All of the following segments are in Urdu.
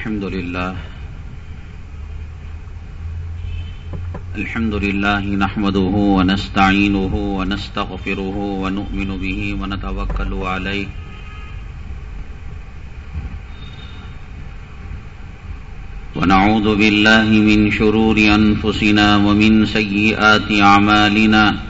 الحمد لله. الحمد لله نحمده ونستعينه ونستغفره ونؤمن به ونتوكل عليه. ونعوذ بالله من شرور أنفسنا ومن سيئات أعمالنا.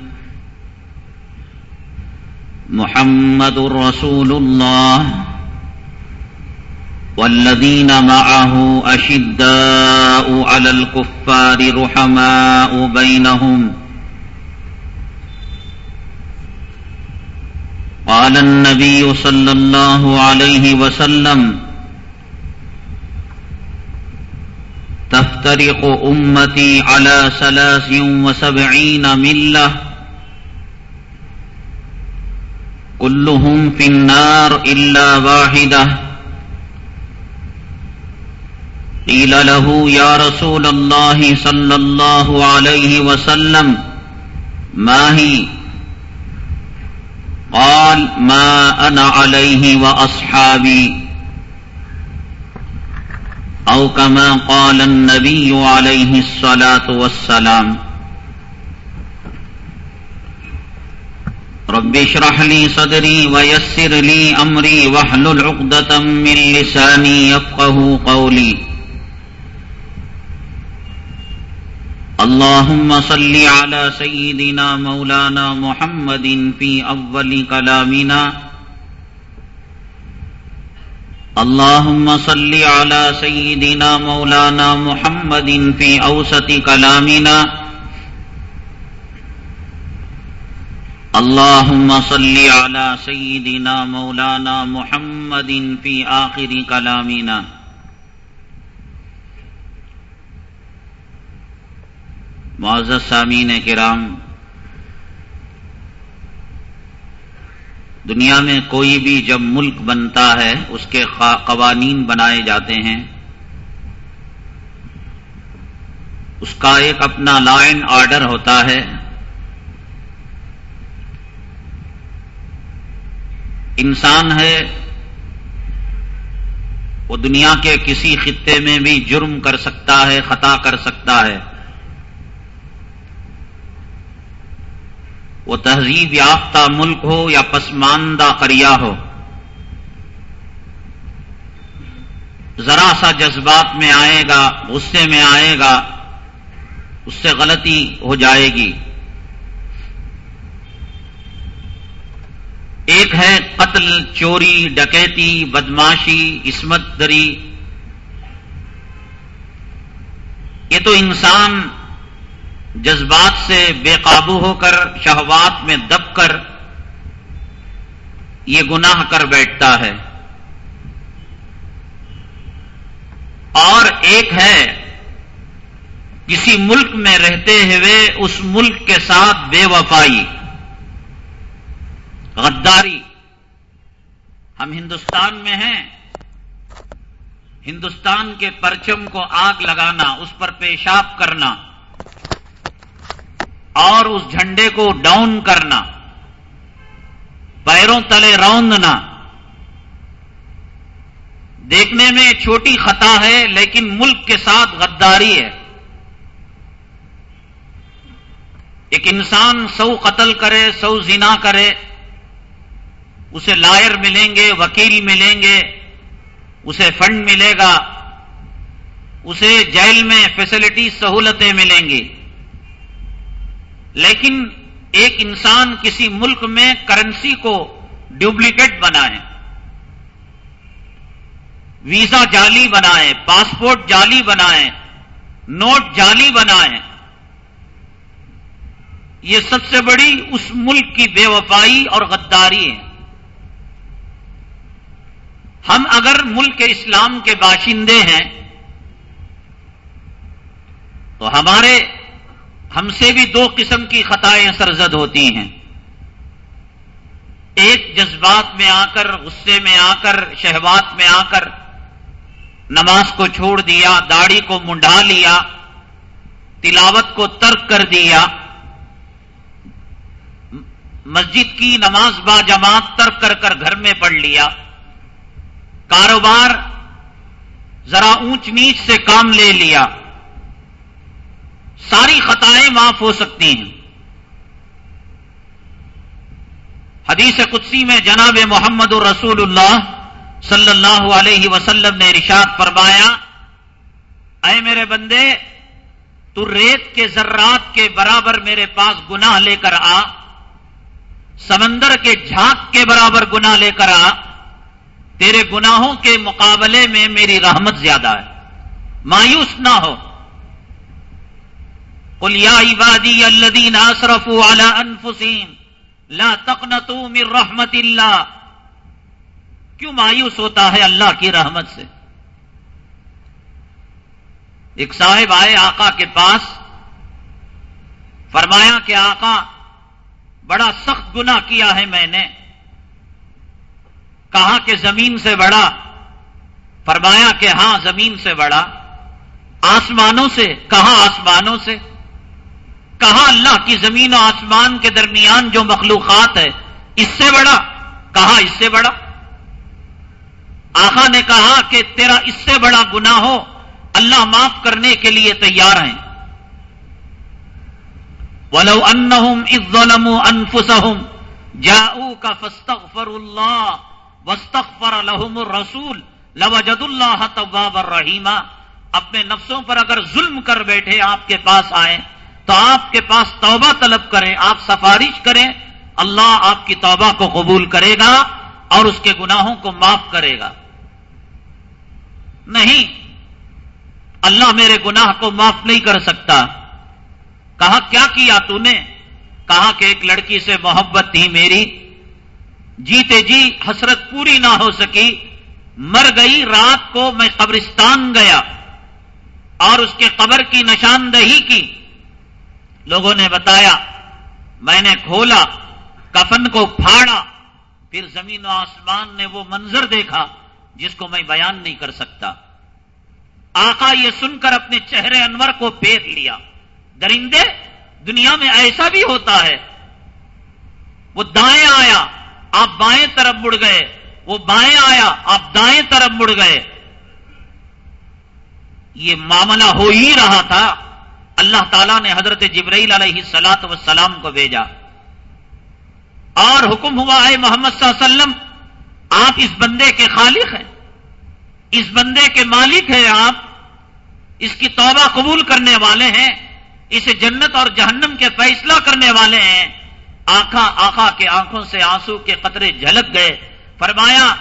محمد رسول الله والذين معه أشداء على الكفار رحماء بينهم. قال النبي صلى الله عليه وسلم تفترق أمتي على ثلاث وسبعين ملة كلهم في النار إلا واحدة. قيل له يا رسول الله صلى الله عليه وسلم ما هي؟ قال ما أنا عليه وأصحابي. أو كما قال النبي عليه الصلاة والسلام رب اشرح لي صدري ويسر لي أمري واحلل عقدة من لساني يفقه قولي. اللهم صل على سيدنا مولانا محمد في أول كلامنا. اللهم صل على سيدنا مولانا محمد في أوسط كلامنا. اللهم صل على سيدنا مولانا محمد في آخر كلامنا. معزز سامین کرام، دنیا میں کوئی بھی جب ملک بنتا ہے، اس کے قوانین بنائے جاتے ہیں۔ اس کا ایک اپنا لائن آرڈر ہوتا ہے۔ انسان ہے، وہ دنیا کے کسی خطے میں بھی جرم کر سکتا ہے، خطا کر سکتا ہے۔ وہ تہذیب یافتہ ملک ہو یا پسماندہ کریا ہو۔ ذرا سا جذبات میں آئے گا، غصے میں آئے گا، اس سے غلطی ہو جائے گی۔ ایک ہے قتل، چوری، ڈکیتی، بدماشی، عصمت دری۔ یہ تو انسان جذبات سے بے قابو ہو کر، شہوات میں دب کر یہ گناہ کر بیٹھتا ہے۔ اور ایک ہے، کسی ملک میں رہتے ہوئے اس ملک کے ساتھ بے وفائی۔ غداری۔ ہم ہندوستان میں ہیں۔ ہندوستان کے پرچم کو آگ لگانا، اس پر پیشاب کرنا، اور اس جھنڈے کو ڈاؤن کرنا، پیروں تلے روندنا۔ دیکھنے میں چھوٹی خطا ہے، لیکن ملک کے ساتھ غداری ہے۔ ایک انسان سو قتل کرے، سو زنا کرے اسے لائر ملیں گے، وکیل ملیں گے، اسے فنڈ ملے گا، اسے جیل میں فیسلٹی سہولتیں ملیں گی۔ لیکن ایک انسان کسی ملک میں کرنسی کو ڈپلیکیٹ بنائے، ویزا جعلی بنائے، پاسپورٹ جعلی بنائے، نوٹ جعلی بنائے، یہ سب سے بڑی اس ملک کی بے وفائی اور غداری ہے۔ ہم اگر ملک اسلام کے باشندے ہیں تو ہمارے ہم سے بھی دو قسم کی خطائیں سرزد ہوتی ہیں۔ ایک جذبات میں آ کر، غصے میں آ کر، شہوات میں آ کر، نماز کو چھوڑ دیا، داڑھی کو منڈا لیا، تلاوت کو ترک کر دیا، مسجد کی نماز با جماعت ترک کر کر گھر میں پڑھ لیا۔ کاروبار ذرا اونچ نیچ سے کام لے لیا۔ ساری خطائیں معاف ہو سکتی ہیں۔ حدیث قدسی میں جناب محمد الرسول اللہ صلی اللہ علیہ وسلم نے رشاد فرمایا، اے میرے بندے، تو ریت کے ذرات کے برابر میرے پاس گناہ لے کر آ، سمندر کے جھاگ کے برابر گناہ لے کر آ تیرے گناہوں کے مقابلے میں میری رحمت زیادہ ہے۔ مایوس نہ ہو۔ قل یا عبادی الذین اسرفوا علی انفسهم لا تقنطوا من رحمت اللہ۔ کیوں مایوس ہوتا ہے اللہ کی رحمت سے؟ ایک صاحب آئے آقا کے پاس، فرمایا کہ آقا، بڑا سخت گنا کیا ہے میں نے۔ کہا کہ زمین سے بڑا، فرمایا کہ ہاں زمین سے بڑا۔ آسمانوں سے، کہاں آسمانوں سے؟ کہا اللہ کی زمین و آسمان کے درمیان جو مخلوقات ہے، اس سے بڑا؟ کہا اس سے بڑا؟ آخا نے کہا کہ تیرا اس سے بڑا گنا ہو، اللہ معاف کرنے کے لیے تیار ہیں۔ ولو انہم اذ ظلموا انفسہم جاؤ کا فستغفر اللہ وستغفر لهم الرسول لوجد اللہ تواب الرحیمہ اپنے نفسوں پر اگر ظلم کر بیٹھے آپ کے پاس آئے تو آپ کے پاس توبہ طلب کریں، آپ سفارش کریں، اللہ آپ کی توبہ کو قبول کرے گا اور اس کے گناہوں کو معاف کرے گا۔ نہیں، اللہ میرے گناہ کو معاف نہیں کر سکتا۔ کہا، کیا کیا تو نے؟ کہا کہ ایک لڑکی سے محبت تھی میری جیتے جی حسرت پوری نہ ہو سکی مر گئی رات کو میں قبرستان گیا اور اس کے قبر کی نشاندہی کی لوگوں نے بتایا میں نے کھولا کفن کو پھاڑا پھر زمین و آسمان نے وہ منظر دیکھا جس کو میں بیان نہیں کر سکتا آقا یہ سن کر اپنے چہرے انور کو پھیر لیا درندے دنیا میں ایسا بھی ہوتا ہے وہ دائیں آیا آپ بائیں طرف مڑ گئے، وہ بائیں آیا، آپ دائیں طرف مڑ گئے۔ یہ معاملہ ہو ہی رہا تھا۔ اللہ تعالیٰ نے حضرت جبرائیل علیہ سلاط وسلام کو بھیجا۔ اور حکم ہوا ہے محمد صلی اللہ علیہ وسلم، آپ اس بندے کے خالق ہیں۔ اس بندے کے مالک ہیں آپ۔ اس کی توبہ قبول کرنے والے ہیں۔ اسے جنت اور جہنم کے فیصلہ کرنے والے ہیں۔ آخا آخا کے آنکھوں سے آنسو کے قطرے جھلک گئے۔ فرمایا،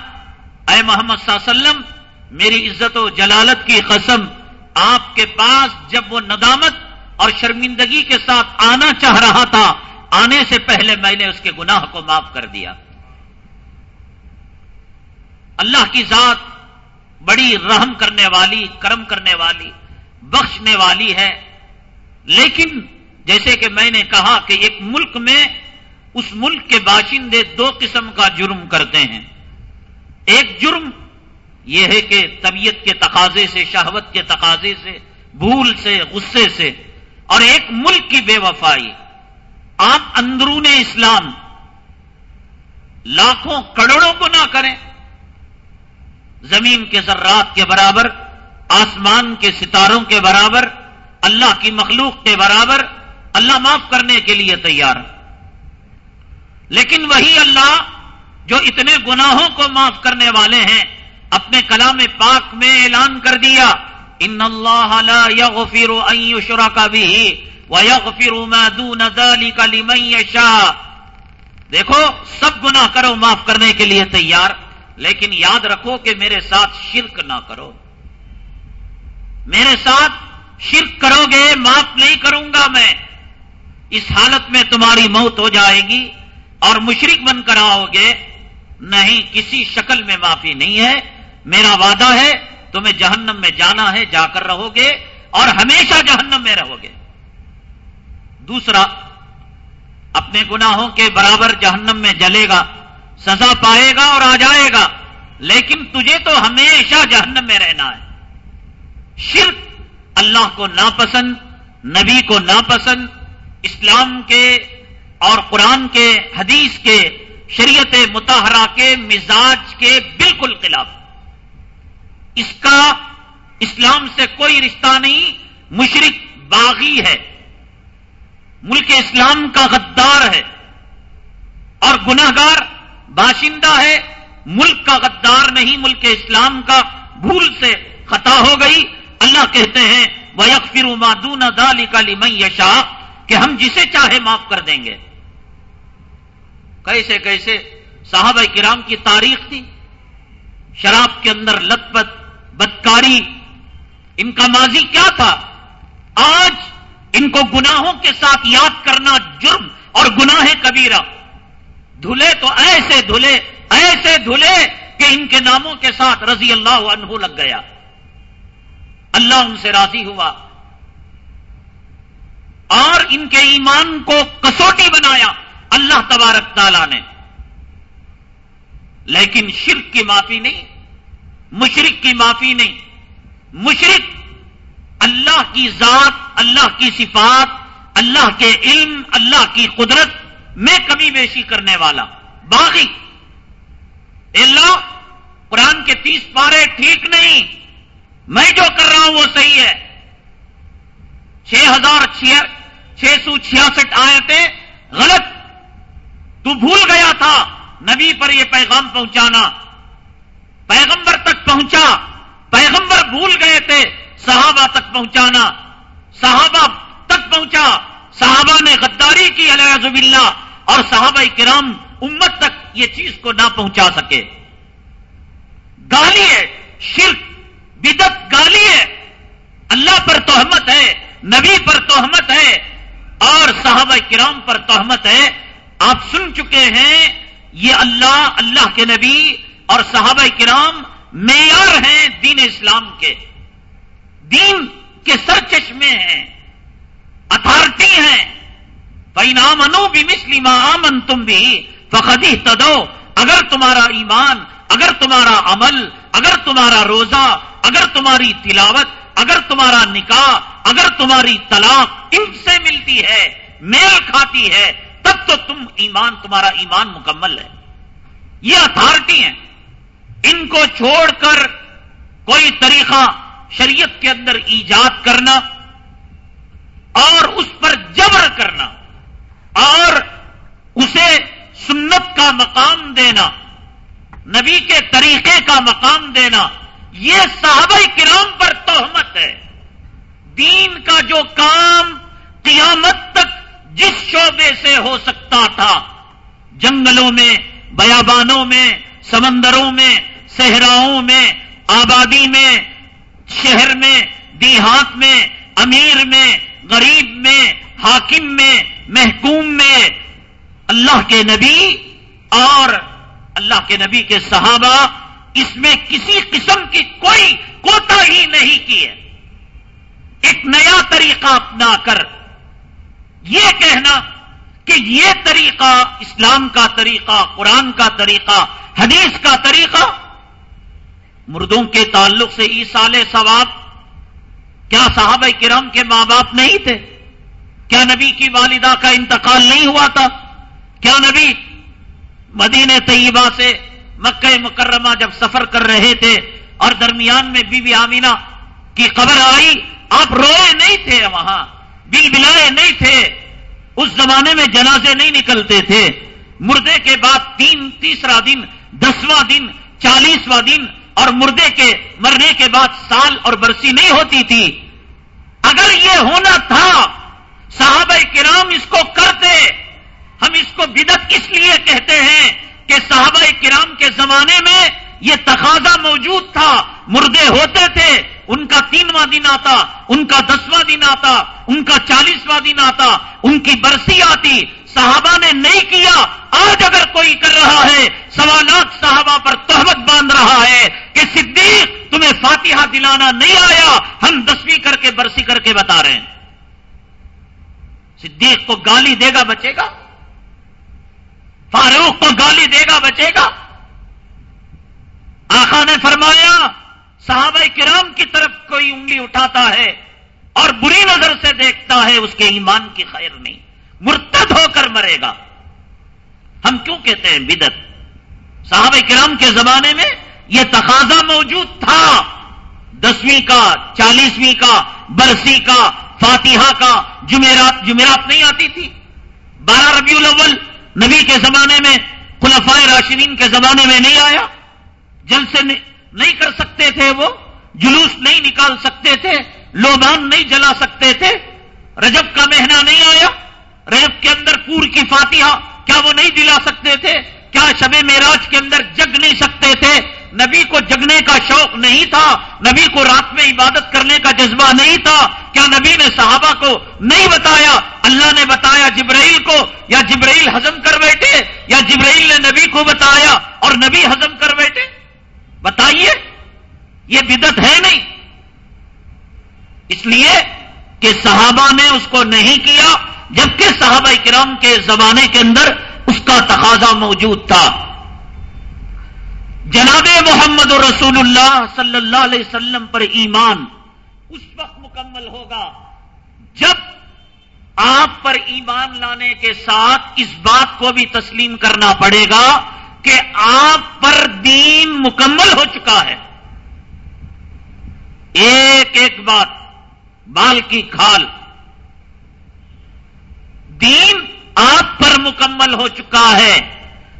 اے محمد صلی اللہ علیہ وسلم، میری عزت و جلالت کی قسم، آپ کے پاس جب وہ ندامت اور شرمندگی کے ساتھ آنا چاہ رہا تھا، آنے سے پہلے میں نے اس کے گناہ کو معاف کر دیا۔ اللہ کی ذات بڑی رحم کرنے والی، کرم کرنے والی، بخشنے والی ہے۔ لیکن جیسے کہ میں نے کہا کہ ایک ملک میں اس ملک کے باشندے دو قسم کا جرم کرتے ہیں۔ ایک جرم یہ ہے کہ طبیعت کے تقاضے سے، شہوت کے تقاضے سے، بھول سے، غصے سے۔ اور ایک ملک کی بے وفائی۔ آپ اندرون اسلام لاکھوں کروڑوں کو نہ کریں۔ زمین کے ذرات کے برابر، آسمان کے ستاروں کے برابر، اللہ کی مخلوق کے برابر، اللہ معاف کرنے کے لیے تیار۔ لیکن وہی اللہ جو اتنے گناہوں کو معاف کرنے والے ہیں، اپنے کلام پاک میں اعلان کر دیا، ان اللہ لا یغفر ان یشرک به ویغفر ما دون ذلك لمن یشاء. دیکھو، سب گناہ کرو، معاف کرنے کے لیے تیار، لیکن یاد رکھو کہ میرے ساتھ شرک نہ کرو۔ میرے ساتھ شرک کرو گے، معاف نہیں کروں گا میں۔ اس حالت میں تمہاری موت ہو جائے گی۔ اور مشرق بن کر آؤ گے، نہیں، کسی شکل میں معافی نہیں ہے، میرا وعدہ ہے، تمہیں جہنم میں جانا ہے، جا کر رہو گے، اور ہمیشہ جہنم میں رہو گے۔ دوسرا، اپنے گناہوں کے برابر جہنم میں جلے گا، سزا پائے گا اور آ جائے گا، لیکن تجھے تو ہمیشہ جہنم میں رہنا ہے۔ شرک اللہ کو ناپسند، نبی کو ناپسند، اسلام کے اور قرآن کے، حدیث کے، شریعت متحرہ کے مزاج کے بالکل خلاف۔ اس کا اسلام سے کوئی رشتہ نہیں مشرق باغی ہے۔ ملک اسلام کا غدار ہے۔ اور گناہگار باشندہ ہے۔ ملک کا غدار نہیں، ملک اسلام کا بھول سے خطا ہو گئی۔ اللہ کہتے ہیں وہ یکفر مادون دالی کا لمئی یشا کہ ہم جسے چاہے معاف کر دیں گے۔ کیسے کیسے صحابہ کرام کی تاریخ تھی، شراب کے اندر لت پت بدکاری، ان کا ماضی کیا تھا؟ آج ان کو گناہوں کے ساتھ یاد کرنا جرم اور گناہ کبیرہ۔ دھلے تو ایسے دھلے ایسے دھلے کہ ان کے ناموں کے ساتھ رضی اللہ عنہ لگ گیا۔ اللہ ان سے راضی ہوا۔ اور ان کے ایمان کو کسوٹی بنایا۔ اللہ تبارک تعالیٰ نے۔ لیکن شرک کی معافی نہیں مشرق کی معافی نہیں۔ مشرق اللہ کی ذات، اللہ کی صفات، اللہ کے علم، اللہ کی قدرت میں کمی بیشی کرنے والا۔ باغی اللہ قرآن کے تیس پارے ٹھیک نہیں، میں جو کر رہا ہوں وہ صحیح ہے۔ چھ ہزار چھ سو چھیاسٹھ آئے غلط تو بھول گیا تھا نبی پر یہ پیغام پہنچانا۔ پیغمبر تک پہنچا۔ پیغمبر بھول گئے تھے صحابہ تک پہنچانا۔ صحابہ تک پہنچا۔ صحابہ نے غداری کی علیہ اللہ اور صحابہ کرام امت تک یہ چیز کو نہ پہنچا سکے۔ گالی ہے، شرک بدت گالی ہے۔ اللہ پر توہمت ہے، نبی پر توہمت ہے اور صحابہ کرام پر توہمت ہے۔ آپ سن چکے ہیں، یہ اللہ اللہ کے نبی اور صحابہ کرام معیار ہیں دین اسلام کے۔ دین کے سر چشمے ہیں اتارٹی ہیں۔ بھائی نام انو بھی مسلم آمن تم بھی فخدی تدو اگر تمہارا ایمان، اگر تمہارا عمل، اگر تمہارا روزہ، اگر تمہاری تلاوت، اگر تمہارا نکاح، اگر تمہاری طلاق ان سے ملتی ہے، میل کھاتی ہے۔ تب تو تم ایمان، تمہارا ایمان مکمل ہے۔ یہ اتارٹی ہیں۔ ان کو چھوڑ کر کوئی طریقہ شریعت کے اندر ایجاد کرنا اور اس پر جبر کرنا اور اسے سنت کا مقام دینا، نبی کے طریقے کا مقام دینا، یہ صحابہ کرام پر توہمت ہے۔ دین کا جو کام قیامت تک جس شعبے سے ہو سکتا تھا، جنگلوں میں، بیابانوں میں، سمندروں میں، صحراؤں میں، آبادی میں، شہر میں، دیہات میں، امیر میں، غریب میں، حاکم میں، محکوم میں، اللہ کے نبی اور اللہ کے نبی کے صحابہ، اس میں کسی قسم کی کوئی کوتا ہی نہیں کی ہے ایک نیا طریقہ اپنا کر یہ کہنا کہ یہ طریقہ اسلام کا طریقہ، قرآن کا طریقہ، حدیث کا طریقہ، مردوں کے تعلق سے ایسال ثواب کیا صحابہ کرم کے ماں باپ نہیں تھے؟ کیا نبی کی والدہ کا انتقال نہیں ہوا تھا؟ کیا نبی مدینہ طیبہ سے مکہ مکرمہ جب سفر کر رہے تھے اور درمیان میں بی بی آمینہ کی خبر آئی، آپ روئے نہیں تھے وہاں۔ بل بلائے نہیں تھے، اس زمانے میں جنازے نہیں نکلتے تھے۔ مردے کے بعد تین، تیسرا دن، دسواں دن، چالیسواں دن اور مردے کے مرنے کے بعد سال اور برسی نہیں ہوتی تھی۔ اگر یہ ہونا تھا، صحابہ کرام اس کو کرتے۔ ہم اس کو بدت اس لیے کہتے ہیں کہ صحابہ کرام کے زمانے میں یہ تقاضا موجود تھا، مردے ہوتے تھے، ان کا تینواں دن آتا، ان کا دسواں دن آتا، ان کا چالیسواں دن آتا، ان کی برسی آتی، صحابہ نے نہیں کیا، آج اگر کوئی کر رہا ہے، سوالات صحابہ پر تحمت باندھ رہا ہے کہ صدیق، تمہیں فاتحہ دلانا نہیں آیا، ہم دسویں کر کے برسی کر کے بتا رہے ہیں۔ صدیق کو گالی دے گا بچے گا؟ فاروق کو گالی دے گا بچے گا؟ آخا نے فرمایا، صحابہ کرام کی طرف کوئی انگلی اٹھاتا ہے اور بری نظر سے دیکھتا ہے، اس کے ایمان کی خیر نہیں۔ مرتد ہو کر مرے گا۔ ہم کیوں کہتے ہیں بدت صحابہ کرام کے زمانے میں یہ تقاضا موجود تھا۔ دسویں کا، چالیسویں کا، برسی کا، فاتحہ کا، جمعرات جمعرات نہیں آتی تھی۔ بارہ ربیع الاول نبی کے زمانے میں، خلفائے راشدین کے زمانے میں نہیں آیا۔ جل سے نہیں کر سکتے تھے وہ، جلوس نہیں نکال سکتے تھے، لوبان نہیں جلا سکتے تھے، رجب کا مہینہ نہیں آیا، رجب کے اندر پور کی فاتحہ کیا وہ نہیں دلا سکتے تھے؟ کیا شب معراج کے اندر جگ نہیں سکتے تھے؟ نبی کو جگنے کا شوق نہیں تھا، نبی کو رات میں عبادت کرنے کا جذبہ نہیں تھا، کیا نبی نے صحابہ کو نہیں بتایا؟ اللہ نے بتایا جبرائیل کو، یا جبرائیل ہزم کر بیٹھے، یا جبرائیل نے نبی کو بتایا اور نبی ہزم کر بیٹھے؟ بتائیے، یہ بدت ہے نہیں۔ اس لیے کہ صحابہ نے اس کو نہیں کیا، جبکہ صحابہ کرام کے زمانے کے اندر اس کا تقاضا موجود تھا۔ جناب محمد رسول اللہ صلی اللہ علیہ وسلم پر ایمان اس وقت مکمل ہوگا، جب آپ پر ایمان لانے کے ساتھ اس بات کو بھی تسلیم کرنا پڑے گا کہ آپ پر دین مکمل ہو چکا ہے۔ ایک ایک بات، بال کی کھال۔ دین آپ پر مکمل ہو چکا ہے۔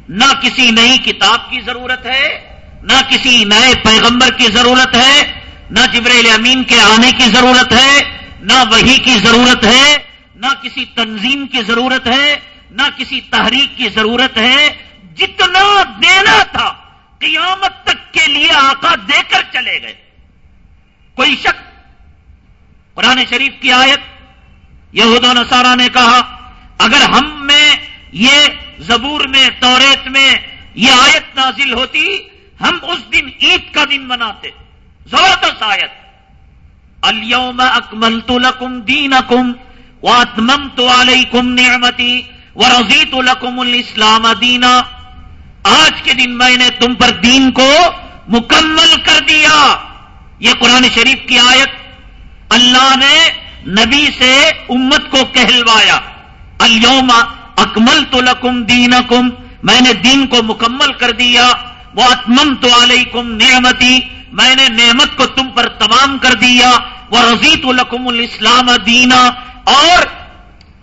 نہ کسی نئی کتاب کی ضرورت ہے، نہ کسی نئے پیغمبر کی ضرورت ہے، نہ جبریل امین کے آنے کی ضرورت ہے، نہ وہی کی ضرورت ہے، نہ کسی تنظیم کی ضرورت ہے، نہ کسی تحریک کی ضرورت ہے۔ جتنا دینا تھا قیامت تک کے لیے آقا دے کر چلے گئے۔ کوئی شک؟ قرآن شریف کی آیت، یہود و نصارہ نے کہا، اگر ہم میں یہ زبور میں، توریت میں یہ آیت نازل ہوتی، ہم اس دن عید کا دن مناتے۔ زبردست آیت۔ الوم اکمل تو لکم دین اکم واتمم تو علیکم نعمتی ورزیت لکم الاسلام دینا۔ آج کے دن میں نے تم پر دین کو مکمل کر دیا۔ یہ قرآن شریف کی آیت اللہ نے نبی سے امت کو کہلوایا۔ الوم اکمل تو لکم دین میں نے دین کو مکمل کر دیا۔ وہ اتمم تو علیکم نعمتی، میں نے نعمت کو تم پر تمام کر دیا۔ وہ رضیت القم الاسلام دینا۔ اور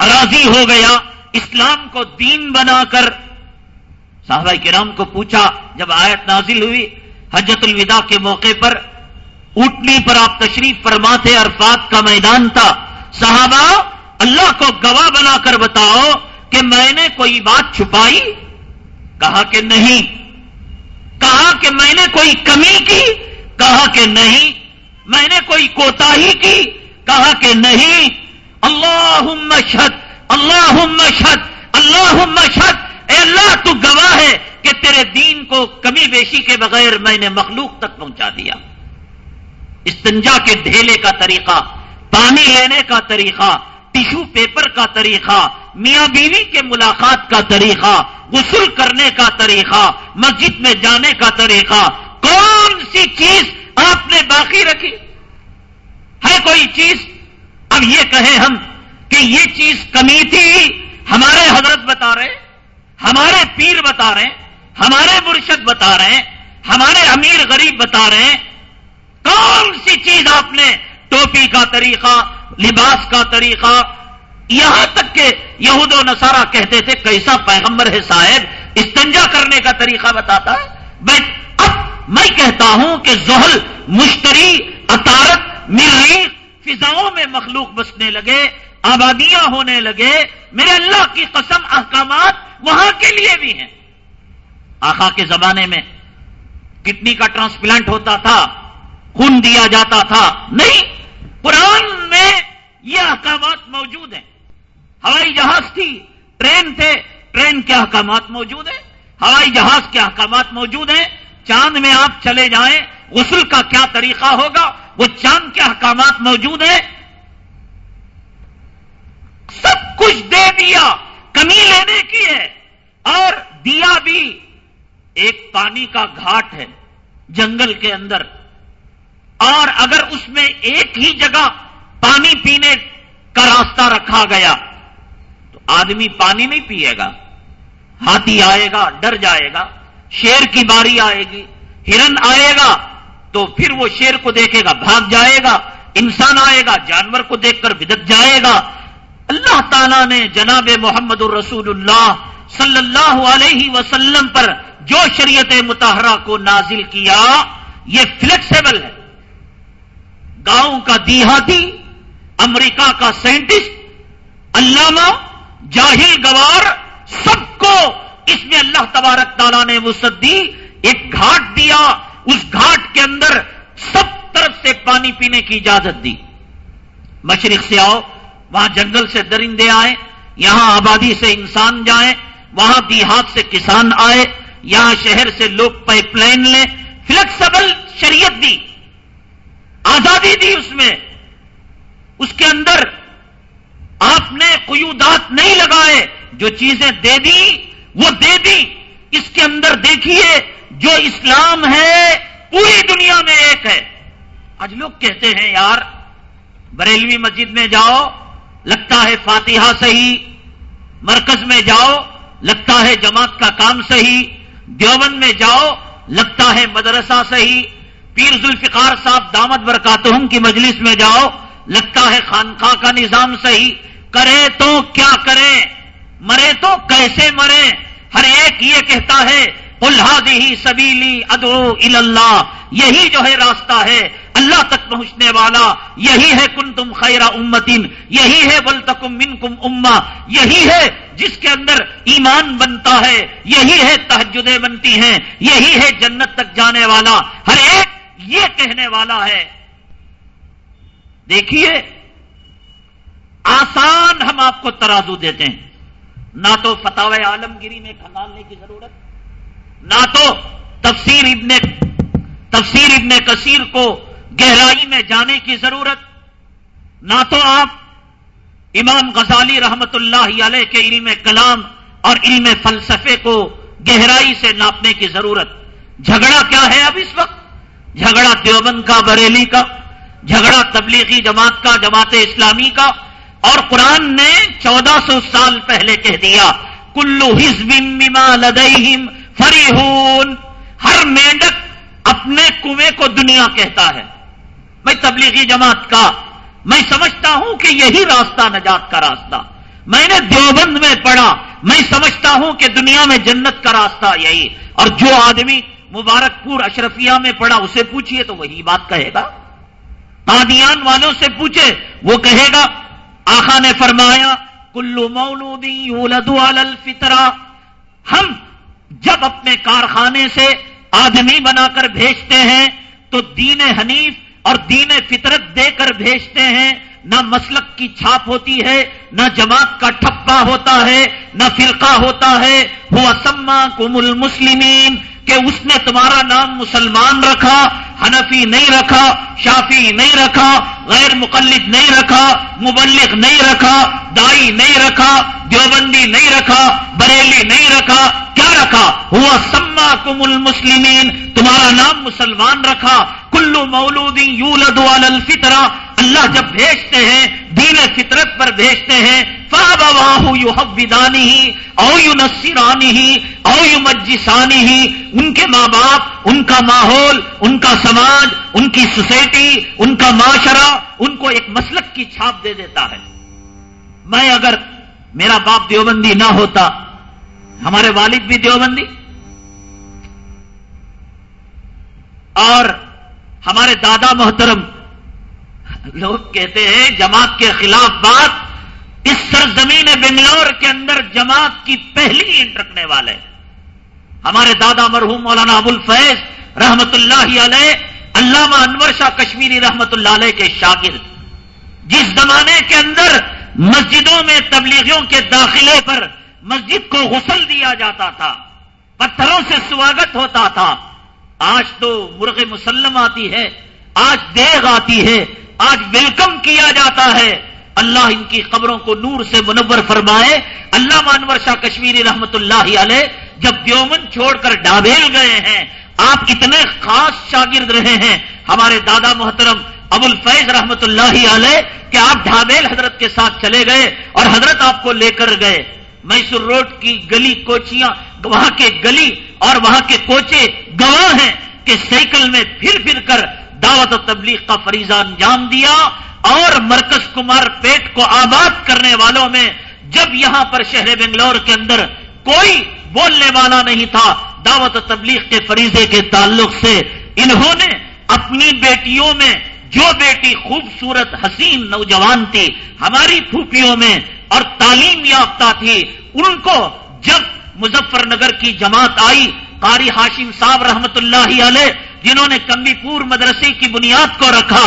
راضی ہو گیا۔ اسلام کو دین بنا کر صحابہ کرام کو پوچھا، جب آیت نازل ہوئی حجت الوداع کے موقع پر اٹھنی پر آپ تشریف فرماتے عرفات کا میدان تھا، صحابہ اللہ کو گواہ بنا کر بتاؤ کہ میں نے کوئی بات چھپائی؟ کہا کہ نہیں۔ کہا کہ میں نے کوئی کمی کی؟ کہا کہ نہیں۔ میں نے کوئی کوتا کی؟ کہا کہ نہیں۔ اللہ شد اللہ شد اللہ شد اے اللہ تو گواہ ہے کہ تیرے دین کو کمی بیشی کے بغیر میں نے مخلوق تک پہنچا دیا۔ استنجا کے ڈھیلے کا طریقہ، پانی لینے کا طریقہ ٹیشو پیپر کا طریقہ، میاں بیوی کے ملاقات کا طریقہ، غسل کرنے کا طریقہ، مسجد میں جانے کا طریقہ۔ کون سی چیز آپ نے باقی رکھی؟ ہے کوئی چیز؟ اب یہ کہیں ہم کہ یہ چیز کمی تھی، ہمارے حضرت بتا رہے ہمارے پیر بتا رہے ہیں۔ ہمارے مرشد بتا رہے ہیں، ہمارے امیر غریب بتا رہے ہیں، کون سی چیز آپ نے ٹوپی کا طریقہ، لباس کا طریقہ، یہاں تک کہ یہود و نصارہ کہتے تھے، کیسا پیغمبر ہے صاحب، استنجا کرنے کا طریقہ بتاتا ہے؟ بھائی، اب میں کہتا ہوں کہ زحل مشتری، اطارت مریخ فضاؤں میں مخلوق بسنے لگے، آبادیاں ہونے لگے، میرے اللہ کی قسم احکامات وہاں کے لیے بھی ہیں۔ آخا کے زمانے میں کڈنی کا ٹرانسپلانٹ ہوتا تھا، خون دیا جاتا تھا، نہیں، قرآن میں یہ احکامات موجود ہیں۔ ہوائی جہاز تھی، ٹرین تھے، ٹرین کے احکامات موجود ہیں۔ ہوائی جہاز کے احکامات موجود ہیں۔ چاند میں آپ چلے جائیں، غسل کا کیا طریقہ ہوگا؟ وہ چاند کے احکامات موجود ہیں۔ سب کچھ دے دیا، کمی لینے کی ہے اور دیا بھی۔ ایک پانی کا گھاٹ ہے جنگل کے اندر اور اگر اس میں ایک ہی جگہ پانی پینے کا راستہ رکھا گیا تو آدمی پانی نہیں پیے گا۔ ہاتھی آئے گا، ڈر جائے گا، شیر کی باری آئے گی، ہرن آئے گا تو پھر وہ شیر کو دیکھے گا، بھاگ جائے گا، انسان آئے گا، جانور کو دیکھ کر بدک جائے گا۔ اللہ تعالیٰ نے جناب محمد الرسول اللہ صلی اللہ علیہ وسلم پر جو شریعت متحرہ کو نازل کیا، یہ فلیکسیبل ہے۔ گاؤں کا دیہاتی، امریکہ کا سائنٹسٹ، علامہ، جاہل گوار، سب کو اس میں اللہ تبارک تعالیٰ نے وسط دی ایک گھاٹ دیا۔ اس گھاٹ کے اندر سب طرف سے پانی پینے کی اجازت دی۔ مشرق سے آؤ، وہاں جنگل سے درندے آئے یہاں آبادی سے انسان جائیں، وہاں دیہات سے کسان آئے۔ یہاں شہر سے لوگ پائپ لائن لیں فلیکسبل شریعت دی، آزادی دی اس میں۔ اس کے اندر آپ نے قیودات نہیں لگائے، جو چیزیں دے دی، وہ دے دی۔ اس کے اندر دیکھیے، جو اسلام ہے، پوری دنیا میں ایک ہے۔ آج لوگ کہتے ہیں، یار، بریلوی مسجد میں جاؤ، لگتا ہے فاتحہ صحیح، مرکز میں جاؤ، لگتا ہے جماعت کا کام صحیح۔ دیوبند میں جاؤ، لگتا ہے مدرسہ صحیح، پیر ذوالفقار صاحب دامت برکاتہم کی مجلس میں جاؤ، لگتا ہے خانقاہ کا نظام صحیح۔ کرے تو کیا کریں مرے تو کیسے مرے؟ ہر ایک یہ کہتا ہے الحادی سبیلی ادو اللہ، یہی جو ہے راستہ ہے۔ اللہ تک پہنچنے والا، یہی ہے کن تم خیرہ امتن یہی ہے بل تکم من کم اما یہی ہے جس کے اندر ایمان بنتا ہے، یہی ہے تحجدیں بنتی ہیں، یہی ہے جنت تک جانے والا، ہر ایک یہ کہنے والا ہے۔ دیکھیے، آسان ہم آپ کو ترازو دیتے ہیں۔ نہ تو فتح عالمگیری میں کھنگالنے کی ضرورت، نہ تو تفسیر ابن تفسیر ابن کثیر کو گہرائی میں جانے کی ضرورت، نہ تو آپ امام غزالی رحمت اللہ علیہ کے علم کلام اور علم فلسفے کو گہرائی سے ناپنے کی ضرورت۔ جھگڑا کیا ہے اب اس وقت؟ جھگڑا دیوبند کا، بریلی کا، جھگڑا تبلیغی جماعت کا، جماعت اسلامی کا۔ اور قرآن نے چودہ سو سال پہلے کہہ دیا، کلو مما لدہم فریحون۔ ہر مینڈک اپنے کنویں کو دنیا کہتا ہے۔ میں تبلیغی جماعت کا، میں سمجھتا ہوں کہ یہی راستہ نجات کا راستہ۔ میں نے دیوبند میں پڑھا، میں سمجھتا ہوں کہ دنیا میں جنت کا راستہ یہی۔ اور جو آدمی مبارک پور اشرفیہ میں پڑھا، اسے پوچھئے تو وہی بات کہے گا۔ قادیان والوں سے پوچھے، وہ کہے گا آخا نے فرمایا، کلو مولودی یولد الفطرا ہم جب اپنے کارخانے سے آدمی بنا کر بھیجتے ہیں، تو دین حنیف اور دین فطرت دے کر بھیجتے ہیں، نہ مسلک کی چھاپ ہوتی ہے، نہ جماعت کا ٹھپا ہوتا ہے، نہ فرقہ ہوتا ہے۔ وہ اسما کم المسلمین کہ اس نے تمہارا نام مسلمان رکھا، حنفی نہیں رکھا شافی نہیں رکھا، غیر مقلد نہیں رکھا، مبلغ نہیں رکھا، دائی نہیں رکھا، دیوبندی نہیں رکھا، بریلی نہیں رکھا، کیا رکھا؟ ہوا سما کم المسلمین، تمہارا نام مسلمان رکھا۔ کلو مولودی یولد الفطرا اللہ جب بھیجتے ہیں، دین فطرت پر بھیجتے ہیں فاب واہ یو حبانی ہی او یو نسرانی ہی او یو مجسانی ہی ان کے ماں باپ، ان کا ماحول، ان کا سماج، ان کی سوسائٹی، ان کا معاشرہ، ان کو ایک مسلک کی چھاپ دے دیتا ہے۔ میں اگر میرا باپ دیوبندی نہ ہوتا، ہمارے والد بھی دیوبندی۔ اور ہمارے دادا محترم، لوگ کہتے ہیں جماعت کے خلاف بات اس سرزمین بنگلور کے اندر جماعت کی پہلی اینٹ رکھنے والے ہمارے دادا مرحوم مولانا ابو الفیض رحمت اللہ علیہ، علامہ انور شاہ کشمیری رحمت اللہ علیہ کے شاگرد۔ جس زمانے کے اندر مسجدوں میں تبلیغیوں کے داخلے پر مسجد کو غسل دیا جاتا تھا، پتھروں سے سواگت ہوتا تھا، آج تو مرغ مسلم آتی ہے، آج دیگ آتی ہے، آج ویلکم کیا جاتا ہے۔ اللہ ان کی خبروں کو نور سے منور فرمائے۔ اللہ مانور شاہ کشمیری رحمت اللہ علیہ جب دیومن چھوڑ کر ڈابیل گئے ہیں، آپ اتنے خاص شاگرد رہے ہیں۔ ہمارے دادا محترم ابو الفیض رحمت اللہ علیہ کہ آپ ڈھابیل حضرت کے ساتھ چلے گئے اور حضرت آپ کو لے کر گئے۔ میسور روڈ کی گلی کوچیاں، وہاں کے گلی اور وہاں کے کوچے گواہ ہیں کہ سائیکل میں پھر پھر کر دعوت و تبلیغ کا فریضہ انجام دیا۔ اور مرکز کمار پیٹ کو آباد کرنے والوں میں جب یہاں پر شہر بنگلور کے اندر کوئی بولنے والا نہیں تھا، دعوت و تبلیغ کے فریضے کے تعلق سے انہوں نے اپنی بیٹیوں میں جو بیٹی خوبصورت حسین نوجوان تھی، ہماری پھوپھیوں میں اور تعلیم یافتہ تھی، ان کو جب مظفر نگر کی جماعت آئی، قاری ہاشم صاحب رحمت اللہ علیہ، جنہوں نے کمبی پور مدرسے کی بنیاد کو رکھا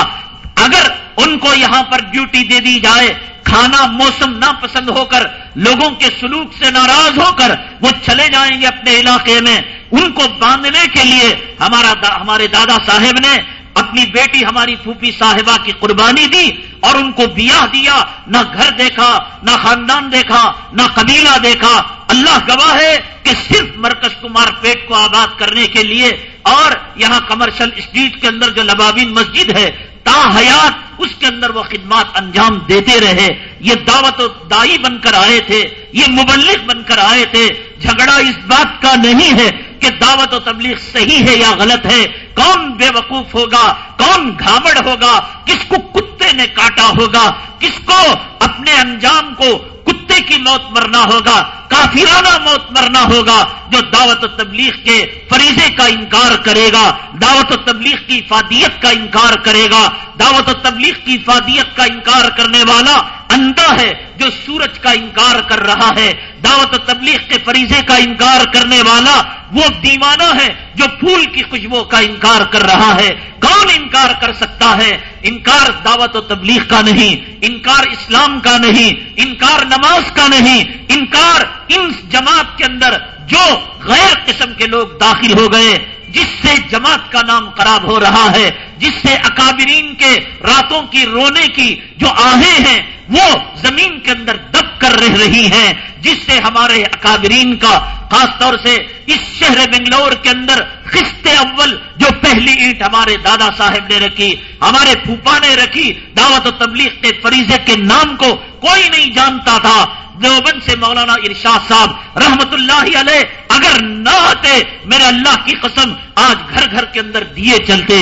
اگر ان کو یہاں پر ڈیوٹی دے دی جائے، کھانا موسم نہ پسند ہو کر لوگوں کے سلوک سے ناراض ہو کر وہ چلے جائیں گے اپنے علاقے میں، ان کو باندھنے کے لیے ہمارا دا، ہمارے دادا صاحب نے اپنی بیٹی ہماری پھوپھی صاحبہ کی قربانی دی اور ان کو بیاہ دیا، نہ گھر دیکھا، نہ خاندان دیکھا، نہ قبیلہ دیکھا۔ اللہ گواہ ہے کہ صرف مرکز کمار پیٹ کو آباد کرنے کے لیے اور یہاں کمرشل اسٹریٹ کے اندر جو لبابین مسجد ہے تا حیات اس کے اندر وہ خدمات انجام دیتے رہے۔ یہ دعوت و دائی بن کر آئے تھے، یہ مبلک بن کر آئے تھے۔ جھگڑا اس بات کا نہیں ہے کہ دعوت و تبلیغ صحیح ہے یا غلط ہے۔ کون بے وقوف ہوگا؟ کون گھابڑ ہوگا؟ کس کو کتے نے کاٹا ہوگا؟ کس کو اپنے انجام کو کتے کی موت مرنا ہوگا، کافرانہ موت مرنا ہوگا جو دعوت و تبلیغ کے فریضے کا انکار کرے گا، دعوت و تبلیغ کی افادیت کا انکار کرے گا، دعوت و تبلیغ کی افادیت کا انکار کرنے والا اندھا ہے جو سورج کا انکار کر رہا ہے، دعوت و تبلیغ کے فریضے کا انکار کرنے والا وہ دیوانہ ہے جو پھول کی خوشبو کا انکار کر رہا ہے۔ کون انکار کر سکتا ہے؟ انکار دعوت و تبلیغ کا نہیں، انکار اسلام کا نہیں، انکار نماز کا نہیں، انکار ان جماعت کے اندر جو غیر قسم کے لوگ داخل ہو گئے۔ جس سے جماعت کا نام خراب ہو رہا ہے، جس سے اکابرین کے راتوں کی رونے کی جو آہیں ہیں، وہ زمین کے اندر دب کر رہ رہی ہیں، جس سے ہمارے اکابرین کا، خاص طور سے اس شہر بنگلور کے اندر خست اول جو پہلی اینٹ ہمارے دادا صاحب نے رکھی، ہمارے پھوپا نے رکھی، دعوت و تبلیغ کے فریضے کے نام کو کوئی نہیں جانتا تھا۔ دیوبند سے مولانا ارشاد صاحب رحمت اللہ علیہ، اگر نہ آتے میرے اللہ کی قسم، آج گھر گھر کے اندر دیے چلتے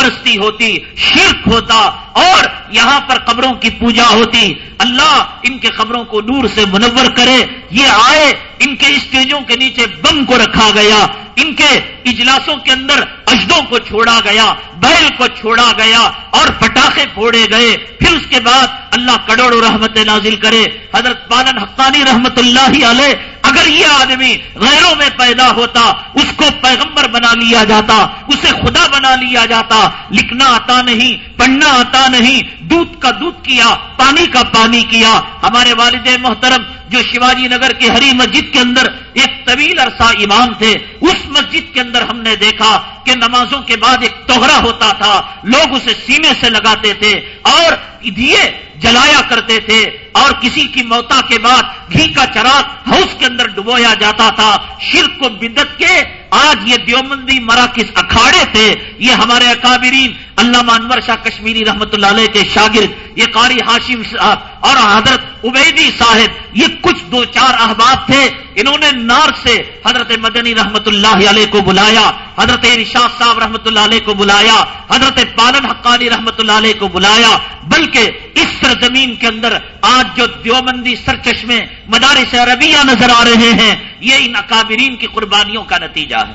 پرستی ہوتی، شرک ہوتا اور یہاں پر قبروں کی پوجا ہوتی۔ اللہ ان کے قبروں کو نور سے منور کرے۔ یہ آئے، ان کے اسٹیجوں کے نیچے بم کو رکھا گیا۔ ان کے اجلاسوں کے اندر اجدوں کو چھوڑا گیا، بیل کو چھوڑا گیا اور پٹاخے پھوڑے گئے۔ پھر اس کے بعد اللہ کروڑوں رحمت نازل کرے۔ حضرت پالن حقانی رحمت اللہ علیہ اگر یہ آدمی غیروں میں پیدا ہوتا، اس کو پیغمبر بنا لیا جاتا، اسے خدا بنا لیا جاتا، لکھنا آتا نہیں، پڑھنا آتا نہیں، دودھ کا دودھ کیا، پانی کا پانی کیا۔ ہمارے والد محترم جو شیواجی نگر کے ہری مسجد کے اندر ایک طویل عرصہ امام تھے، اس مسجد کے اندر ہم نے دیکھا کہ نمازوں کے بعد ایک توہرا ہوتا تھا، لوگ اسے سینے سے لگاتے تھے۔ اور دیے جلایا کرتے تھے اور کسی کی موتا کے بعد گھی کا چراغ ہاؤس کے اندر ڈبویا جاتا تھا۔ شرک کو بدت کے آج یہ دیومندی مراکز اکھاڑے تھے۔ یہ ہمارے اکابرین علامہ انور شاہ کشمیری رحمت اللہ علیہ کے شاگرد، یہ قاری ہاشم صاحب اور حضرت عبیدی صاحب، یہ کچھ دو چار احباب تھے، انہوں نے نار سے حضرت مدنی رحمت اللہ علیہ کو بلایا، حضرت ارشاد صاحب رحمت اللہ علیہ کو بلایا، حضرت پالن حقانی رحمت اللہ علیہ کو بلایا، بلکہ اس سرزمین کے اندر آج جو دیوبندی سرچشمے مدارس عربیہ نظر آ رہے ہیں، یہ ان اکابرین کی قربانیوں کا نتیجہ ہے۔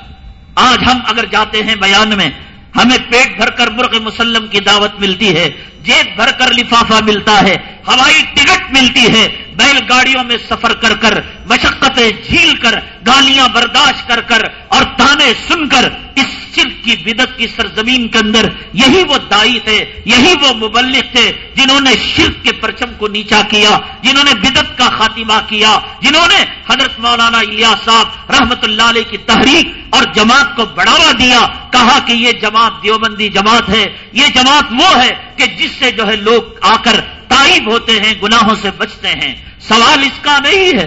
آج ہم اگر جاتے ہیں بیان میں، ہمیں پیٹ بھر کر مرغ مسلم کی دعوت ملتی ہے جیب بھر کر لفافہ ملتا ہے، ہوائی ٹکٹ ملتی ہے۔ بیل گاڑیوں میں سفر کر کر، مشقتیں جھیل کر، گالیاں برداشت کر کر اور تانے سن کر، اس شرک کی بدت کی سرزمین کے اندر یہی وہ دائی تھے، یہی وہ مبلک تھے جنہوں نے شرک کے پرچم کو نیچا کیا، جنہوں نے بدت کا خاتمہ کیا، جنہوں نے حضرت مولانا الیاس صاحب رحمت اللہ علیہ کی تحریک اور جماعت کو بڑھاوا دیا، کہا کہ یہ جماعت دیوبندی جماعت ہے، یہ جماعت وہ ہے کہ جس سے جو ہے لوگ آ کر تائب ہوتے ہیں، گناہوں سے بچتے ہیں۔ سوال اس کا نہیں ہے۔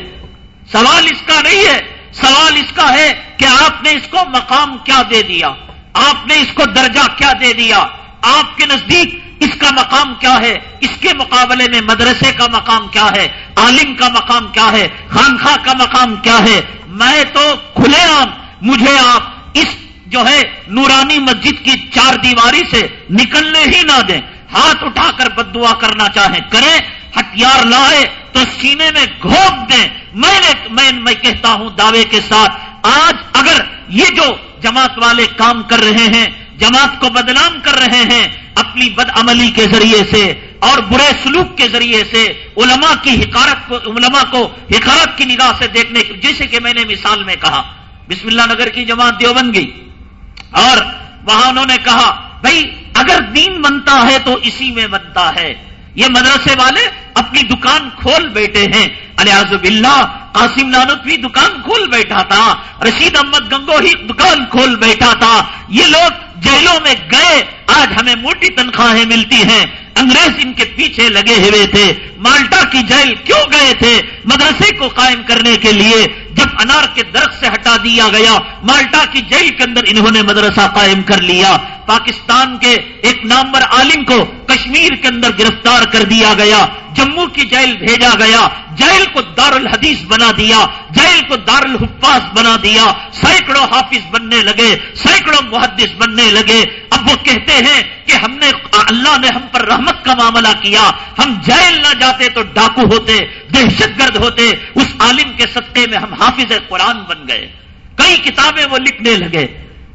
سوال اس کا نہیں ہے۔ سوال اس کا ہے کہ آپ نے اس کو مقام کیا دے دیا۔ آپ نے اس کو درجہ کیا دے دیا۔ آپ کے نزدیک اس کا مقام کیا ہے؟ اس کے مقابلے میں مدرسے کا مقام کیا ہے؟ عالم کا مقام کیا ہے؟ خانخواہ کا مقام کیا ہے؟ میں تو کھلے عام مجھے آپ اس جو ہے نورانی مسجد کی چار دیواری سے نکلنے ہی نہ دیں۔ ہاتھ اٹھا کر بد دعا کرنا چاہیں، کریں، ہتھیار لائے تو سینے میں گھوپ دیں۔ میں نے میں میں کہتا ہوں دعوے کے ساتھ، آج اگر یہ جو جماعت والے کام کر رہے ہیں، جماعت کو بدنام کر رہے ہیں، اپنی بد عملی کے ذریعے سے اور برے سلوک کے ذریعے سے علماء کی حکارت کو علماء کو حکارت کی نگاہ سے دیکھنے جیسے کہ میں نے مثال میں کہا، بسم اللہ نگر کی جماعت دیوبند گئی اور وہاں انہوں نے کہا، بھائی اگر دین بنتا ہے تو اسی میں بنتا ہے۔ یہ مدرسے والے اپنی دکان کھول بیٹھے ہیں۔ الیاز باللہ، قاسم نانوتوی دکان کھول بیٹھا تھا۔ رشید احمد گنگو ہی دکان کھول بیٹھا تھا۔ یہ لوگ جیلوں میں گئے۔ آج ہمیں موٹی تنخواہیں ملتی ہیں۔ انگریز ان کے پیچھے لگے ہوئے تھے۔ مالٹا کی جیل کیوں گئے تھے؟ مدرسے کو قائم کرنے کے لیے جب انار کے درخت سے ہٹا دیا گیا، مالٹا کی جیل کے اندر انہوں نے مدرسہ قائم کر لیا۔ پاکستان کے ایک نامور عالم کو کشمیر کے اندر گرفتار کر دیا گیا۔ جموں کی جیل بھیجا گیا۔ جیل کو دار الحدیث بنا دیا۔ جیل کو دار الحفاظ بنا دیا۔ سینکڑوں حافظ بننے لگے، سینکڑوں محدث بننے لگے۔ اب وہ کہتے ہیں کہ ہم نے اللہ نے ہم پر رحمت کا معاملہ کیا ہم جیل نہ جاتے تو ڈاکو ہوتے دہشت گرد ہوتے اس عالم کے سطح میں ہم حافظ قرآن بن گئے کئی کتابیں وہ لکھنے لگے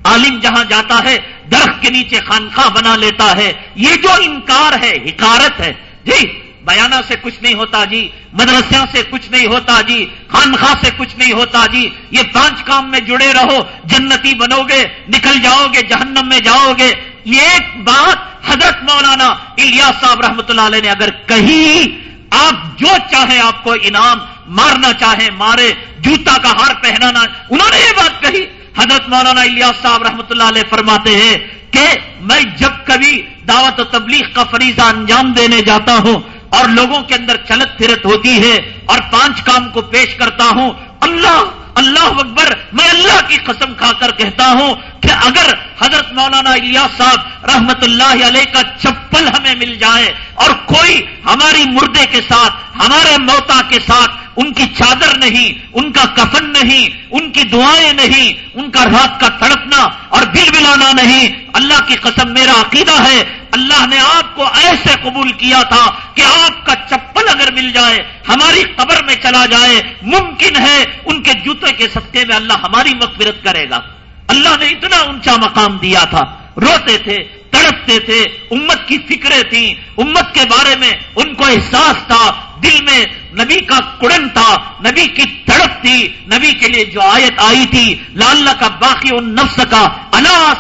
عالم جہاں جاتا ہے درخت کے نیچے خانخواہ بنا لیتا ہے یہ جو انکار ہے حکارت ہے جی بیانہ سے کچھ نہیں ہوتا جی مدرسوں سے کچھ نہیں ہوتا جی خانخواہ سے کچھ نہیں ہوتا جی یہ پانچ کام میں جڑے رہو جنتی بنو گے نکل جاؤ گے جہنم میں جاؤ گے یہ ایک بات حضرت مولانا الیاس صاحب رحمۃ اللہ علیہ نے اگر کہی، آپ جو چاہیں آپ کو انعام، مارنا چاہیں، مارے، جوتا کا ہار پہنانا، انہوں نے یہ بات کہی۔ حضرت مولانا الیاس صاحب رحمۃ اللہ علیہ فرماتے ہیں کہ میں جب کبھی دعوت و تبلیغ کا فریضہ انجام دینے جاتا ہوں اور لوگوں کے اندر چلت پھرت ہوتی ہے اور پانچ کام کو پیش کرتا ہوں، اللہ اللہ اکبر، میں اللہ کی قسم کھا کر کہتا ہوں کہ اگر حضرت مولانا الیاس صاحب رحمت اللہ علیہ کا چپل ہمیں مل جائے اور کوئی ہماری مردے کے ساتھ، ہمارے موتا کے ساتھ ان کی چادر نہیں، ان کا کفن نہیں، ان کی دعائیں نہیں، ان کا رات کا تڑپنا اور بل بلانا نہیں، اللہ کی قسم میرا عقیدہ ہے اللہ نے آپ کو ایسے قبول کیا تھا کہ آپ کا چپل اگر مل جائے، ہماری قبر میں چلا جائے، ممکن ہے ان کے جوتے کے سطح میں اللہ ہماری مغفرت کرے گا۔ اللہ نے اتنا اونچا مقام دیا تھا۔ روتے تھے، تڑپتے تھے، امت کی فکریں تھیں۔ امت کے بارے میں ان کو احساس تھا۔ دل میں نبی کا کڑن تھا، نبی کی تڑپ تھی، نبی کے لیے جو آیت آئی تھی لال کا باقی ان نفس کا اللہ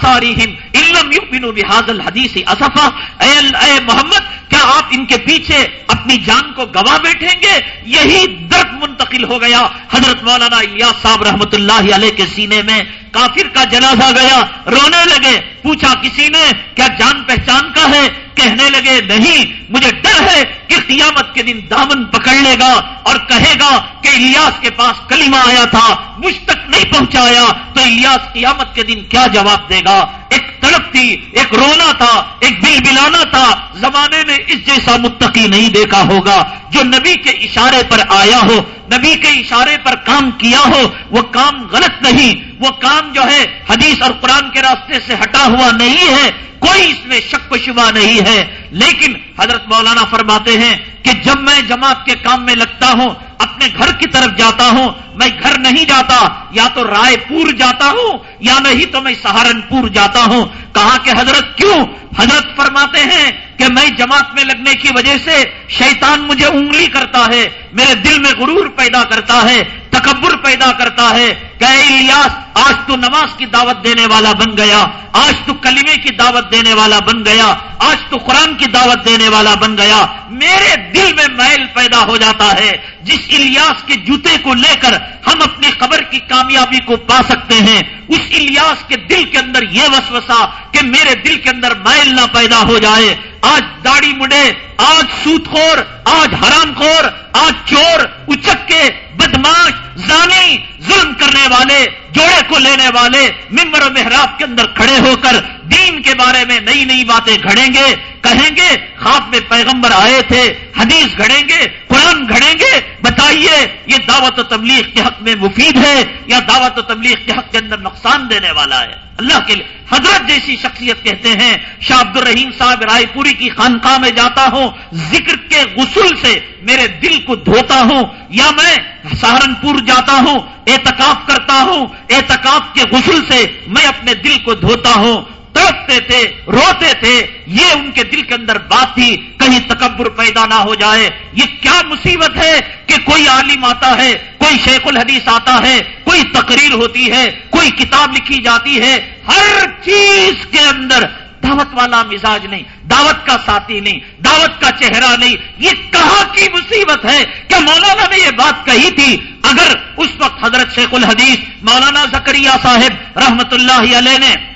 بحاظ الحدیث اصفا۔ اے محمد، کیا آپ ان کے پیچھے اپنی جان کو گوا بیٹھیں گے؟ یہی درد منتقل ہو گیا۔ حضرت مولانا الیاس صاحب رحمت اللہ علیہ کے سینے میں کافر کا جنازہ گیا، رونے لگے، پوچھا کسی نے، کیا جان پہچان کا ہے؟ کہنے لگے، نہیں، مجھے ڈر ہے کہ قیامت کے دن دامن پکڑ لے گا اور کہے گا کہ الیاس کے پاس کلمہ آیا تھا، مجھ تک نہیں پہنچایا، تو الیاس قیامت کے دن کیا جواب دے گا؟ ایک تڑپ تھی، ایک رونا تھا، ایک بل بلانا تھا، زمانے میں اس جیسا متقی نہیں دیکھا ہوگا۔ جو نبی کے اشارے پر آیا ہو، نبی کے اشارے پر کام کیا ہو، وہ کام غلط نہیں، وہ کام جو ہے حدیث اور قرآن کے راستے سے ہٹا ہوا نہیں ہے۔ کوئی اس میں شک و شبہ نہیں ہے۔ لیکن حضرت مولانا فرماتے ہیں کہ جب میں جماعت کے کام میں لگتا ہوں، اپنے گھر کی طرف جاتا ہوں، میں گھر نہیں جاتا، یا تو رائے پور جاتا ہوں، یا نہیں تو میں سہارنپور جاتا ہوں۔ کہا کہ حضرت کیوں؟ حضرت فرماتے ہیں کہ میں جماعت میں لگنے کی وجہ سے شیطان مجھے انگلی کرتا ہے، میرے دل میں غرور پیدا کرتا ہے۔ تکبر پیدا کرتا ہے کہ الیاس، آج تو نماز کی دعوت دینے والا بن گیا، آج تو کلمے کی دعوت دینے والا بن گیا، آج تو قرآن کی دعوت دینے والا بن گیا۔ میرے دل میں میل پیدا ہو جاتا ہے، جس الیاس کے جوتے کو لے کر ہم اپنی قبر کی کامیابی کو پا سکتے ہیں، اس الیاس کے دل کے اندر یہ وسوسا کہ میرے دل کے اندر میل نہ پیدا ہو جائے۔ آج داڑھی مڈے آج سوت خور، آج حرام خور، آج چور اچک کے بدماش، زانی، ظلم کرنے والے، جوڑے کو لینے والے ممبر و محراب کے اندر کھڑے ہو کر دین کے بارے میں نئی نئی باتیں گھڑیں گے، کہیں گے، خواب میں پیغمبر آئے تھے، حدیث گھڑیں گے، قرآن گھڑیں گے، بتائیے، یہ دعوت و تبلیغ کے حق میں مفید ہے یا دعوت و تبلیغ کے حق کے اندر نقصان دینے والا ہے؟ اللہ کے لیے حضرت جیسی شخصیت کہتے ہیں، شاہ عبد الرحیم صاحب رائے پوری کی خانقاہ میں جاتا ہوں، ذکر کے غسل سے میرے دل کو دھوتا ہوں، یا میں سہارنپور جاتا ہوں، اعتکاف کرتا ہوں، اعتکاف کے غسل سے میں اپنے دل کو دھوتا ہوں۔ تڑپتے تھے، روتے تھے، یہ ان کے دل کے اندر بات تھی، کہیں تکبر پیدا نہ ہو جائے۔ یہ کیا مصیبت ہے کہ کوئی عالم آتا ہے، کوئی شیخ الحدیث آتا ہے، کوئی تقریر ہوتی ہے، کوئی کتاب لکھی جاتی ہے۔ ہر چیز کے اندر دعوت والا مزاج نہیں، دعوت کا ساتھی نہیں، دعوت کا چہرہ نہیں۔ یہ کہاں کی مصیبت ہے کہ مولانا نے یہ بات کہی تھی؟ اگر اس وقت حضرت شیخ الحدیث، مولانا زکریہ صاحب رحمت اللہ علیہ نے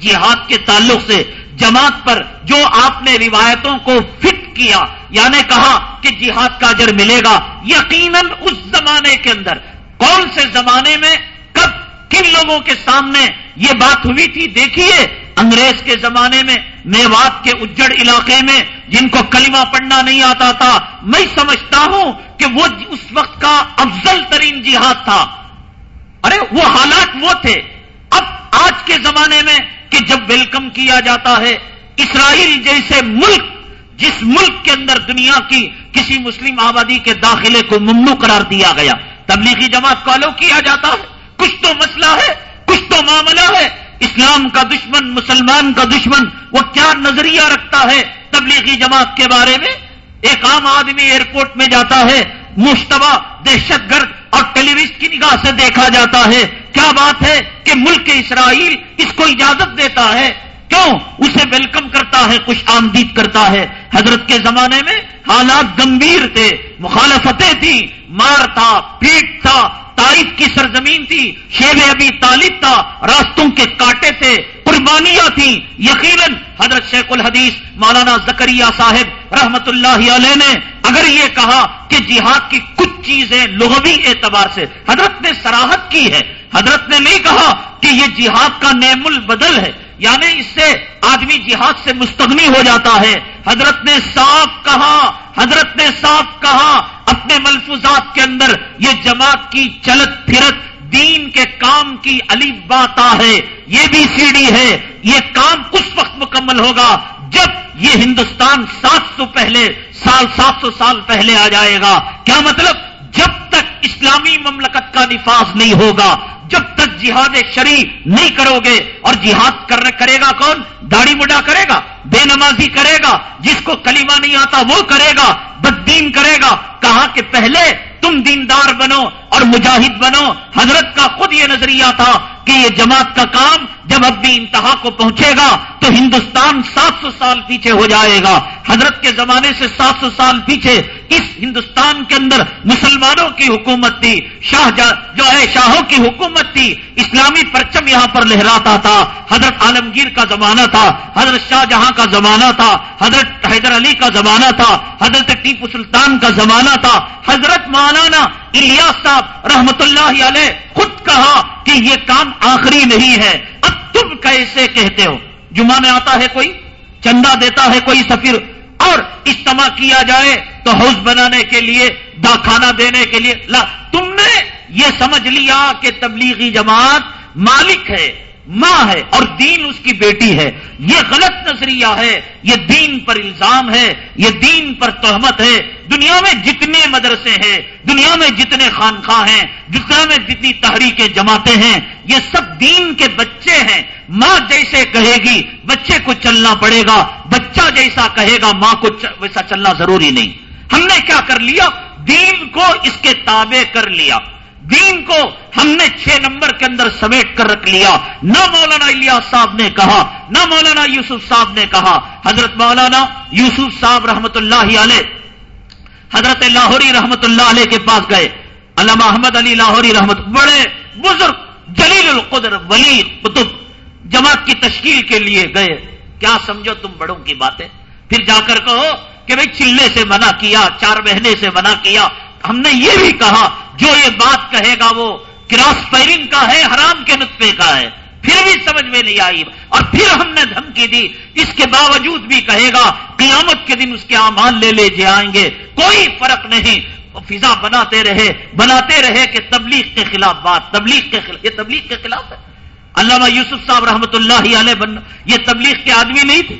جہاد کے تعلق سے جماعت پر جو آپ نے روایتوں کو فٹ کیا یعنی کہا کہ جہاد کا اجر ملے گا یقیناً اس زمانے کے اندر۔ کون سے زمانے میں؟ کب؟ کن لوگوں کے سامنے یہ بات ہوئی تھی؟ دیکھیے، انگریز کے زمانے میں، میوات کے اجڑ علاقے میں، جن کو کلمہ پڑھنا نہیں آتا تھا۔ میں سمجھتا ہوں کہ وہ اس وقت کا افضل ترین جہاد تھا۔ ارے، وہ حالات وہ تھے۔ اب آج کے زمانے میں کہ جب ویلکم کیا جاتا ہے، اسرائیل جیسے ملک، جس ملک کے اندر دنیا کی کسی مسلم آبادی کے داخلے کو ممنوع قرار دیا گیا، تبلیغی جماعت کو الو کیا جاتا ہے؟ کچھ تو مسئلہ ہے، کچھ تو معاملہ ہے۔ اسلام کا دشمن، مسلمان کا دشمن، وہ کیا نظریہ رکھتا ہے تبلیغی جماعت کے بارے میں؟ ایک عام آدمی ایئرپورٹ میں جاتا ہے، مشتبہ، دہشت گرد اور ٹیلی کی نگاہ سے دیکھا جاتا ہے۔ کیا بات ہے کہ ملک اسرائیل اس کو اجازت دیتا ہے؟ کیوں؟ اسے ویلکم کرتا ہے، خوش آمدید کرتا ہے۔ حضرت کے زمانے میں حالات گمبھیر تھے، مخالفتیں تھیں، مار تھا، پیٹ تھا، تاریخ کی سرزمین تھی، شیب ابھی طالب تھا، راستوں کے کاٹے تھے، قربانیاں تھیں۔ یقیناً حضرت شیخ الحدیث مولانا زکریہ صاحب رحمت اللہ علیہ نے اگر یہ کہا کہ جہاد کی کچھ چیزیں لغوی اعتبار سے حضرت نے سراہد کی ہے حضرت نے نہیں کہا کہ یہ جہاد کا نعم البدل ہے یعنی اس سے آدمی جہاد سے مستغنی ہو جاتا ہے۔ حضرت نے صاف کہا، حضرت نے صاف کہا اپنے ملفوظات کے اندر، یہ جماعت کی چلت پھرت، دین کے کام کی علی بات ہے۔ یہ بھی سیڑھی ہے، یہ کام اس وقت مکمل ہوگا جب یہ ہندوستان سات سو پہلے، سال سات سو سال پہلے آ جائے گا۔ کیا مطلب؟ جب تک اسلامی مملکت کا نفاذ نہیں ہوگا۔ جب تک جہاد شریع نہیں کرو گے اور جہاد کرے گا کون؟ داڑھی مڈا کرے گا، بے نمازی کرے گا، جس کو کلمہ نہیں آتا وہ کرے گا، بددین کرے گا۔ کہا کہ پہلے تم دیندار بنو اور مجاہد بنو۔ حضرت کا خود یہ نظریہ تھا کہ یہ جماعت کا کام جب اب بھی انتہا کو پہنچے گا تو ہندوستان سات سو سال پیچھے ہو جائے گا۔ حضرت کے زمانے سے سات سو سال پیچھے اس ہندوستان کے اندر مسلمانوں کی حکومت تھی۔ شاہ جو ہے شاہوں کی حکومت تھی، اسلامی پرچم یہاں پر لہراتا تھا۔ حضرت عالمگیر کا زمانہ تھا، حضرت شاہ جہاں کا زمانہ تھا، حضرت حیدر علی کا زمانہ تھا، حضرت ٹیپو سلطان کا زمانہ تھا۔ حضرت مولانا الیاس صاحب رحمت اللہ علیہ خود کہا کہ یہ کام آخری نہیں ہے۔ اب تم کیسے کہتے ہو؟ جمعہ میں آتا ہے کوئی؟ چندہ دیتا ہے کوئی سفیر؟ اور اجتماع کیا جائے تو ہاؤس بنانے کے لیے، داخانہ دینے کے لیے۔ لا، تم نے یہ سمجھ لیا کہ تبلیغی جماعت مالک ہے۔ ماں ہے اور دین اس کی بیٹی ہے۔ یہ غلط نظریہ ہے، یہ دین پر الزام ہے، یہ دین پر تہمت ہے۔ دنیا میں جتنے مدرسے ہیں، دنیا میں جتنے خانخواہ ہیں، دنیا میں جتنی تحریکیں جماتے ہیں، یہ سب دین کے بچے ہیں۔ ماں جیسے کہے گی، بچے کو چلنا پڑے گا۔ بچہ جیسا کہے گا، ماں کو ویسا چلنا ضروری نہیں۔ ہم نے کیا کر لیا؟ دین کو اس کے تابع کر لیا۔ دین کو ہم نے چھ نمبر کے اندر سمیٹ کر رکھ لیا۔ نہ مولانا الیاس صاحب نے کہا، نہ مولانا یوسف صاحب نے کہا۔ حضرت مولانا یوسف صاحب رحمت اللہ علیہ، حضرت لاہوری رحمت اللہ علیہ کے پاس گئے۔ علامہ احمد علی لاہوری رحمت، بڑے بزرگ، جلیل القدر ولی قطب جماعت کی تشکیل کے لیے گئے۔ کیا سمجھو تم بڑوں کی باتیں؟ پھر جا کر کہو کہ بھائی چلنے سے منع کیا، چار مہینے سے منع کیا ہم نے یہ بھی کہا، جو یہ بات کہے گا وہ کراس فائرنگ کا ہے، حرام کے نطفے کا ہے۔ پھر بھی سمجھ میں نہیں آئی۔ اور پھر ہم نے دھمکی دی۔ اس کے باوجود بھی کہے گا، قیامت کے دن اس کے امان لے لے جائیں گے۔ کوئی فرق نہیں۔ فضا بناتے رہے۔ بناتے رہے کہ تبلیغ کے خلاف بات، تبلیغ کے خلاف، یہ تبلیغ کے خلاف ہے۔ علامہ یوسف صاحب رحمۃ اللہ علیہ بن، یہ تبلیغ کے آدمی نہیں تھے۔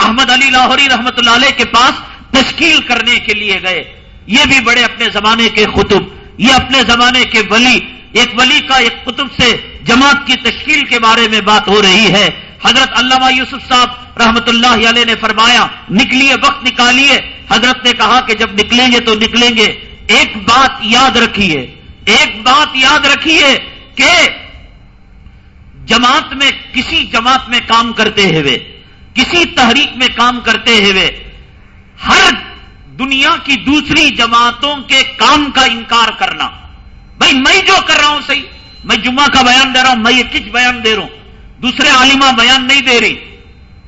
احمد علی لاہوری رحمۃ اللہ علیہ کے پاس تشکیل کرنے کے لیے گئے۔ یہ بھی بڑے اپنے زمانے کے خطب، یہ اپنے زمانے کے ولی، ایک ولی کا ایک قطب سے جماعت کی تشکیل کے بارے میں بات ہو رہی ہے۔ حضرت علامہ یوسف صاحب رحمت اللہ علیہ نے فرمایا، نکلیے، وقت نکالیے۔ حضرت نے کہا کہ جب نکلیں گے تو نکلیں گے۔ ایک بات یاد رکھیے، ایک بات یاد رکھیے کہ جماعت میں، کسی جماعت میں کام کرتے ہوئے، کسی تحریک میں کام کرتے ہوئے، ہر دنیا کی دوسری جماعتوں کے کام کا انکار کرنا۔ بھائی میں جو کر رہا ہوں صحیح، میں جمعہ کا بیان دے رہا ہوں، میں یہ کچھ بیان دے رہا ہوں۔ دوسرے عالمہ بیان نہیں دے رہی۔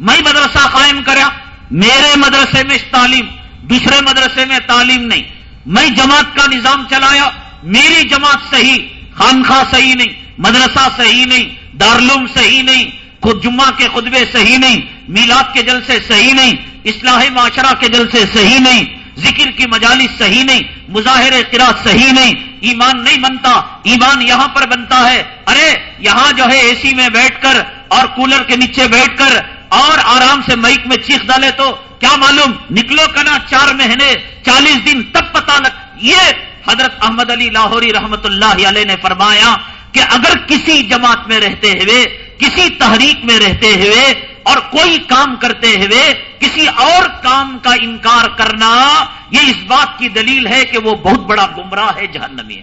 میں مدرسہ قائم کرا، میرے مدرسے میں تعلیم، دوسرے مدرسے میں تعلیم نہیں۔ میں جماعت کا نظام چلایا، میری جماعت صحیح، خانخواہ صحیح نہیں، مدرسہ صحیح نہیں دارلوم صحیح نہیں، خود جمعہ کے خطبے صحیح نہیں، میلاد کے جلسے صحیح نہیں، اصلاح معاشرہ کے جلسے صحیح نہیں۔ ذکر کی مجالس صحیح نہیں مظاہر قرآن صحیح نہیں، ایمان نہیں بنتا، ایمان یہاں پر بنتا ہے۔ ارے، یہاں جو ہے اے سی میں بیٹھ کر اور کولر کے نیچے بیٹھ کر اور آرام سے مائک میں چیخ ڈالے تو کیا معلوم؟ نکلو کنا چار مہینے، چالیس دن، تب پتا لگ۔ یہ حضرت احمد علی لاہوری رحمت اللہ علیہ نے فرمایا کہ اگر کسی جماعت میں رہتے ہوئے، کسی تحریک میں رہتے ہوئے اور کوئی کام کرتے ہوئے کسی اور کام کا انکار کرنا، یہ اس بات کی دلیل ہے کہ وہ بہت بڑا گمراہ ہے، جہنمی ہے۔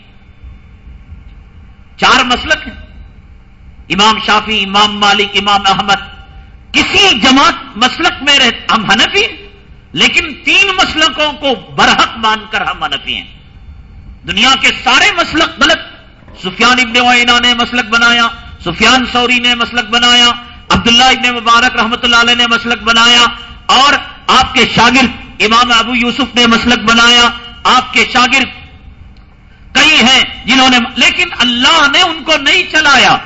چار مسلک ہیں۔ امام شافی امام مالک، امام احمد۔ کسی جماعت مسلک میں رہتے ہم حنفی ہیں، لیکن تین مسلکوں کو برحق مان کر ہم حنفی ہیں۔ دنیا کے سارے مسلک غلط۔ سفیان ابن وائنا نے مسلک بنایا، سفیان سوری نے مسلک بنایا عبداللہ ابن مبارک رحمت اللہ علیہ نے مسلک بنایا اور آپ کے شاگرد امام ابو یوسف نے مسلک بنایا آپ کے شاگرد کئی ہیں جنہوں نے لیکن اللہ نے ان کو نہیں چلایا۔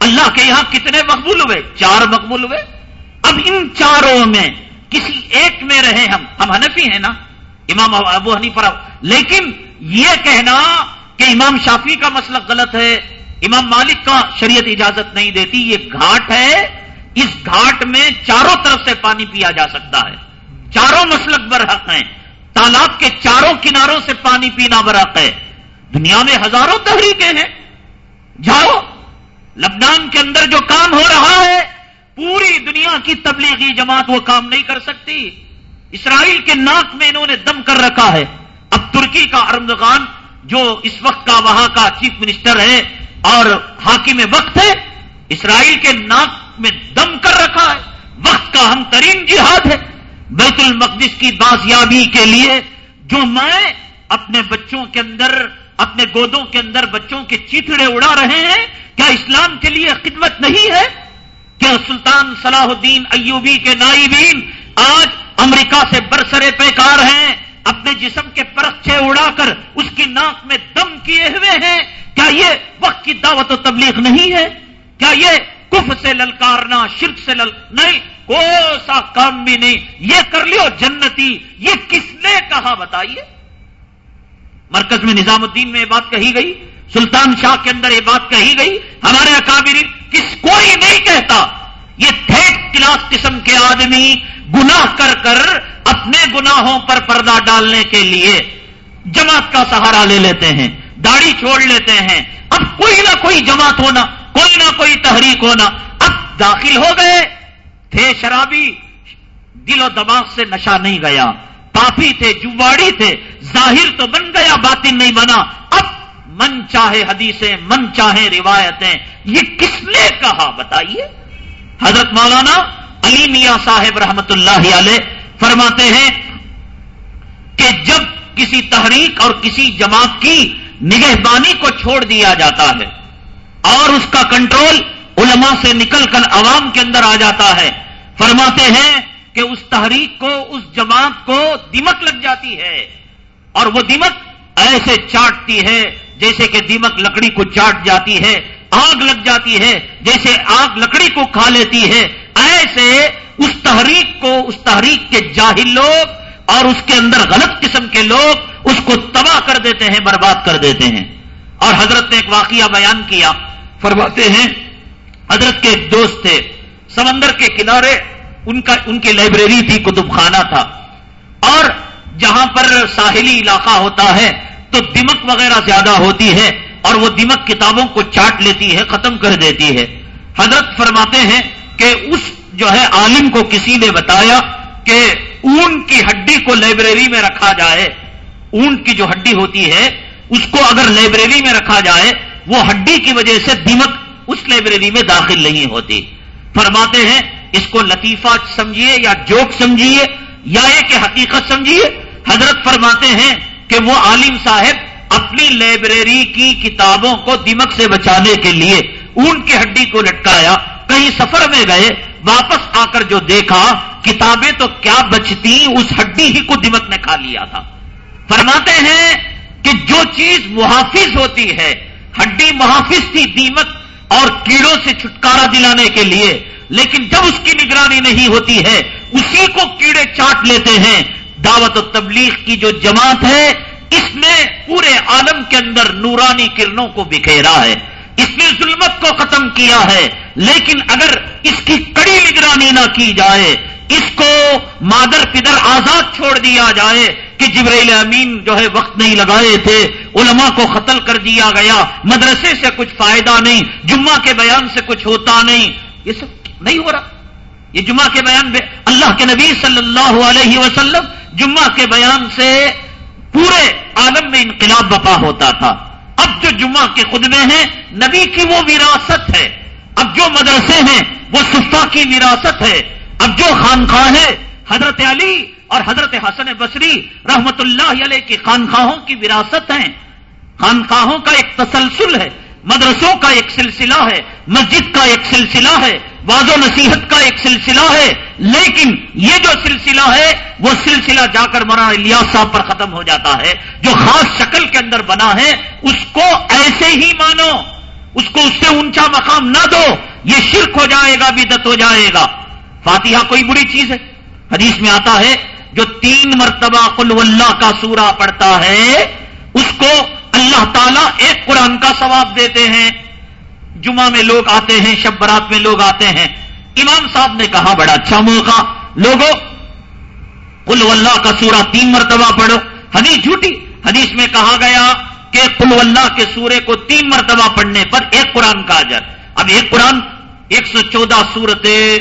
اللہ کے یہاں کتنے مقبول ہوئے؟ چار مقبول ہوئے۔ اب ان چاروں میں کسی ایک میں رہے ہم۔ ہم حنفی ہیں نا۔ امام ابو ہنی لیکن یہ کہنا کہ امام شافی کا مسلک غلط ہے۔ امام مالک کا شریعت اجازت نہیں دیتی، یہ گھاٹ ہے۔ اس گھاٹ میں چاروں طرف سے پانی پیا جا سکتا ہے۔ چاروں مسلک برحق ہیں۔ تالاب کے چاروں کناروں سے پانی پینا برحق ہے۔ دنیا میں ہزاروں تحریکیں ہیں۔ جاؤ۔ لبنان کے اندر جو کام ہو رہا ہے، پوری دنیا کی تبلیغی جماعت وہ کام نہیں کر سکتی۔ اسرائیل کے ناک میں انہوں نے دم کر رکھا ہے۔ اب ترکی کا ارمدغان جو اس وقت کا وہاں کا چیف منسٹر ہے اور حاکم وقت ہے، اسرائیل کے ناک میں دم کر رکھا ہے، وقت کا ہم ترین جہاد ہے۔ بیت المقدس کی بازیابی کے لیے جو میں اپنے بچوں کے اندر، اپنے گودوں کے اندر بچوں کے چیتڑے اڑا رہے ہیں، کیا اسلام کے لیے خدمت نہیں ہے؟ کیا سلطان صلاح الدین ایوبی کے نائبین آج امریکہ سے برسرے پیکار ہیں؟ اپنے جسم کے پرچے اڑا کر اس کی ناک میں دم کیے ہوئے ہیں۔ کیا یہ وقت کی دعوت و تبلیغ نہیں ہے؟ کیا یہ کف سے للکارنا، شرک سے لل؟ نہیں کو سا کام بھی نہیں۔ یہ کر لیو جنتی، یہ کس نے کہا بتائیے؟ مرکز میں نظام الدین میں یہ بات کہی گئی، سلطان شاہ کے اندر یہ بات کہی گئی، ہمارے اکابری کس کوئی نہیں کہتا۔ یہ تھیٹ کلاس قسم کے آدمی گناہ کر کر اپنے گناہوں پر پردہ ڈالنے کے لیے جماعت کا سہارا لے لیتے ہیں، داڑھی چھوڑ لیتے ہیں۔ اب کوئی نہ کوئی جماعت ہونا، کوئی نہ کوئی تحریک ہونا اب داخل ہو گئے۔ تھے شرابی، دل و دماغ سے نشہ نہیں گیا۔ پاپی تھے، جواڑی تھے، ظاہر تو بن گیا، باطن نہیں بنا۔ اب من چاہے حدیثیں، من چاہے روایتیں، یہ کس نے کہا؟ بتائیے۔ حضرت مولانا علی میاں صاحب رحمت اللہ علیہ فرماتے ہیں کہ جب کسی تحریک اور کسی جماعت کی نگہبانی کو چھوڑ دیا جاتا ہے اور اس کا کنٹرول علماء سے نکل کر عوام کے اندر آ جاتا ہے، فرماتے ہیں کہ اس تحریک کو، اس جماعت کو دیمک لگ جاتی ہے اور وہ دیمک ایسے چاٹتی ہے جیسے کہ دیمک لکڑی کو چاٹ جاتی ہے آگ لگ جاتی ہے، جیسے آگ لکڑی کو کھا لیتی ہے۔ ایسے اس تحریک کو، اس تحریک کے جاہل لوگ اور اس کے اندر غلط قسم کے لوگ اس کو تباہ کر دیتے ہیں، برباد کر دیتے ہیں۔ اور حضرت نے ایک واقعہ بیان کیا۔ فرماتے ہیں، حضرت کے ایک دوست تھے، سمندر کے کنارے، ان کا، ان کی لائبریری تھی کتب خانہ تھا۔ اور جہاں پر ساحلی علاقہ ہوتا ہے، تو دمک وغیرہ زیادہ ہوتی ہے۔ اور وہ دمک کتابوں کو چاٹ لیتی ہے، ختم کر دیتی ہے۔ حضرت فرماتے ہیں کہ اس جو ہے عالم کو کسی نے بتایا کہ اون کی ہڈی کو لائبریری میں رکھا جائے۔ اون کی جو ہڈی ہوتی ہے، اس کو اگر لائبریری میں رکھا جائے، وہ ہڈی کی وجہ سے دیمک اس لائبریری میں داخل نہیں ہوتی۔ فرماتے ہیں، اس کو لطیفہ سمجھیے یا جوک سمجھیے یا یہ کہ حقیقت سمجھیے۔ حضرت فرماتے ہیں کہ وہ عالم صاحب اپنی لائبریری کی کتابوں کو دیمک سے بچانے کے لیے اون کی ہڈی کو لٹکایا، کہیں سفر میں گئے، واپس آ کر جو دیکھا، کتابیں تو کیا بچتی، اس ہڈی ہی کو دمک نے کھا لیا تھا۔ فرماتے ہیں کہ جو چیز محافظ ہوتی ہے، ہڈی محافظ تھی دیمک اور کیڑوں سے چھٹکارا دلانے کے لیے، لیکن جب اس کی نگرانی نہیں ہوتی ہے، اسی کو کیڑے چاٹ لیتے ہیں۔ دعوت و تبلیغ کی جو جماعت ہے اس نے پورے عالم کے اندر نورانی کرنوں کو بکھیرا ہے۔ اس نے ظلمت کو ختم کیا ہے۔ لیکن اگر اس کی کڑی نگرانی نہ کی جائے، اس کو مادر پدر آزاد چھوڑ دیا جائے کہ جبریل امین جو ہے وقت نہیں لگائے تھے، علماء کو قتل کر دیا گیا، مدرسے سے کچھ فائدہ نہیں، جمعہ کے بیان سے کچھ ہوتا نہیں۔ یہ سب نہیں ہو رہا۔ یہ جمعہ کے بیان اللہ کے نبی صلی اللہ علیہ وسلم جمعہ کے بیان سے پورے عالم میں انقلاب بپا ہوتا تھا۔ اب جو جمعہ کے خطبے ہیں، نبی کی وہ وراثت ہے۔ اب جو مدرسے ہیں، وہ صفا کی وراثت ہے۔ اب جو خانخواہ ہے، حضرت علی اور حضرت حسن بصری رحمت اللہ علیہ کی خانخواہوں کی وراثت ہیں۔ خانخواہوں کا ایک تسلسل ہے، مدرسوں کا ایک سلسلہ ہے، مسجد کا ایک سلسلہ ہے۔ واض و نصیحت کا ایک سلسلہ ہے، لیکن یہ جو سلسلہ ہے، وہ سلسلہ جا کر مولانا الیاس صاحب پر ختم ہو جاتا ہے۔ جو خاص شکل کے اندر بنا ہے، اس کو ایسے ہی مانو، اس کو اس سے اونچا مقام نہ دو، یہ شرک ہو جائے گا بدت ہو جائے گا۔ فاتحہ کوئی بری چیز ہے؟ حدیث میں آتا ہے، جو تین مرتبہ قل اللہ کا سورہ پڑتا ہے، اس کو اللہ تعالیٰ ایک قرآن کا ثواب دیتے ہیں۔ جمعہ میں لوگ آتے ہیں، شب برات میں لوگ آتے ہیں۔ امام صاحب نے کہا، بڑا اچھا موقع۔ لوگوں قل اللہ کا سورہ تین مرتبہ پڑھو۔ حدیث جھوٹی۔ حدیث میں کہا گیا کہ قل اللہ کے سورے کو تین مرتبہ پڑھنے پر ایک قرآن کا اجر۔ اب ایک قرآن، ایک سو چودہ سورتیں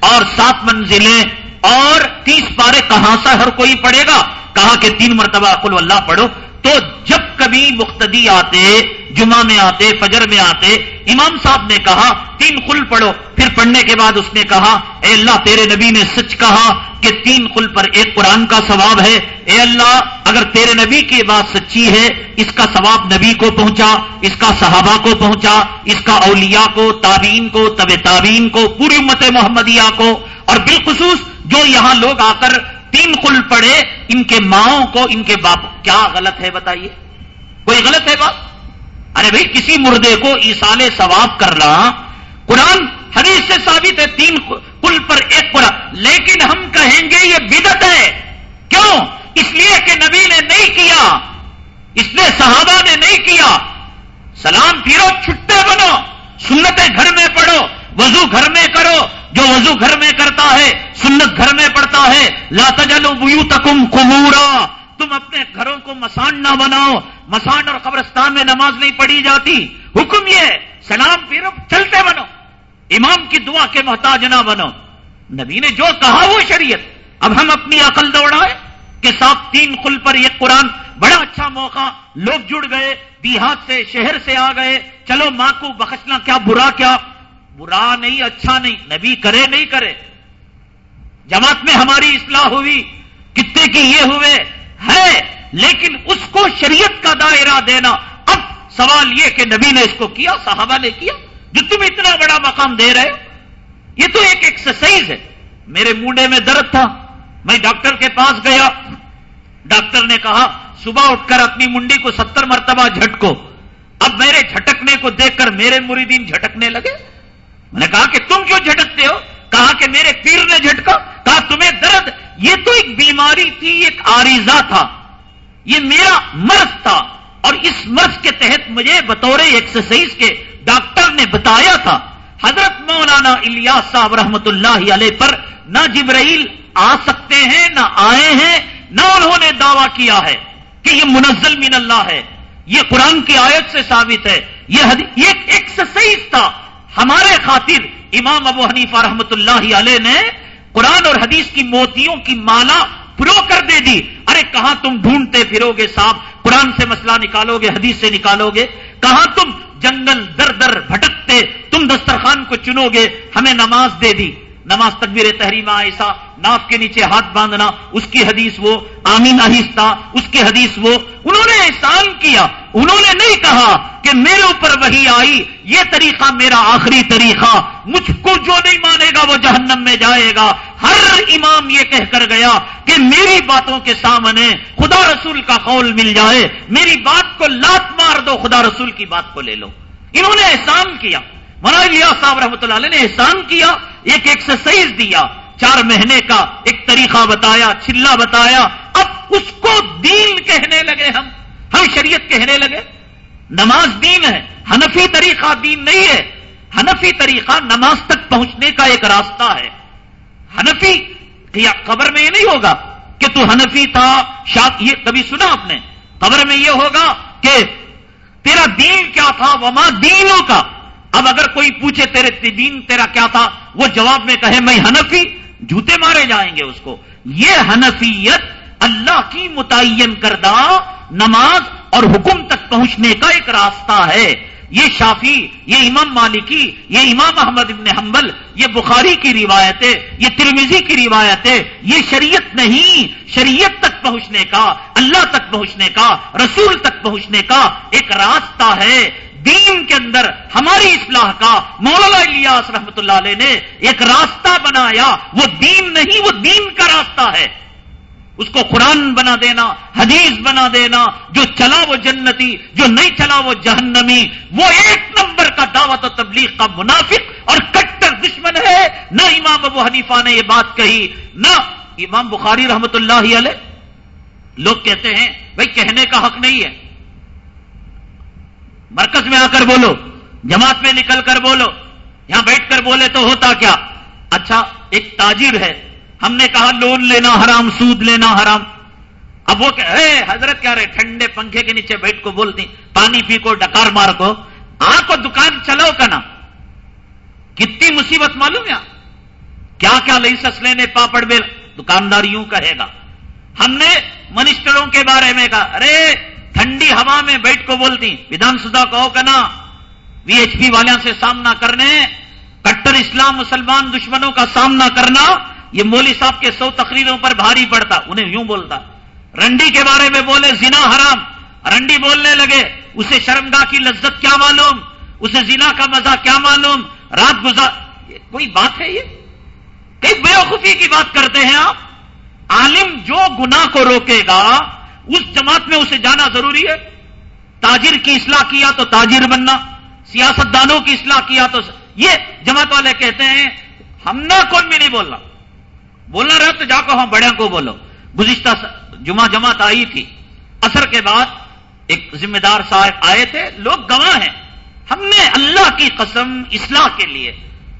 اور سات منزلیں اور تیس پارے کہاں سے ہر کوئی پڑھے گا؟ کہا کہ تین مرتبہ قل اللہ پڑھو۔ تو جب کبھی مختدی آتے، جمعہ میں آتے، فجر میں آتے، امام صاحب نے کہا، تین خل پڑھو، پھر پڑھنے کے بعد اس نے کہا، اے اللہ تیرے نبی نے سچ کہا کہ تین خل پر ایک قرآن کا ثواب ہے۔ اے اللہ، اگر تیرے نبی کی بات سچی ہے، اس کا ثواب نبی کو پہنچا، اس کا صحابہ کو پہنچا، اس کا اولیاء کو تابین کو طب تابین کو، پوری امت محمدیہ کو۔ اور بالخصوص جو یہاں لوگ آ کر تین کل پڑے ان کے ماؤں کو، ان کے باپ کیا غلط ہے بتائیے؟ کوئی غلط ہے بات؟ ارے بھائی، کسی مردے کو ایسال ثواب کرنا، قرآن حدیث سے ثابت ہے، تین کل پر ایک قرآن لیکن ہم کہیں گے یہ بدت ہے۔ کیوں؟ اس لیے کہ نبی نے نہیں کیا، اس نے صحابہ نے نہیں کیا۔ سلام پھرو چھٹے بنو، سنتیں گھر میں پڑھو، وضو گھر میں کرو۔ جو وضو گھر میں کرتا ہے، سنت گھر میں پڑتا ہے۔ لا تجلو تکم کمورا تم اپنے گھروں کو مسان نہ بناؤ مسان اور قبرستان میں نماز نہیں پڑھی جاتی۔ حکم یہ سلام پھر چلتے بنو۔ امام کی دعا کے محتاج نہ بنو۔ نبی نے جو کہا وہ شریعت۔ اب ہم اپنی عقل دوڑائے کہ ساتھ تین خل پر یہ قرآن بڑا اچھا موقع، لوگ جڑ گئے، دیہات سے، شہر سے آ گئے۔ چلو ماں کو بخشنا کیا، برا کیا؟ برا نہیں اچھا نہیں۔ نبی کرے نہیں کرے۔ جماعت میں ہماری اصلاح ہوئی۔ کتنے کی یہ ہوئے ہے لیکن اس کو شریعت کا دائرہ دینا اب سوال یہ کہ نبی نے اس کو کیا صحابہ نے کیا جو تم اتنا بڑا مقام دے رہے یہ تو ایک ایکسرسائز ہے۔ میرے مونڈے میں درد تھا۔ میں ڈاکٹر کے پاس گیا۔ ڈاکٹر نے کہا، صبح اٹھ کر اپنی منڈی کو ستر مرتبہ جھٹکو۔ اب میرے جھٹکنے کو دیکھ کر میرے مریدین جھٹکنے لگے۔ میں نے کہا کہ تم کیوں جھٹکتے ہو؟ کہا کہ میرے پیر نے جھٹکا، کہا تمہیں درد، یہ تو ایک بیماری تھی ایک آریزہ تھا۔ یہ میرا مرض تھا۔ اور اس مرض کے تحت مجھے بطور ایکسرسائز کے ڈاکٹر نے بتایا تھا۔ حضرت مولانا الیاس صاحب رحمت اللہ علیہ پر نہ جبرائیل آ سکتے ہیں، نہ آئے ہیں، نہ انہوں نے دعویٰ کیا ہے کہ یہ منزل من اللہ ہے۔ یہ قرآن کی آیت سے ثابت ہے۔ یہ ایکسرسائز تھا۔ ہمارے خاطر امام ابو حنیفہ رحمت اللہ علیہ نے قرآن اور حدیث کی موتیوں کی مالا پرو کر دے دی۔ ارے کہاں تم ڈھونڈتے پھرو گے صاحب؟ قرآن سے مسئلہ نکالو گے حدیث سے نکالو گے کہاں تم جنگل در در بھٹکتے، تم دسترخوان کو چنو گے ہمیں نماز دے دی۔ نماز تکبیر تحریمہ ایسا ناف کے نیچے ہاتھ باندھنا، اس کی حدیث وہ آمین آہستہ، اس کی حدیث وہ انہوں نے احسان کیا، انہوں نے نہیں کہا کہ میرے اوپر وہی آئی، یہ طریقہ میرا آخری طریقہ، مجھ کو جو نہیں مانے گا وہ جہنم میں جائے گا۔ ہر امام یہ کہہ کر گیا کہ میری باتوں کے سامنے خدا رسول کا قول مل جائے، میری بات کو لات مار دو، خدا رسول کی بات کو لے لو۔ انہوں نے احسان کیا۔ مولانا جی صاحب رحمۃ اللہ علیہ نے احسان کیا، ایک ایکسرسائز دیا، چار مہینے کا ایک طریقہ بتایا، چلا بتایا، اب اس کو دین کہنے لگے ہم ہم شریعت کہنے لگے۔ نماز دین ہے، حنفی طریقہ دین نہیں ہے۔ حنفی طریقہ نماز تک پہنچنے کا ایک راستہ ہے۔ حنفی قبر میں یہ نہیں ہوگا کہ تو حنفی تھا شاپ یہ کبھی سنا آپ نے؟ قبر میں یہ ہوگا کہ تیرا دین کیا تھا، وما دینوں کا؟ اب اگر کوئی پوچھے تیرے دین تیرا کیا تھا؟ وہ جواب میں کہے، میں حنفی جوتے مارے جائیں گے اس کو۔ یہ حنفیت اللہ کی متعین کردہ نماز اور حکم تک پہنچنے کا ایک راستہ ہے۔ یہ شافی یہ امام مالکی، یہ امام احمد ابن حنبل، یہ بخاری کی روایت ہے، یہ ترمیزی کی روایت ہے۔ یہ شریعت نہیں، شریعت تک پہنچنے کا، اللہ تک پہنچنے کا، رسول تک پہنچنے کا ایک راستہ ہے۔ دین کے اندر ہماری اصلاح کا مولانا الیاس رحمت اللہ علیہ نے ایک راستہ بنایا، وہ دین نہیں، وہ دین کا راستہ ہے۔ اس کو قرآن بنا دینا، حدیث بنا دینا، جو چلا وہ جنتی، جو نہیں چلا وہ جہنمی، وہ ایک نمبر کا دعوت و تبلیغ کا منافق اور کٹر دشمن ہے۔ نہ امام ابو حنیفہ نے یہ بات کہی، نہ امام بخاری رحمت اللہ علیہ۔ لوگ کہتے ہیں، بھائی کہنے کا حق نہیں ہے۔ مرکز میں آ کر بولو، جماعت میں نکل کر بولو، یہاں بیٹھ کر بولے تو ہوتا کیا؟ اچھا ایک تاجر ہے۔ ہم نے کہا، لون لینا حرام، سود لینا حرام۔ اب وہ کہ حضرت کیا رہے؟ ٹھنڈے پنکھے کے نیچے بیٹھ کو بولتی، پانی پی کو، ڈکار مار کو۔ آ کو دکان چلاؤ کا نا کتنی مصیبت معلوم یا کیا کیا لائسنس لینے پاپڑ میں دکاندار یوں کہے گا۔ ہم نے منسٹروں کے بارے میں کہا، ارے ٹھنڈی ہوا میں بیٹھ کو بولتی ودھان سدھا کہو کہ نا وی ایچ پی والوں سے سامنا کرنے۔ کٹر اسلام مسلمان دشمنوں کا سامنا کرنا۔ یہ مولی صاحب کے سو تقریروں پر بھاری پڑتا۔ انہیں یوں بولتا۔ رنڈی کے بارے میں بولے زنا حرام۔ رنڈی بولنے لگے۔ اسے شرمگاہ کی لذت کیا معلوم؟ اسے زنا کا مزہ کیا معلوم؟ رات گزار۔ کوئی بات ہے یہ؟ کئی بے کی بات کرتے ہیں آپ؟ عالم جو گناہ کو روکے گا اس جماعت میں اسے جانا ضروری ہے۔ تاجر کی اصلاح کیا تو تاجر بننا سیاست دانوں کی اصلاح کیا تو یہ جماعت والے کہتے ہیں، ہم نہ کون بھی نہیں بولنا بولنا رہا تو جا کو ہم بڑے کو بولو۔ گزشتہ جمعہ جماعت آئی تھی۔ اثر کے بعد ایک ذمہ دار صاحب آئے تھے۔ لوگ گواہ ہیں۔ ہم نے اللہ کی قسم اصلاح کے لیے،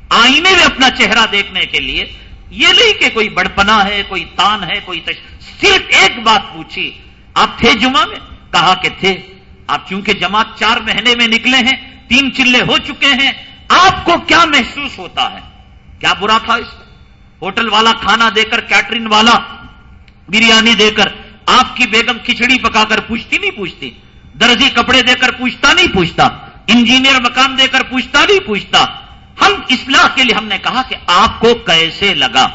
آئینے میں اپنا چہرہ دیکھنے کے لیے، یہ نہیں کہ کوئی بڑپنا ہے، کوئی تان ہے، کوئی تش... صرف ایک بات پوچھی۔ آپ تھے جمعہ میں؟ کہا کہ تھے۔ آپ چونکہ جماعت چار مہینے میں نکلے ہیں، تین چلے ہو چکے ہیں، آپ کو کیا محسوس ہوتا ہے؟ کیا برا تھا اس میں؟ ہوٹل والا کھانا دے کر کیٹرین والا بریانی دے کر، آپ کی بیگم کھچڑی پکا کر پوچھتی نہیں پوچھتی، درزی کپڑے دے کر پوچھتا نہیں پوچھتا، انجینئر مکان دے کر پوچھتا نہیں پوچھتا۔ ہم اصلاح کے لیے ہم نے کہا کہ آپ کو کیسے لگا؟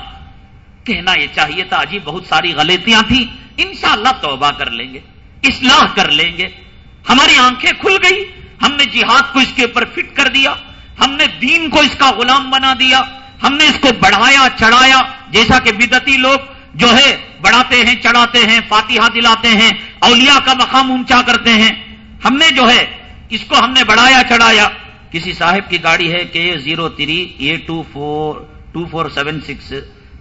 کہنا یہ چاہیے تھا جی بہت ساری غلطیاں تھیں۔ انشاءاللہ توبہ کر لیں گے، اصلاح کر لیں گے۔ ہماری آنکھیں کھل گئی، ہم نے جہاد کو اس کے اوپر فٹ کر دیا، ہم نے دین کو اس کا غلام بنا دیا، ہم نے اس کو بڑھایا، چڑھایا۔ جیسا کہ بدتی لوگ جو ہے، بڑھاتے ہیں، چڑھاتے ہیں، فاتحہ دلاتے ہیں، اولیاء کا مقام اونچا کرتے ہیں۔ ہم نے جو ہے، اس کو ہم نے بڑھایا، چڑھایا۔ کسی صاحب کی گاڑی ہے کہ zero three A two four two four seven six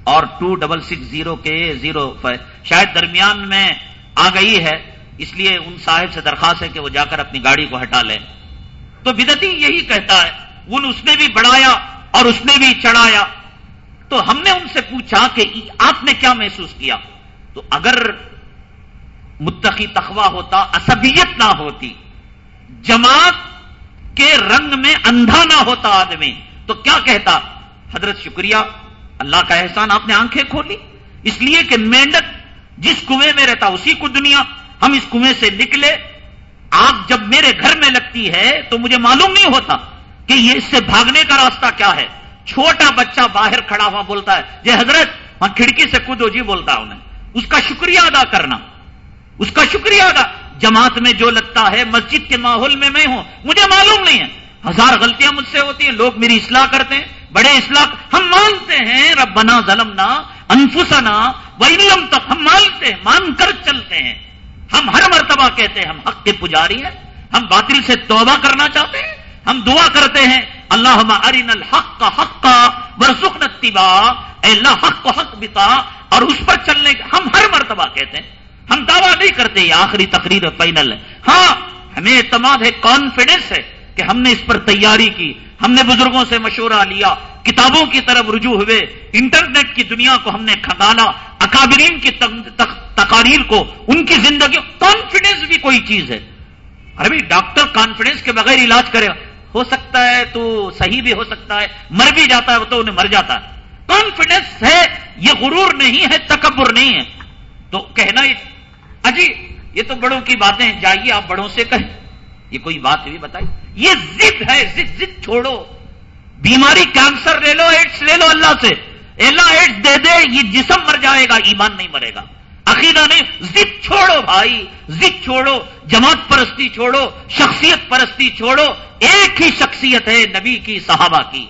اور ٹو ڈبل سکس زیرو کے زیرو شاید درمیان میں آ گئی ہے، اس لیے ان صاحب سے درخواست ہے کہ وہ جا کر اپنی گاڑی کو ہٹا لیں۔ تو بدتی یہی کہتا ہے، ان اس نے بھی بڑھایا اور اس نے بھی چڑھایا۔ تو ہم نے ان سے پوچھا کہ آپ نے کیا محسوس کیا؟ تو اگر متقی تخوا ہوتا اسبیت نہ ہوتی، جماعت کے رنگ میں اندھا نہ ہوتا آدمی، تو کیا کہتا؟ حضرت شکریہ اللہ کا احسان آپ نے آنکھیں کھولی اس لیے کہ مینڈک جس کنویں میں رہتا اسی کو دنیا ہم اس کنویں سے نکلے آگ جب میرے گھر میں لگتی ہے تو مجھے معلوم نہیں ہوتا کہ یہ اس سے بھاگنے کا راستہ کیا ہے چھوٹا بچہ باہر کھڑا ہوا بولتا ہے جی حضرت، وہاں کھڑکی سے کودو جی بولتا ہے انہیں۔ اس کا شکریہ ادا کرنا۔ اس کا شکریہ ادا۔ جماعت میں جو لگتا ہے، مسجد کے ماحول میں میں ہوں، مجھے معلوم نہیں ہے۔ ہزار غلطیاں مجھ سے ہوتی ہیں، لوگ میری اصلاح کرتے ہیں۔ بڑے اصلاح ہم مانتے ہیں، ربنا ظلمنا انفسنا ویلم تک ہم مانتے ہیں، مان کر چلتے ہیں۔ ہم ہر مرتبہ کہتے ہیں، ہم حق کے پجاری ہیں، ہم باطل سے توبہ کرنا چاہتے ہیں، ہم دعا کرتے ہیں۔ اللہ ارین الحق کا حق کا برسخ نتبا اللہ، حق کو حق بتا۔ اور اس پر چلنے ہم ہر مرتبہ کہتے ہیں۔ ہم دعویٰ نہیں کرتے، یہ آخری تقریر فائنل ہے۔ ہاں ہمیں اعتماد ہے کانفیڈینس ہے۔ کہ ہم نے اس پر تیاری کی، ہم نے بزرگوں سے مشورہ لیا، کتابوں کی طرف رجوع ہوئے، انٹرنیٹ کی دنیا کو ہم نے کھگانا، اکابرین کی تقاریر کو، ان کی زندگی کانفیڈینس بھی کوئی چیز ہے۔ ارے ڈاکٹر کانفیڈینس کے بغیر علاج کرے، ہو سکتا ہے تو صحیح بھی ہو سکتا ہے، مر بھی جاتا ہے تو انہیں مر جاتا ہے۔ کانفیڈینس ہے، یہ غرور نہیں ہے، تکبر نہیں ہے۔ تو کہنا اجی، یہ تو بڑوں کی باتیں، جائیے آپ بڑوں سے کہیں۔ یہ کوئی بات بھی بتائی۔ یہ ضد ہے، ضد ضد چھوڑو۔ بیماری کینسر لے لو ایڈس لے لو اللہ سے۔ اللہ ایڈس دے دے، یہ جسم مر جائے گا، ایمان نہیں مرے گا۔ عقیدہ نہیں، ضد چھوڑو بھائی، ضد چھوڑو۔ جماعت پرستی چھوڑو، شخصیت پرستی چھوڑو۔ ایک ہی شخصیت ہے نبی کی، صحابہ کی۔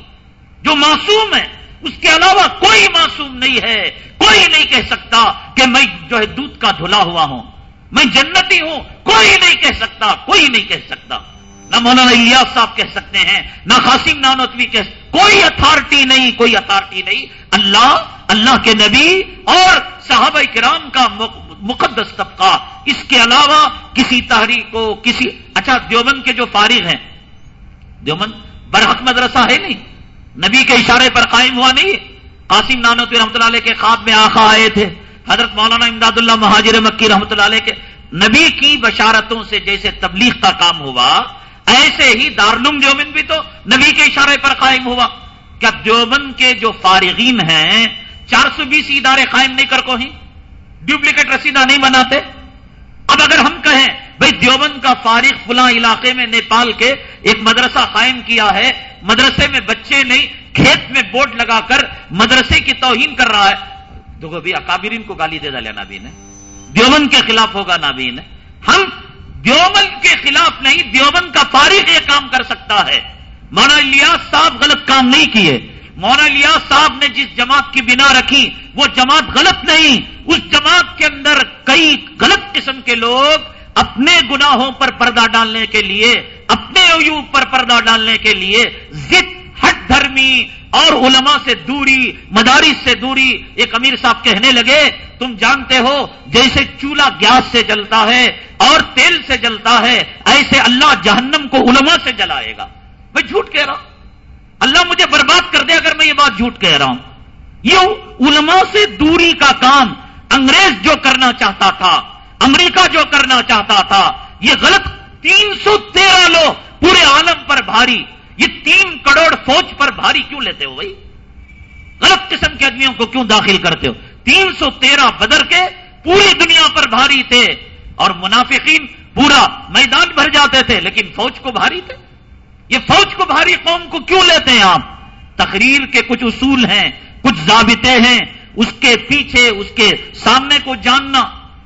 جو معصوم ہے، اس کے علاوہ کوئی معصوم نہیں ہے۔ کوئی نہیں کہہ سکتا کہ میں جو ہے دودھ کا دھلا ہوا ہوں۔ میں جنتی ہوں، کوئی نہیں کہہ سکتا، کوئی نہیں کہہ سکتا۔ نہ مولانا الیاس صاحب کہہ سکتے ہیں، نہ خاصم نانوتوی کہہ کوئی اتھارٹی نہیں، کوئی اتھارٹی نہیں۔ اللہ اللہ کے نبی اور صحابہ کرام کا مقدس طبقہ۔ اس کے علاوہ کسی تحریک کو، کسی اچھا دیوبند کے جو فارغ ہیں۔ دیوبند برحق مدرسہ ہے نہیں۔ نبی کے اشارے پر قائم ہوا نہیں۔ قاسم نانوتوی رحمۃ اللہ علیہ کے خواب میں آخا آئے تھے۔ حضرت مولانا امداد اللہ مہاجر مکی رحمۃ اللہ علیہ کے نبی کی بشارتوں سے جیسے تبلیغ کا کام ہوا، ایسے ہی دارلوم دیوبند بھی تو نبی کے اشارے پر قائم ہوا۔ کیا دیوبند کے جو فارغین ہیں، چار سو بیس ادارے قائم نہیں کر کو ہی ڈپلیکیٹ رسیدہ نہیں بناتے؟ اب اگر ہم کہیں، بھائی دیوبند کا فارغ فلاں علاقے میں نیپال کے ایک مدرسہ قائم کیا ہے، مدرسے میں بچے نہیں، کھیت میں بورڈ لگا کر مدرسے کی توہین کر رہا ہے دیکھو بھی اکابرین کو گالی دے ڈالیا نابین نے دیوبند کے خلاف ہوگا نابین ہم دیوبند کے خلاف نہیں، دیوبند کا فارغ یہ کام کر سکتا ہے۔ مونا الیاس صاحب غلط کام نہیں کیے۔ مونا الیاس صاحب نے جس جماعت کی بنا رکھی، وہ جماعت غلط نہیں۔ اس جماعت کے اندر کئی غلط قسم کے لوگ اپنے گناہوں پر پردہ ڈالنے کے لیے، اپنے عیوب پر پردہ ڈالنے کے لیے ضد دھرمی اور علماء سے دوری، مدارس سے دوری ایک امیر صاحب کہنے لگے، تم جانتے ہو جیسے چولہا گیس سے جلتا ہے اور تیل سے جلتا ہے، ایسے اللہ جہنم کو علماء سے جلائے گا۔ میں جھوٹ کہہ رہا ہوں۔ اللہ مجھے برباد کر دے اگر میں یہ بات جھوٹ کہہ رہا ہوں۔ یہ علماء سے دوری کا کام انگریز جو کرنا چاہتا تھا، امریکہ جو کرنا چاہتا تھا، یہ غلط تین سو تیرہ لوگ پورے عالم پر بھاری یہ تین کروڑ فوج پر بھاری کیوں لیتے ہو بھائی؟ غلط قسم کے آدمیوں کو کیوں داخل کرتے ہو؟ تین سو تیرہ بدر کے پوری دنیا پر بھاری تھے اور منافقین پورا میدان بھر جاتے تھے، لیکن فوج کو بھاری تھے؟ یہ فوج کو بھاری قوم کو کیوں لیتے ہیں آپ؟ تقریر کے کچھ اصول ہیں، کچھ ضابطے ہیں، اس کے پیچھے، اس کے سامنے کو جاننا۔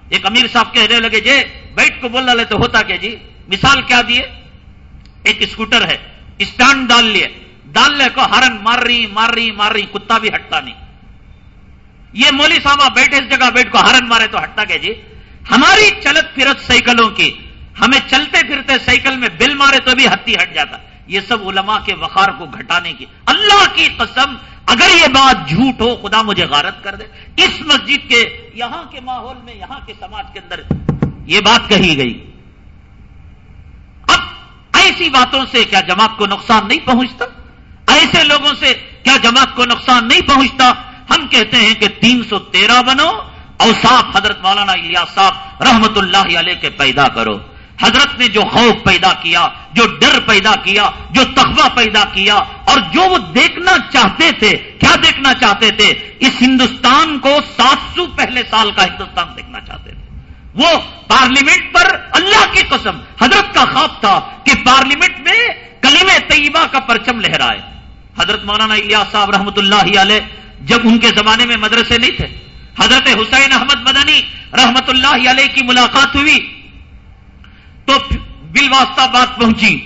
ایک امیر صاحب کہنے لگے جی بیٹھ کو بول رہے تو ہوتا کیا جی؟ مثال کیا دیے ایک اسکوٹر ہے۔ اسٹینڈ ڈال لیے ڈال لے کو ہرن مار رہی مار رہی مار رہی کتا بھی ہٹتا نہیں۔ یہ مولی صاحب بیٹھے اس جگہ بیٹھ کو ہرن مارے تو ہٹتا کیا جی؟ ہماری چلت پھرت سائیکلوں کی، ہمیں چلتے پھرتے سائیکل میں بل مارے تو بھی ہتھی ہٹ جاتا۔ یہ سب علماء کے وقار کو گھٹانے کی۔ اللہ کی قسم، اگر یہ بات جھوٹ ہو، خدا مجھے غارت کر دے۔ اس مسجد کے، یہاں کے ماحول میں، یہاں کے سماج کے اندر یہ بات کہی گئی۔ ایسی باتوں سے کیا جماعت کو نقصان نہیں پہنچتا؟ ایسے لوگوں سے کیا جماعت کو نقصان نہیں پہنچتا؟ ہم کہتے ہیں کہ تین سو تیرہ بنو اور صاحب حضرت مولانا الیاس صاحب رحمت اللہ علیہ کے پیدا کرو۔ حضرت نے جو خوف پیدا کیا، جو ڈر پیدا کیا، جو تخبہ پیدا کیا اور جو وہ دیکھنا چاہتے تھے، کیا دیکھنا چاہتے تھے؟ اس ہندوستان کو سات سو پہلے سال کا ہندوستان دیکھنا چاہتے تھے۔ وہ پارلیمنٹ پر اللہ کی قسم حضرت کا خواب تھا کہ پارلیمنٹ میں کلیم طیبہ کا پرچم لہرائے۔ حضرت مولانا الیاس صاحب رحمۃ اللہ علیہ جب ان کے زمانے میں مدرسے نہیں تھے، حضرت حسین احمد مدنی رحمت اللہ علیہ کی ملاقات ہوئی تو بل واسطہ بات پہنچی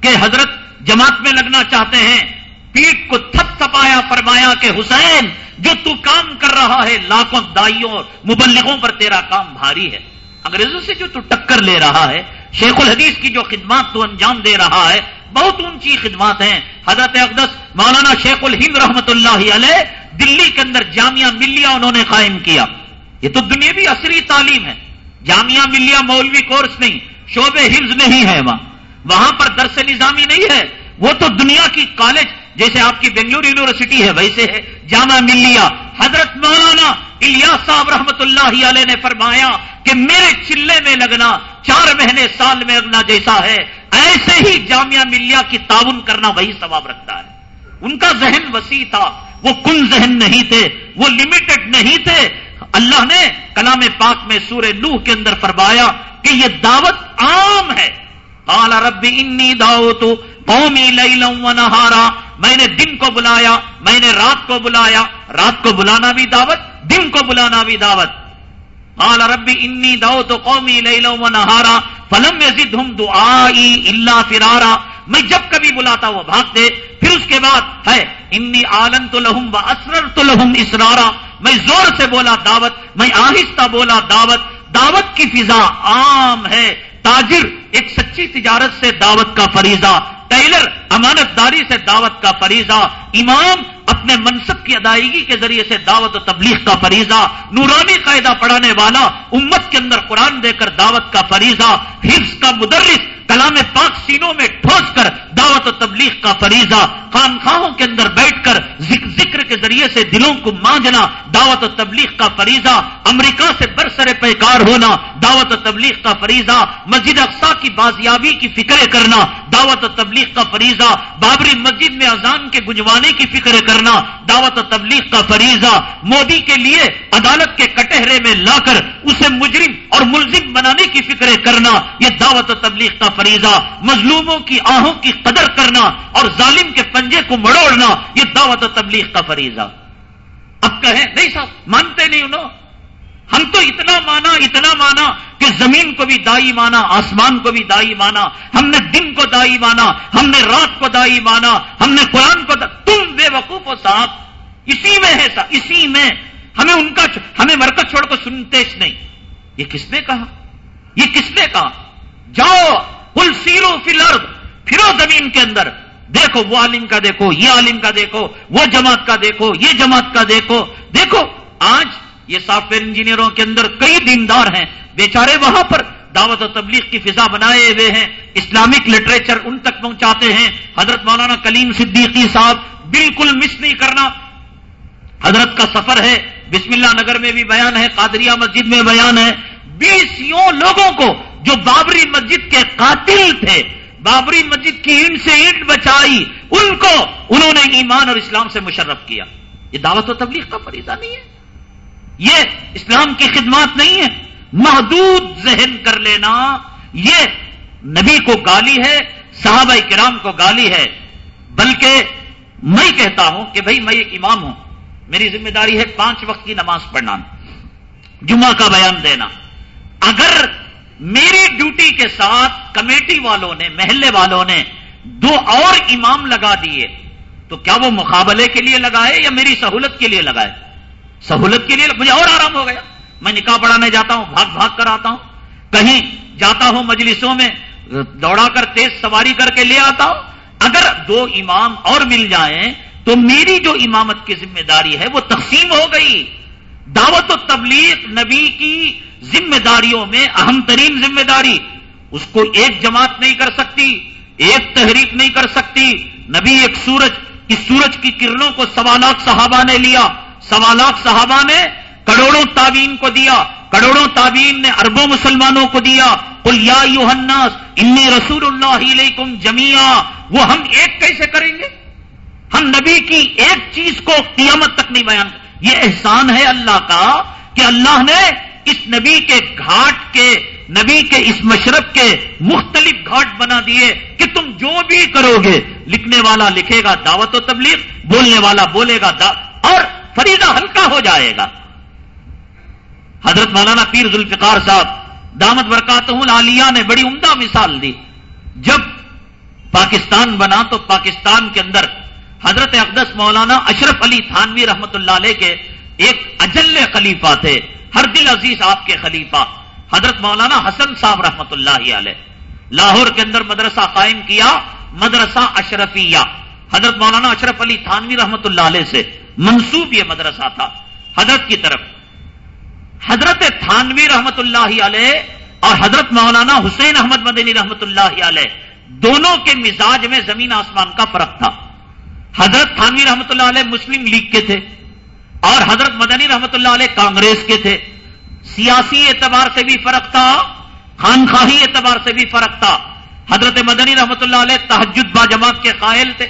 کہ حضرت جماعت میں لگنا چاہتے ہیں۔ پیٹ کو تھپ تھپایا، فرمایا کہ حسین جو تو کام کر رہا ہے، لاکھوں دائیوں مبلغوں پر تیرا کام بھاری ہے۔ انگریزوں سے جو تو ٹکر لے رہا ہے، شیخ الحدیث کی جو خدمات تو انجام دے رہا ہے، بہت اونچی خدمات ہیں۔ حضرت اقدس مولانا شیخ الہند رحمت اللہ علیہ دلی کے اندر جامعہ ملیہ انہوں نے قائم کیا۔ یہ تو دنیا بھی عصری تعلیم ہے۔ جامعہ ملیہ مولوی کورس نہیں، شعبے حفظ نہیں ہے وہاں۔ وہاں پر درس نظامی نہیں ہے، وہ تو دنیا کی کالج، جیسے آپ کی بنگلور یونیورسٹی ہے، ویسے ہے۔ جامع ملیہ، حضرت مولانا الیاس صاحب رحمت اللہ علیہ نے فرمایا کہ میرے چلے میں لگنا، چار مہینے سال میں لگنا جیسا ہے۔ ایسے ہی جامعہ ملیہ کی تعاون کرنا وہی ثواب رکھتا ہے۔ ان کا ذہن وسیع تھا۔ وہ کن ذہن نہیں تھے، وہ لمیٹڈ نہیں تھے۔ اللہ نے کلام پاک میں سورہ نوح کے اندر فرمایا کہ یہ دعوت عام ہے۔ کالا ربی انی داؤ تو قومی لئی نہارا۔ میں نے دن کو بلایا، میں نے رات کو بلایا۔ رات کو بلانا بھی دعوت دن کو بلانا بھی دعوت۔ کالا ربی انی داؤ تو قومی لئی لو نہارا فلم یزد ہم دعائی اللہ فرارا۔ میں جب کبھی بلاتا وہ بھاگتے، پھر اس کے بعد ہے، انی آلن تو لہم و اسرر تو لہم اسرارا۔ میں زور سے بولا دعوت، میں آہستہ بولا دعوت۔ دعوت کی فضا عام ہے۔ تاجر ایک سچی تجارت سے دعوت کا فریضہ، ٹیلر امانت داری سے دعوت کا فریضہ۔ امام اپنے منصب کی ادائیگی کے ذریعے سے دعوت و تبلیغ کا فریضہ، نورانی قاعدہ پڑھانے والا، امت کے اندر قرآن دے کر دعوت کا فریضہ، حفظ کا مدرس کلام پاک سینوں میں ٹھوس کر دعوت و تبلیغ کا فریضہ خانخواہوں کے اندر بیٹھ کر ذکر کے ذریعے سے دلوں کو مانجنا، دعوت و تبلیغ کا فریضہ، امریکہ سے برسر پیکار ہونا، دعوت و تبلیغ کا فریضہ، مسجد اقسا کی بازیابی کی فکر کرنا، دعوت و تبلیغ کا فریضہ، بابری مسجد میں اذان کے گنجوانے کی فکر کرنا، دعوت و تبلیغ کا فریضہ، مودی کے لیے عدالت کے کٹہرے میں لا کر اسے مجرم اور ملزم بنانے کی فکر کرنا، یہ دعوت و تبلیغ کا فریضہ، مظلوموں کی آہوں کی قدر کرنا اور ظالم کے پنجے کو مڑوڑنا یہ دعوت و تبلیغ کا فریضہ۔ اب کہیں، نہیں صاحب، مانتے نہیں انہوں۔ ہم تو اتنا مانا اتنا مانا کہ زمین کو بھی دائی مانا، آسمان کو بھی دائی مانا، ہم نے دن کو دائی مانا، ہم نے رات کو دائی مانا، ہم نے قرآن کو دا... تم بے وقوف ہو صاحب۔ اسی میں ہے صاحب، اسی میں۔ ہمیں ان کا، ہمیں مرکز چھوڑ کو سنتے نہیں۔ یہ کس نے کہا؟ یہ کس نے کہا؟ جاؤ۔ پل سیرو فلر پھرو زمین کے اندر۔ دیکھو، وہ عالم کا دیکھو، یہ عالم کا دیکھو، وہ جماعت کا دیکھو، یہ جماعت کا دیکھو۔ دیکھو، آج یہ سافٹ ویئر انجینئروں کے اندر کئی دیندار ہیں۔ بیچارے وہاں پر دعوت و تبلیغ کی فضا بنائے ہوئے ہیں۔ اسلامک لٹریچر ان تک پہنچاتے ہیں۔ حضرت مولانا کلیم صدیقی صاحب، بالکل مس نہیں کرنا۔ حضرت کا سفر ہے، بسم اللہ نگر میں بھی بیان ہے، قادریہ مسجد میں بیان ہے۔ بیسوں لوگوں کو جو بابری مسجد کے قاتل تھے، بابری مسجد کی اینٹ سے اینٹ بچائی، ان کو انہوں نے ایمان اور اسلام سے مشرف کیا۔ یہ دعوت و تبلیغ کا فریضہ نہیں ہے۔ یہ اسلام کی خدمات نہیں ہے۔ محدود ذہن کر لینا، یہ نبی کو گالی ہے، صحابہ کرام کو گالی ہے۔ بلکہ میں کہتا ہوں کہ بھائی، میں ایک امام ہوں۔ میری ذمہ داری ہے پانچ وقت کی نماز پڑھنا۔ جمعہ کا بیان دینا۔ اگر میری ڈیوٹی کے ساتھ کمیٹی والوں نے، محلے والوں نے دو اور امام لگا دیے۔ تو کیا وہ مقابلے کے لیے لگائے یا میری سہولت کے لیے لگائے؟ سہولت کے لیے مجھے اور آرام ہو گیا۔ میں نکاح پڑھانے جاتا ہوں، بھاگ بھاگ کر آتا ہوں۔ کہیں جاتا ہوں مجلسوں میں، دوڑا کر، تیز سواری کر کے لے آتا ہوں۔ اگر دو امام اور مل جائیں، تو میری جو امامت کی ذمہ داری ہے وہ تقسیم ہو گئی۔ دعوت و تبلیغ نبی کی ذمہ داریوں میں اہم ترین ذمہ داری اس کو ایک جماعت نہیں کر سکتی، ایک تحریک نہیں کر سکتی۔ نبی ایک سورج، اس سورج کی کرنوں کو سوا لاکھ صحابہ نے لیا۔ سوا لاکھ صحابہ نے کروڑوں تعبین کو دیا، کروڑوں تعبین نے اربوں مسلمانوں کو دیا۔ کل یا یوحناس انی رسول اللہ علیکم جمیا وہ ہم ایک کیسے کریں گے؟ ہم نبی کی ایک چیز کو قیامت تک نہیں بیان یہ احسان ہے اللہ کا کہ اللہ نے اس نبی کے گھاٹ کے، نبی کے اس مشرق کے مختلف گھاٹ بنا دیے کہ تم جو بھی کرو گے، لکھنے والا لکھے گا دعوت و تبلیغ، بولنے والا بولے گا اور فریضہ ہلکا ہو جائے گا۔ حضرت مولانا پیر ذوالفقار صاحب، دامت برکات عالیہ نے بڑی عمدہ مثال دی۔ جب پاکستان بنا تو پاکستان کے اندر حضرت اقدس مولانا اشرف علی تھانوی رحمت اللہ علیہ کے ایک اجل خلیفہ تھے۔ ہر دل عزیز آپ کے خلیفہ حضرت مولانا حسن صاحب رحمت اللہ علیہ، لاہور کے اندر مدرسہ قائم کیا، مدرسہ اشرفیہ۔ حضرت مولانا اشرف علی تھانوی رحمت اللہ علیہ سے منسوب یہ مدرسہ تھا۔ حضرت کی طرف۔ حضرت تھانوی رحمت اللہ علیہ اور حضرت مولانا حسین احمد مدنی رحمت اللہ علیہ دونوں کے مزاج میں زمین آسمان کا فرق تھا۔ حضرت تھانوی رحمت اللہ علیہ مسلم لیگ کے تھے۔ اور حضرت مدنی رحمت اللہ علیہ کانگریس کے تھے۔ سیاسی اعتبار سے بھی فرق تھا، خانخواہی اعتبار سے بھی فرق تھا۔ حضرت مدنی رحمت اللہ علیہ تحجد با جماعت کے قائل تھے۔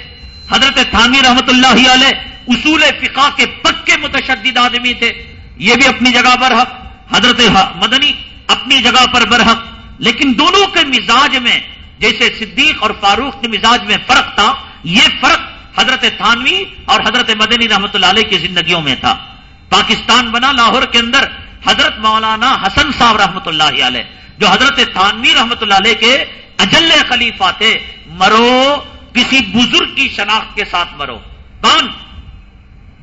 حضرت تھانوی رحمت اللہ علیہ اصول فقہ کے پکے متشدد آدمی تھے۔ یہ بھی اپنی جگہ پر حق۔ حضرت مدنی اپنی جگہ پر برحق۔ لیکن دونوں کے مزاج میں، جیسے صدیق اور فاروق کے مزاج میں فرق تھا۔ یہ فرق حضرت تھانوی اور حضرت مدنی رحمت اللہ علیہ کی زندگیوں میں تھا۔ پاکستان بنا لاہور کے اندر حضرت مولانا حسن صاحب رحمت اللہ علیہ، جو حضرت تھانوی رحمت اللہ علیہ کے اجل خلیفہ تھے، مرو، کسی بزرگ کی شناخت کے ساتھ مرو۔ کون؟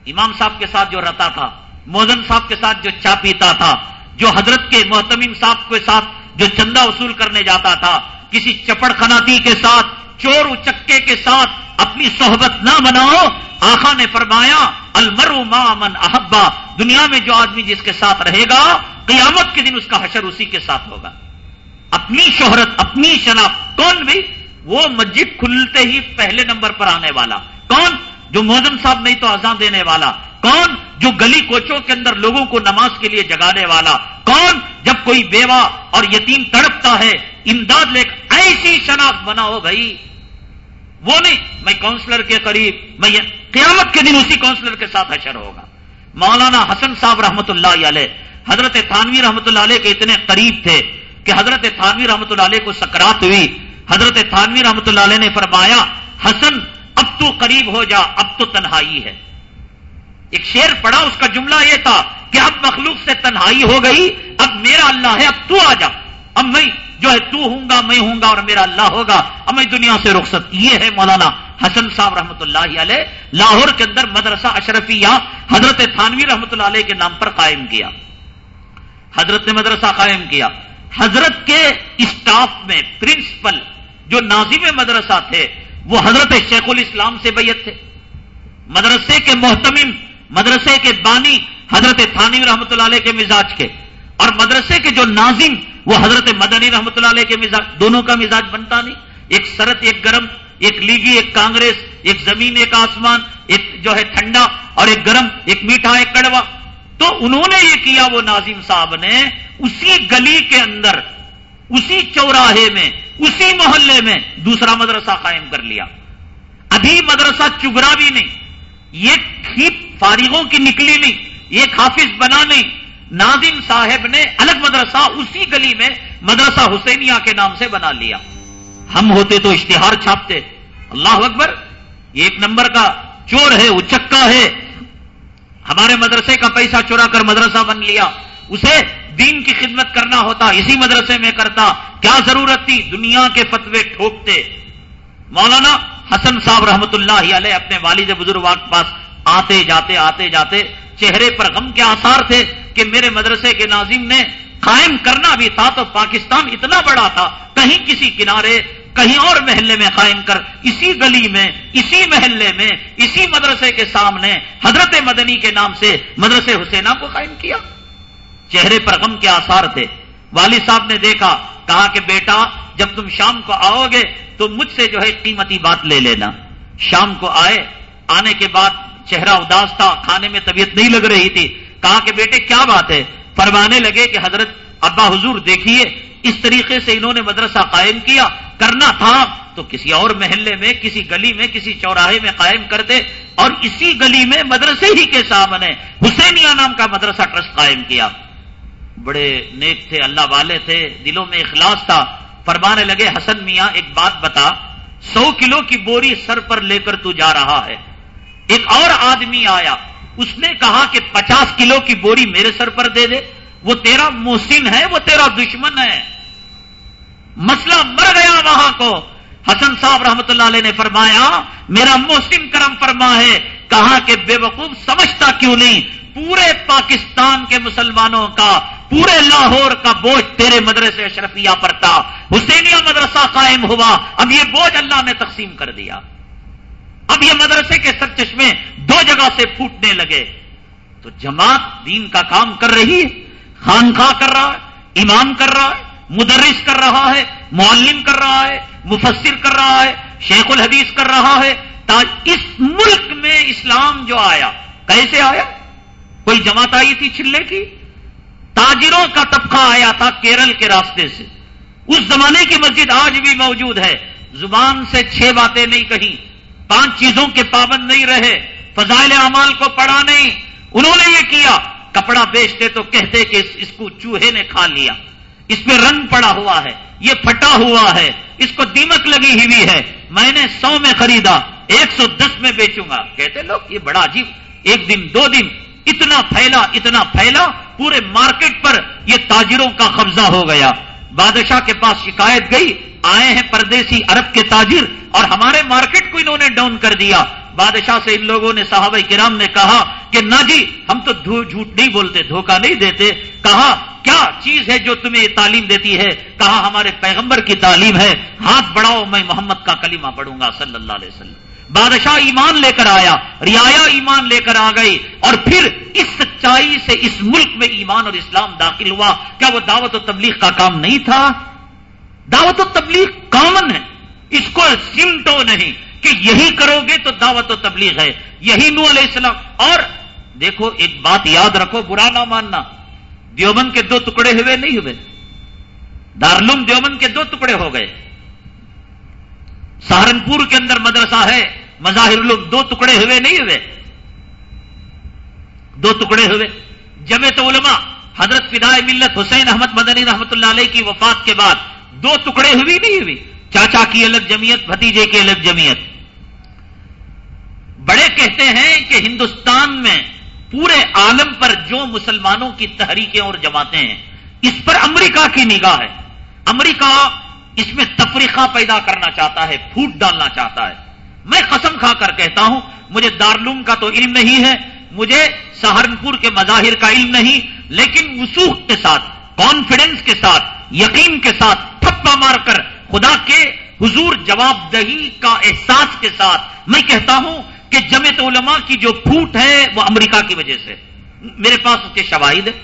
امام صاحب کے ساتھ جو رتا تھا، موزن صاحب کے ساتھ جو چا پیتا تھا، جو حضرت کے محتمیم صاحب کے ساتھ جو چندہ وصول کرنے جاتا تھا، کسی چپڑ خناتی کے ساتھ، چور اچکے کے ساتھ اپنی صحبت نہ بناؤ آخا نے فرمایا المرو من احبا دنیا میں جو آدمی جس کے ساتھ رہے گا، قیامت کے دن اس کا حشر اسی کے ساتھ ہوگا۔ اپنی شہرت، اپنی شناخت، کون بھی، وہ مسجد کھلتے ہی پہلے نمبر پر آنے والا۔ کون جو موزم صاحب نہیں تو آزاد دینے والا؟ کون جو گلی کوچوں کے اندر لوگوں کو نماز کے لیے جگانے والا؟ کون جب کوئی بیوہ اور یتیم تڑپتا ہے، امداد لے ایسی شناخت بناؤ بھائی۔ وہ نہیں، میں کاؤنسلر کے قریب، میں قیامت کے دن اسی کاؤنسلر کے ساتھ حشر ہوگا۔ مولانا حسن صاحب رحمت اللہ علیہ، حضرت تھانوی رحمت اللہ علیہ کے اتنے قریب تھے کہ حضرت تھانوی رحمت اللہ علیہ کو سکرات ہوئی۔ حضرت تھانوی رحمت اللہ علیہ نے فرمایا، حسن، اب تو قریب ہو جا، اب تو تنہائی ہے۔ ایک شیر پڑا اس کا جملہ یہ تھا کہ اب مخلوق سے تنہائی ہو گئی، اب میرا اللہ ہے، اب تو آ جا۔ اب میں جو ہے تو ہوں گا، میں ہوں گا اور میرا اللہ ہوگا۔ اب میں دنیا سے رخصت، یہ ہے مولانا حسن صاحب رحمۃ اللہ علیہ، لاہور کے اندر مدرسہ اشرفیہ حضرت تھانوی رحمۃ اللہ علیہ کے نام پر قائم کیا۔ حضرت نے مدرسہ قائم کیا۔ حضرت کے اسٹاف میں پرنسپل جو ناظم مدرسہ تھے، وہ حضرت شیخ الاسلام سے بیت تھے۔ مدرسے کے محتمم، مدرسے کے بانی حضرت تھانی رحمۃ اللہ علیہ کے مزاج کے۔ اور مدرسے کے جو ناظم، وہ حضرت مدنی رحمۃ اللہ علیہ کے مزاج، دونوں کا مزاج بنتا نہیں۔ ایک سرت، ایک گرم، ایک لیگی، ایک کانگریس، ایک زمین، ایک آسمان، ایک جو ہے ٹھنڈا اور ایک گرم، ایک میٹھا، ایک کڑوا۔ تو انہوں نے یہ کیا وہ ناظم صاحب نے، اسی گلی کے اندر، اسی چوراہے میں، اسی محلے میں دوسرا مدرسہ قائم کر لیا۔ ابھی مدرسہ چگرا بھی نہیں۔ یہ کھیپ فارغوں کی نکلی نہیں یہ حافظ بنا نہیں۔ نادم صاحب نے الگ مدرسہ اسی گلی میں مدرسہ حسینیہ کے نام سے بنا لیا۔ ہم ہوتے تو اشتہار چھاپتے۔ اللہ اکبر، یہ ایک نمبر کا چور ہے، اچکا ہے۔ ہمارے مدرسے کا پیسہ چورا کر مدرسہ بن لیا۔ اسے دین کی خدمت کرنا ہوتا، اسی مدرسے میں کرتا۔ کیا ضرورت تھی؟ دنیا کے فتوے ٹھوکتے۔ مولانا حسن صاحب رحمت اللہ علیہ اپنے والد بزرگ کے پاس آتے جاتے آتے جاتے۔ چہرے پر غم کے آثار تھے۔ کہ میرے مدرسے کے ناظم نے قائم کرنا بھی تھا تو پاکستان اتنا بڑا تھا، کہیں کسی کنارے، کہیں اور محلے میں قائم کر، اسی گلی میں، اسی محلے میں، اسی مدرسے کے سامنے حضرت مدنی کے نام سے مدرسے حسینہ کو قائم کیا۔ چہرے پر غم کے آثار تھے۔ والد صاحب نے دیکھا، کہا کہ بیٹا، جب تم شام کو آؤ گے تو مجھ سے جو ہے قیمتی بات لے لینا۔ شام کو آئے، آنے کے بعد چہرہ اداس تھا، کھانے میں طبیعت نہیں لگ رہی تھی۔ کہا کہ بیٹے کیا بات ہے؟ فرمانے لگے کہ حضرت ابا حضور دیکھیے، اس طریقے سے انہوں نے مدرسہ قائم کیا، کرنا تھا۔ تو کسی اور محلے میں، کسی گلی میں، کسی چوراہے میں قائم کر دے۔ اور اسی گلی میں مدرسے ہی کے سامنے حسینیہ نام کا مدرسہ ٹرسٹ قائم کیا۔ بڑے نیک تھے، اللہ والے تھے، دلوں میں اخلاص تھا۔ فرمانے لگے، حسن میاں، ایک بات بتا۔ سو کلو کی بوری سر پر لے کر تو جا رہا ہے۔ ایک اور آدمی آیا۔ اس نے کہا کہ پچاس کلو کی بوری میرے سر پر دے دے، وہ تیرا محسن ہے، وہ تیرا دشمن ہے۔ مسئلہ مر گیا وہاں کو۔ حسن صاحب رحمت اللہ علیہ نے فرمایا، میرا محسن کرم فرما ہے۔ کہا کہ بے وقوف سمجھتا کیوں نہیں؟ پورے پاکستان کے مسلمانوں کا، پورے لاہور کا بوجھ تیرے مدرسے اشرفیہ پر تھا۔ حسینیہ مدرسہ قائم ہوا۔ اب یہ بوجھ اللہ نے تقسیم کر دیا۔ اب یہ مدرسے کے سر چشمے دو جگہ سے پھوٹنے لگے۔ تو جماعت دین کا کام کر رہی ہے خانخواہ کر رہا ہے، امام کر رہا ہے، مدرس کر رہا ہے، معلم کر رہا ہے، مفسر کر رہا ہے، شیخ الحدیث کر رہا ہے۔ اس ملک میں اسلام جو آیا، کیسے آیا؟ کوئی جماعت آئی تھی چلے کی؟ تاجروں کا طبقہ آیا تھا کیرل کے راستے سے۔ اس زمانے کی مسجد آج بھی موجود ہے۔ زبان سے چھ باتیں نہیں کہیں۔ پانچ چیزوں کے پابند نہیں رہے، فضائل اعمال کو پڑھا نہیں، انہوں نے یہ کیا، کپڑا بیچتے تو کہتے کہ اس کو چوہے نے کھا لیا۔ اس پہ رنگ پڑا ہوا ہے، یہ پھٹا ہوا ہے، اس کو دیمک لگی ہوئی ہے۔ میں نے سو میں خریدا، ایک سو دس میں بیچوں گا۔ کہتے لوگ، یہ بڑا عجیب۔ ایک دن، دو دن، اتنا پھیلا اتنا پھیلا، پورے مارکیٹ پر یہ تاجروں کا قبضہ ہو گیا۔ بادشاہ کے پاس شکایت گئی آئے ہیں پردیسی عرب کے تاجر اور ہمارے مارکیٹ کو انہوں نے ڈاؤن کر دیا۔ بادشاہ سے ان لوگوں نے صحابہ کرام نے کہا کہ نہ جی ہم تو جھوٹ نہیں بولتے، دھوکہ نہیں دیتے۔ کہا، کیا چیز ہے جو تمہیں تعلیم دیتی ہے؟ کہا، ہمارے پیغمبر کی تعلیم ہے۔ ہاتھ بڑھاؤ، میں محمد کا کلمہ پڑھوں گا، صلی اللہ علیہ وسلم۔ بادشاہ ایمان لے کر آیا، رعایا ایمان لے کر آ گئی اور پھر اس سچائی سے اس ملک میں ایمان اور اسلام داخل ہوا۔ کیا وہ دعوت و تبلیغ کا کام نہیں تھا؟ دعوت و تبلیغ کامن ہے۔ اس کو سمٹو نہیں کہ یہی کرو گے تو دعوت و تبلیغ ہے۔ یہی نو علیہ السلام۔ اور دیکھو، ایک بات یاد رکھو، برا نہ ماننا۔ دیوبند کے دو ٹکڑے ہوئے، نہیں ہوئے۔ دارلوم دیوبند کے دو ٹکڑے ہو گئے۔ سہارنپور کے اندر مدرسہ ہے، مظاہر لوگ دو ٹکڑے ہوئے، نہیں ہوئے۔ دو ٹکڑے ہوئے۔ جمع علماء، حضرت فدائے ملت حسین احمد مدنی رحمت اللہ علیہ کی وفات کے بعد دو ٹکڑے ہوئی نہیں ہوئی۔ چاچا کی الگ جمعیت، بھتیجے کی الگ جمعیت۔ بڑے کہتے ہیں کہ ہندوستان میں پورے عالم پر جو مسلمانوں کی تحریکیں اور جماعتیں ہیں، اس پر امریکہ کی نگاہ ہے۔ امریکہ اس میں تفریقہ پیدا کرنا چاہتا ہے، پھوٹ ڈالنا چاہتا ہے۔ میں قسم کھا کر کہتا ہوں، مجھے دارلوم کا تو علم نہیں ہے، مجھے سہارنپور کے مظاہر کا علم نہیں، لیکن وسوخ کے ساتھ کانفیڈنس کے ساتھ یقین کے ساتھ تھپا مار کر خدا کے حضور جواب دہی کا احساس کے ساتھ میں کہتا ہوں کہ جمعت علماء کی جو پھوٹ ہے وہ امریکہ کی وجہ سے میرے پاس اس کے شواہد ہیں،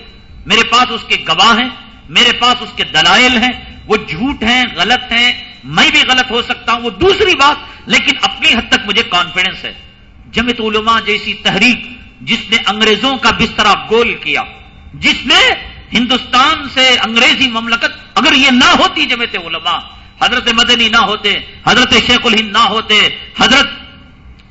میرے پاس اس کے گواہ ہیں، میرے پاس اس کے دلائل ہیں، وہ جھوٹ ہیں، غلط ہیں، میں بھی غلط ہو سکتا ہوں، وہ دوسری بات، لیکن اپنی حد تک مجھے کانفیڈنس ہے۔ جمعت علماء جیسی تحریک جس نے انگریزوں کا بسترا گول کیا، جس نے ہندوستان سے انگریزی مملکت اگر یہ نہ ہوتی جمعت علماء، حضرت مدنی نہ ہوتے، حضرت شیخ الہند نہ ہوتے، حضرت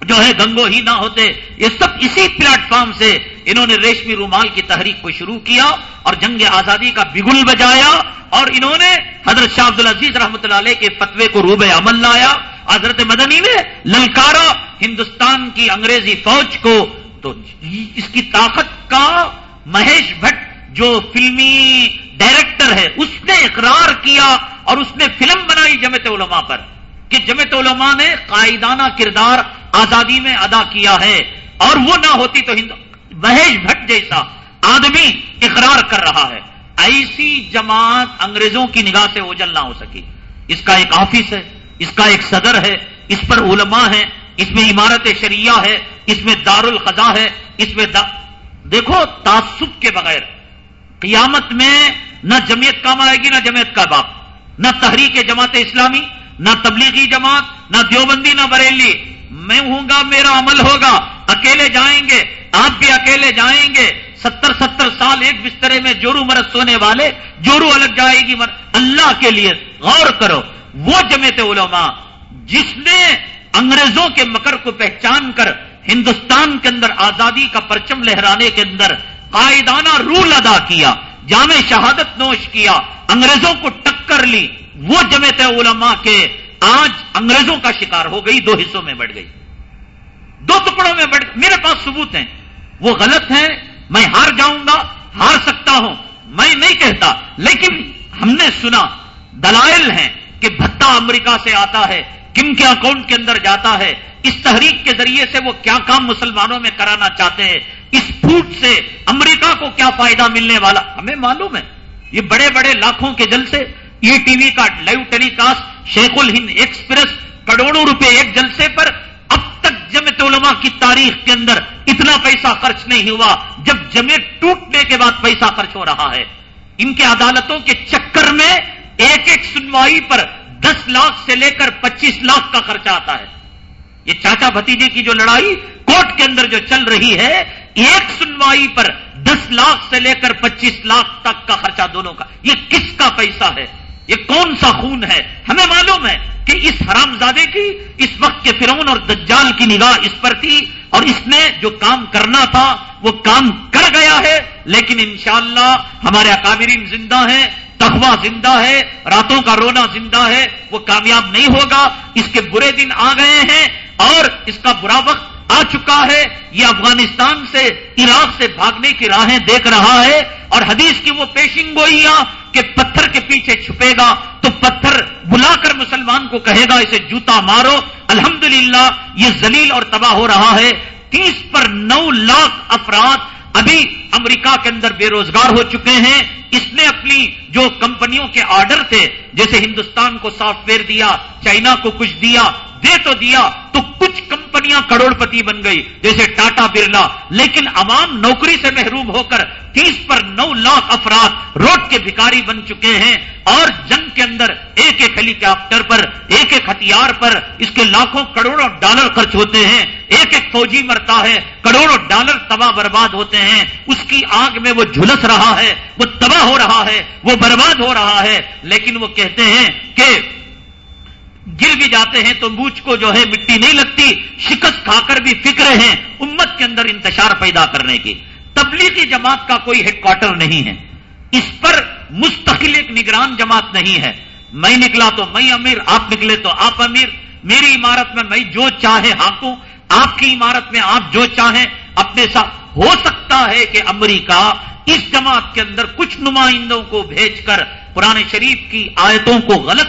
جو ہے گنگو ہی نہ ہوتے، یہ سب اسی پلیٹ فارم سے انہوں نے ریشمی رومال کی تحریک کو شروع کیا اور جنگ آزادی کا بگل بجایا اور انہوں نے حضرت شاہ عبد العزیز رحمۃ اللہ علیہ کے فتوے کو روب عمل لایا۔ حضرت مدنی نے للکارا ہندوستان کی انگریزی فوج کو تو اس کی طاقت کا مہیش بھٹ جو فلمی ڈائریکٹر ہے، اس نے اقرار کیا اور اس نے فلم بنائی جمعت علماء پر کہ جمعت علماء نے قائدانہ کردار آزادی میں ادا کیا ہے اور وہ نہ ہوتی تو ہندو مہیش بھٹ جیسا آدمی اقرار کر رہا ہے۔ ایسی جماعت انگریزوں کی نگاہ سے اوجل نہ ہو سکی۔ اس کا ایک آفس ہے، اس کا ایک صدر ہے، اس پر علماء ہے اس میں عمارت شریعہ ہے، اس میں دار الخضا ہے، اس میں دا... دیکھو، تعصب کے بغیر قیامت میں نہ جمعیت کام آئے گی، نہ جمعیت کا باپ۔ نہ تحریک جماعت اسلامی، نہ تبلیغی جماعت، نہ دیوبندی، نہ بریلی۔ میں ہوں گا، میرا عمل ہوگا۔ اکیلے جائیں گے، آپ بھی اکیلے جائیں گے۔ ستر ستر سال ایک بسترے میں جورو مرد سونے والے، جورو الگ جائے گی مر۔ اللہ کے لیے غور کرو۔ وہ جمعیت علماء جس نے انگریزوں کے مکر کو پہچان کر ہندوستان کے اندر آزادی کا پرچم لہرانے کے اندر قائدانہ رول ادا کیا، جامع شہادت نوش کیا، انگریزوں کو ٹکر لی، وہ جمعیت علماء کے آج انگریزوں کا شکار ہو گئی، دو حصوں میں بڑھ گئی۔ دو ٹکڑوں میں بڑھ میرے پاس ثبوت ہیں۔ وہ غلط ہیں، میں ہار جاؤں گا، ہار سکتا ہوں، میں نہیں کہتا، لیکن ہم نے سنا، دلائل ہیں کہ بھتا امریکہ سے آتا ہے کن کے اکاؤنٹ کے اندر جاتا ہے، اس تحریک کے ذریعے سے وہ کیا کام مسلمانوں میں کرانا چاہتے ہیں اس پھوٹ سے امریکہ کو کیا فائدہ ملنے والا؟ ہمیں معلوم ہے۔ یہ بڑے بڑے لاکھوں کے جلسے ای ٹی وی کا لائیو ٹیلی کاسٹ شیخ الہند ایکسپریس، کروڑوں روپے ایک جلسے پر اب تک جمعیت علماء کی تاریخ کے اندر اتنا پیسہ خرچ نہیں ہوا جب جمعیت ٹوٹنے کے بعد پیسہ خرچ ہو رہا ہے۔ ان کے عدالتوں کے چکر میں ایک ایک سنوائی پر دس لاکھ سے لے کر پچیس لاکھ کا خرچہ آتا ہے۔ یہ چاچا بھتیجے کی جو لڑائی کورٹ کے اندر جو چل رہی ہے ایک سنوائی پر دس لاکھ سے لے کر پچیس لاکھ تک کا خرچہ دونوں کا یہ کس کا پیسہ ہے؟ یہ کون سا خون ہے؟ ہمیں معلوم ہے کہ اس حرام زادے کی، اس وقت کے فرون اور دجال کی نگاہ اس پر تھی اور اس نے جو کام کرنا تھا وہ کام کر گیا ہے، لیکن انشاءاللہ ہمارے اکابرین زندہ ہیں تخوا زندہ ہے، راتوں کا رونا زندہ ہے، وہ کامیاب نہیں ہوگا۔ اس کے برے دن آ گئے ہیں اور اس کا برا وقت آ چکا ہے، یہ افغانستان سے، عراق سے بھاگنے کی راہیں دیکھ رہا ہے اور حدیث کی وہ پیشنگ گوئیاں کہ پتھر کے پیچھے چھپے گا تو پتھر بلا کر مسلمان کو کہے گا، اسے جوتا مارو۔ الحمدللہ، یہ زلیل اور تباہ ہو رہا ہے۔ تیس پر نو لاکھ افراد ابھی امریکہ کے اندر بے روزگار ہو چکے ہیں۔ اس نے اپنی جو کمپنیوں کے آرڈر تھے، جیسے ہندوستان کو سافٹ ویئر دیا، چائنا کو کچھ دیا، دے تو دیا، تو کچھ کمپنی کمپنیاں کروڑ پتی بن گئی، جیسے ٹاٹا برلا۔ لیکن عوام نوکری سے محروم ہو کر تیس پر نو لاکھ افراد روڈ کے بھکاری بن چکے ہیں اور جنگ کے اندر ایک ایک ہیلی کاپٹر پر، ایک ایک ہتھیار پر اس کے لاکھوں کروڑوں ڈالر خرچ ہوتے ہیں۔ ایک ایک فوجی مرتا ہے، کروڑوں ڈالر تباہ برباد ہوتے ہیں۔ اس کی آگ میں وہ جھلس رہا ہے، وہ تباہ ہو رہا ہے، وہ برباد ہو رہا ہے۔ لیکن وہ کہتے ہیں کہ گر بھی جاتے ہیں تو موچ کو جو ہے مٹی نہیں لگتی، شکست کھا کر بھی فکر ہیں امت کے اندر انتشار پیدا کرنے کی۔ تبلیغی جماعت کا کوئی ہیڈ کوارٹر نہیں ہے۔ اس پر مستقل ایک نگران جماعت نہیں ہے۔ میں نکلا تو میں امیر، آپ نکلے تو آپ امیر۔ میری عمارت میں میں جو چاہے ہاکوں آپ کی عمارت میں آپ جو چاہیں۔ اپنے ساتھ ہو سکتا ہے کہ امریکہ اس جماعت کے اندر کچھ نمائندوں کو بھیج کر قرآن شریف کی آیتوں کو غلط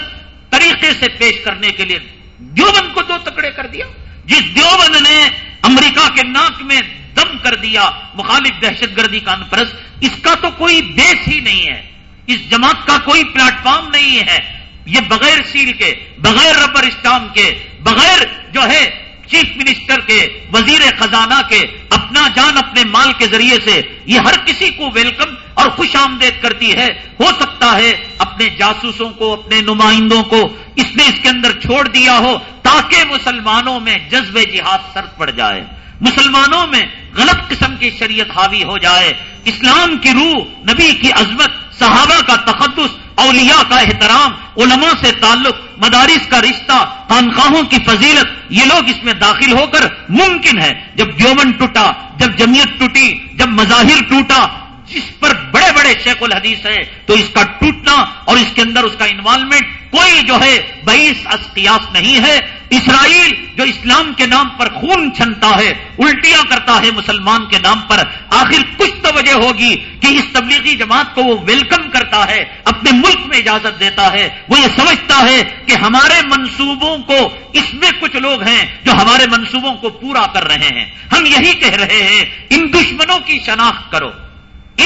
طریقے سے پیش کرنے کے لیے دیوبند کو دو تکڑے کر دیا۔ جس دیوبند نے امریکہ کے ناک میں دم کر دیا، مخالف دہشت گردی کا انپرس اس کا تو کوئی بیس ہی نہیں ہے۔ اس جماعت کا کوئی پلیٹ فارم نہیں ہے۔ یہ بغیر سیل کے، بغیر ربر اسٹام کے، بغیر جو ہے چیف منسٹر کے، وزیر خزانہ کے، اپنا جان اپنے مال کے ذریعے سے یہ ہر کسی کو ویلکم اور خوش آمدید کرتی ہے۔ ہو سکتا ہے اپنے جاسوسوں کو، اپنے نمائندوں کو اس نے اس کے اندر چھوڑ دیا ہو تاکہ مسلمانوں میں جذب جہاد سر پڑ جائے۔ مسلمانوں میں غلط قسم کی شریعت حاوی ہو جائے۔ اسلام کی روح نبی کی عظمت صحابہ کا تقدس، اولیاء کا احترام، علماء سے تعلق، مدارس کا رشتہ تنخواہوں کی فضیلت، یہ لوگ اس میں داخل ہو کر ممکن ہے جب دیومن ٹوٹا، جب جمعیت ٹوٹی، جب مظاہر ٹوٹا جس پر بڑے بڑے شیخ الحدیث ہے تو اس کا ٹوٹنا اور اس کے اندر اس کا انوالومنٹ کوئی جو ہے بئیس قیاس نہیں ہے۔ اسرائیل جو اسلام کے نام پر خون چھنتا ہے، الٹیاں کرتا ہے مسلمان کے نام پر، آخر کچھ تو وجہ ہوگی کہ اس تبلیغی جماعت کو وہ ویلکم کرتا ہے، اپنے ملک میں اجازت دیتا ہے۔ وہ یہ سمجھتا ہے کہ ہمارے منصوبوں کو اس میں کچھ لوگ ہیں جو ہمارے منصوبوں کو پورا کر رہے ہیں۔ ہم یہی کہہ رہے ہیں، ان دشمنوں کی شناخت کرو۔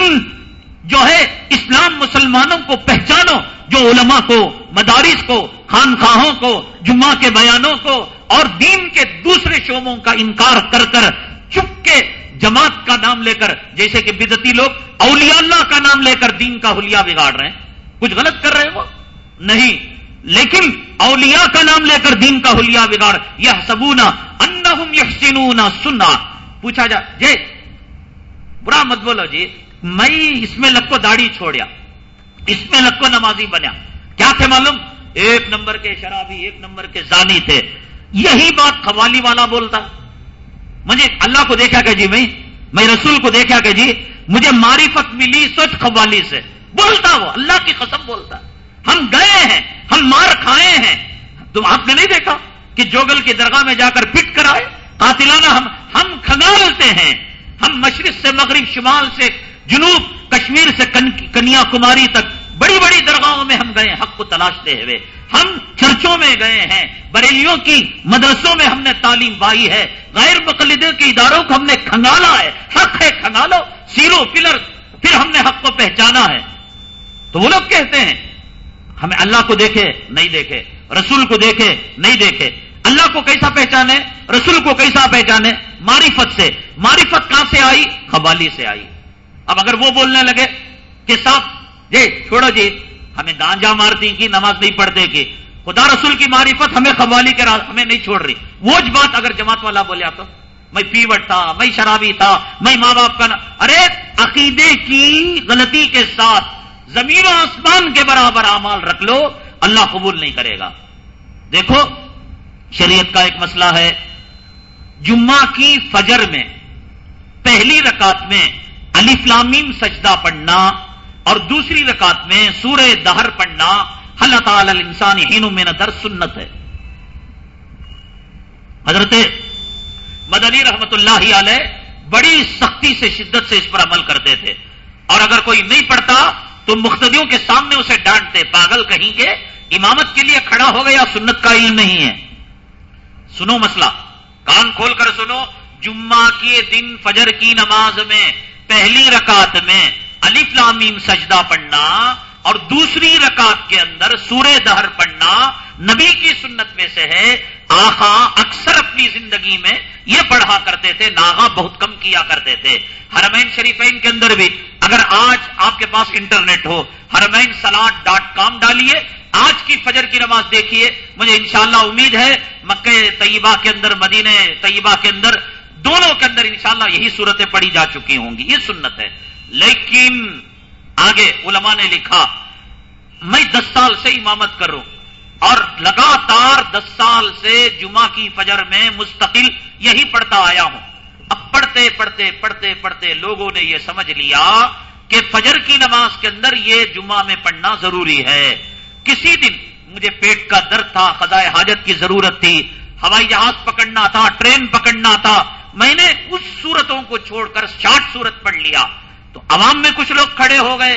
ان جو ہے اسلام مسلمانوں کو پہچانو، جو علماء کو، مدارس کو خانخواہوں کو، جمعہ کے بیانوں کو اور دین کے دوسرے شعبوں کا انکار کر کر چپ کے جماعت کا نام لے کر، جیسے کہ بدتی لوگ اولیاء اللہ کا نام لے کر دین کا حلیہ بگاڑ رہے ہیں۔ کچھ غلط کر رہے ہیں وہ؟ نہیں۔ لیکن اولیاء کا نام لے کر دین کا حلیہ بگاڑ یہ سبونا ان یحسنون سننا پوچھا جا جی برا مت بولو جی۔ میں اس میں لگ کو داڑھی چھوڑیا، اس میں لگ کو نمازی بنیا۔ کیا تھے معلوم؟ ایک نمبر کے شرابی، ایک نمبر کے زانی تھے۔ یہی بات قوالی والا بولتا۔ مجھے اللہ کو دیکھا کہ جی میں میں رسول کو دیکھا کہ جی مجھے معرفت ملی سوچ قوالی سے۔ بولتا وہ، اللہ کی قسم بولتا۔ ہم گئے ہیں، ہم مار کھائے ہیں۔ تم آپ نے نہیں دیکھا کہ جوگل کی درگاہ میں جا کر پٹ کر آئے؟ قاتلانہ ہم ہم کھنگالتے ہیں۔ ہم مشرق سے مغرب شمال سے جنوب کشمیر سے کنیا کماری تک بڑی بڑی درگاہوں میں ہم گئے حق کو تلاشتے ہوئے۔ ہم چرچوں میں گئے ہیں، بریلیوں کی مدرسوں میں ہم نے تعلیم پائی ہے، غیر مقلدے کے اداروں کو ہم نے کھنگالا ہے۔ حق ہے کھنگالو، سیرو پلر، پھر ہم نے حق کو پہچانا ہے۔ تو وہ لوگ کہتے ہیں، ہمیں اللہ کو دیکھے، نہیں دیکھے۔ رسول کو دیکھے، نہیں دیکھے۔ اللہ کو کیسا پہچانے؟ رسول کو کیسا پہچانے؟ معرفت سے۔ معرفت کہاں سے آئی؟ قبالی سے آئی۔ اب اگر وہ بولنے لگے کہ صاحب جی چھوڑو جی ہمیں گانجا مارتی کی، نماز نہیں پڑھتے کہ خدا رسول کی معرفت ہمیں قوالی کے راز، ہمیں نہیں چھوڑ رہی۔ وہ بات اگر جماعت والا بولیا تو، میں پیوٹ تھا، میں شرابی تھا، میں ماں باپ کا ارے، عقیدے کی غلطی کے ساتھ زمین و آسمان کے برابر اعمال رکھ لو، اللہ قبول نہیں کرے گا۔ دیکھو، شریعت کا ایک مسئلہ ہے۔ جمعہ کی فجر میں، پہلی رکعت میں علی فلامیم سجدہ پڑھنا، اور دوسری رکعت میں سورہ دہر پڑھنا اللہ تعالی انسان ہینو میں در سنت ہے۔ حضرت مدنی رحمت اللہ علیہ بڑی سختی سے شدت سے اس پر عمل کرتے تھے۔ اور اگر کوئی نہیں پڑھتا، تو مختدیوں کے سامنے اسے ڈانٹتے۔ پاگل کہیں گے امامت کے لیے کھڑا ہو گیا، سنت کا علم نہیں ہے۔ سنو مسئلہ، کان کھول کر سنو، جمعہ کے دن فجر کی نماز میں پہلی رکعت میں علی فلامیم سجدہ پڑھنا اور دوسری رکعت کے اندر سورہ دہر پڑھنا نبی کی سنت میں سے ہے۔ آخا اکثر اپنی زندگی میں یہ پڑھا کرتے تھے، ناغا بہت کم کیا کرتے تھے۔ ہرمین شریفین کے اندر بھی اگر آج آپ کے پاس انٹرنیٹ ہو ہرمین سلاٹ ڈاٹ کام ڈالیے، آج کی فجر کی نماز دیکھیے، مجھے انشاءاللہ امید ہے، مکہ طیبہ کے اندر، مدینہ طیبہ کے اندر دونوں کے اندر انشاءاللہ یہی صورتیں پڑھی جا چکی ہوں گی، یہ سنت ہے۔ لیکن آگے علماء نے لکھا، میں دس سال سے امامت کروں اور لگاتار دس سال سے جمعہ کی فجر میں مستقل یہی پڑھتا آیا ہوں۔ اب پڑھتے پڑھتے پڑھتے پڑھتے لوگوں نے یہ سمجھ لیا کہ فجر کی نماز کے اندر یہ جمعہ میں پڑھنا ضروری ہے۔ کسی دن مجھے پیٹ کا درد تھا، خدائے حاجت کی ضرورت تھی، ہوائی جہاز پکڑنا تھا، ٹرین پکڑنا تھا میں نے اس صورتوں کو چھوڑ کر شارٹ صورت پڑھ لیا تو عوام میں کچھ لوگ کھڑے ہو گئے،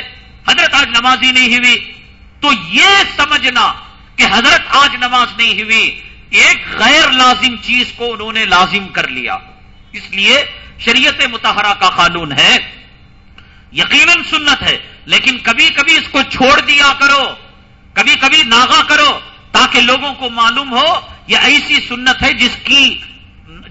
حضرت آج نماز ہی نہیں ہوئی۔ تو یہ سمجھنا کہ حضرت آج نماز نہیں ہوئی، ایک غیر لازم چیز کو انہوں نے لازم کر لیا۔ اس لیے شریعت متحرہ کا قانون ہے۔ یقیناً سنت ہے، لیکن کبھی کبھی اس کو چھوڑ دیا کرو کبھی کبھی ناغا کرو تاکہ لوگوں کو معلوم ہو یہ ایسی سنت ہے جس کی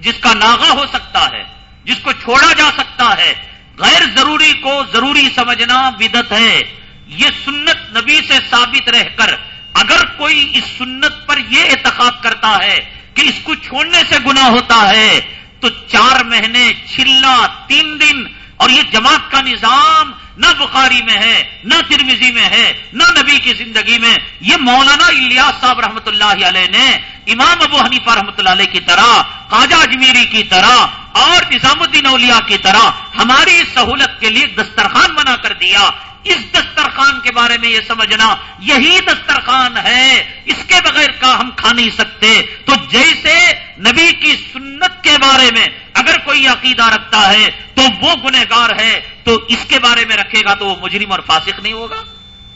جس کا ناغا ہو سکتا ہے، جس کو چھوڑا جا سکتا ہے۔ غیر ضروری کو ضروری سمجھنا بدت ہے۔ یہ سنت نبی سے ثابت رہ کر اگر کوئی اس سنت پر یہ اعتقاد کرتا ہے کہ اس کو چھوڑنے سے گنا ہوتا ہے، تو چار مہینے چلا تین دن اور یہ جماعت کا نظام نہ بخاری میں ہے، نہ ترمیزی میں ہے، نہ نبی کی زندگی میں۔ یہ مولانا الیاس صاحب رحمۃ اللہ علیہ نے، امام ابو حنیفہ رحمۃ اللہ علیہ کی طرح، خواجہ اجمیری کی طرح اور نظام الدین اولیاء کی طرح ہماری سہولت کے لیے دسترخوان بنا کر دیا۔ اس دسترخوان کے بارے میں یہ سمجھنا یہی دسترخوان ہے۔ اس کے بغیر کا ہم کھا نہیں سکتے۔ تو جیسے نبی کی سنت کے بارے میں اگر کوئی عقیدہ رکھتا ہے تو وہ گنہگار ہے، تو اس کے بارے میں رکھے گا تو وہ مجرم اور فاسق نہیں ہوگا۔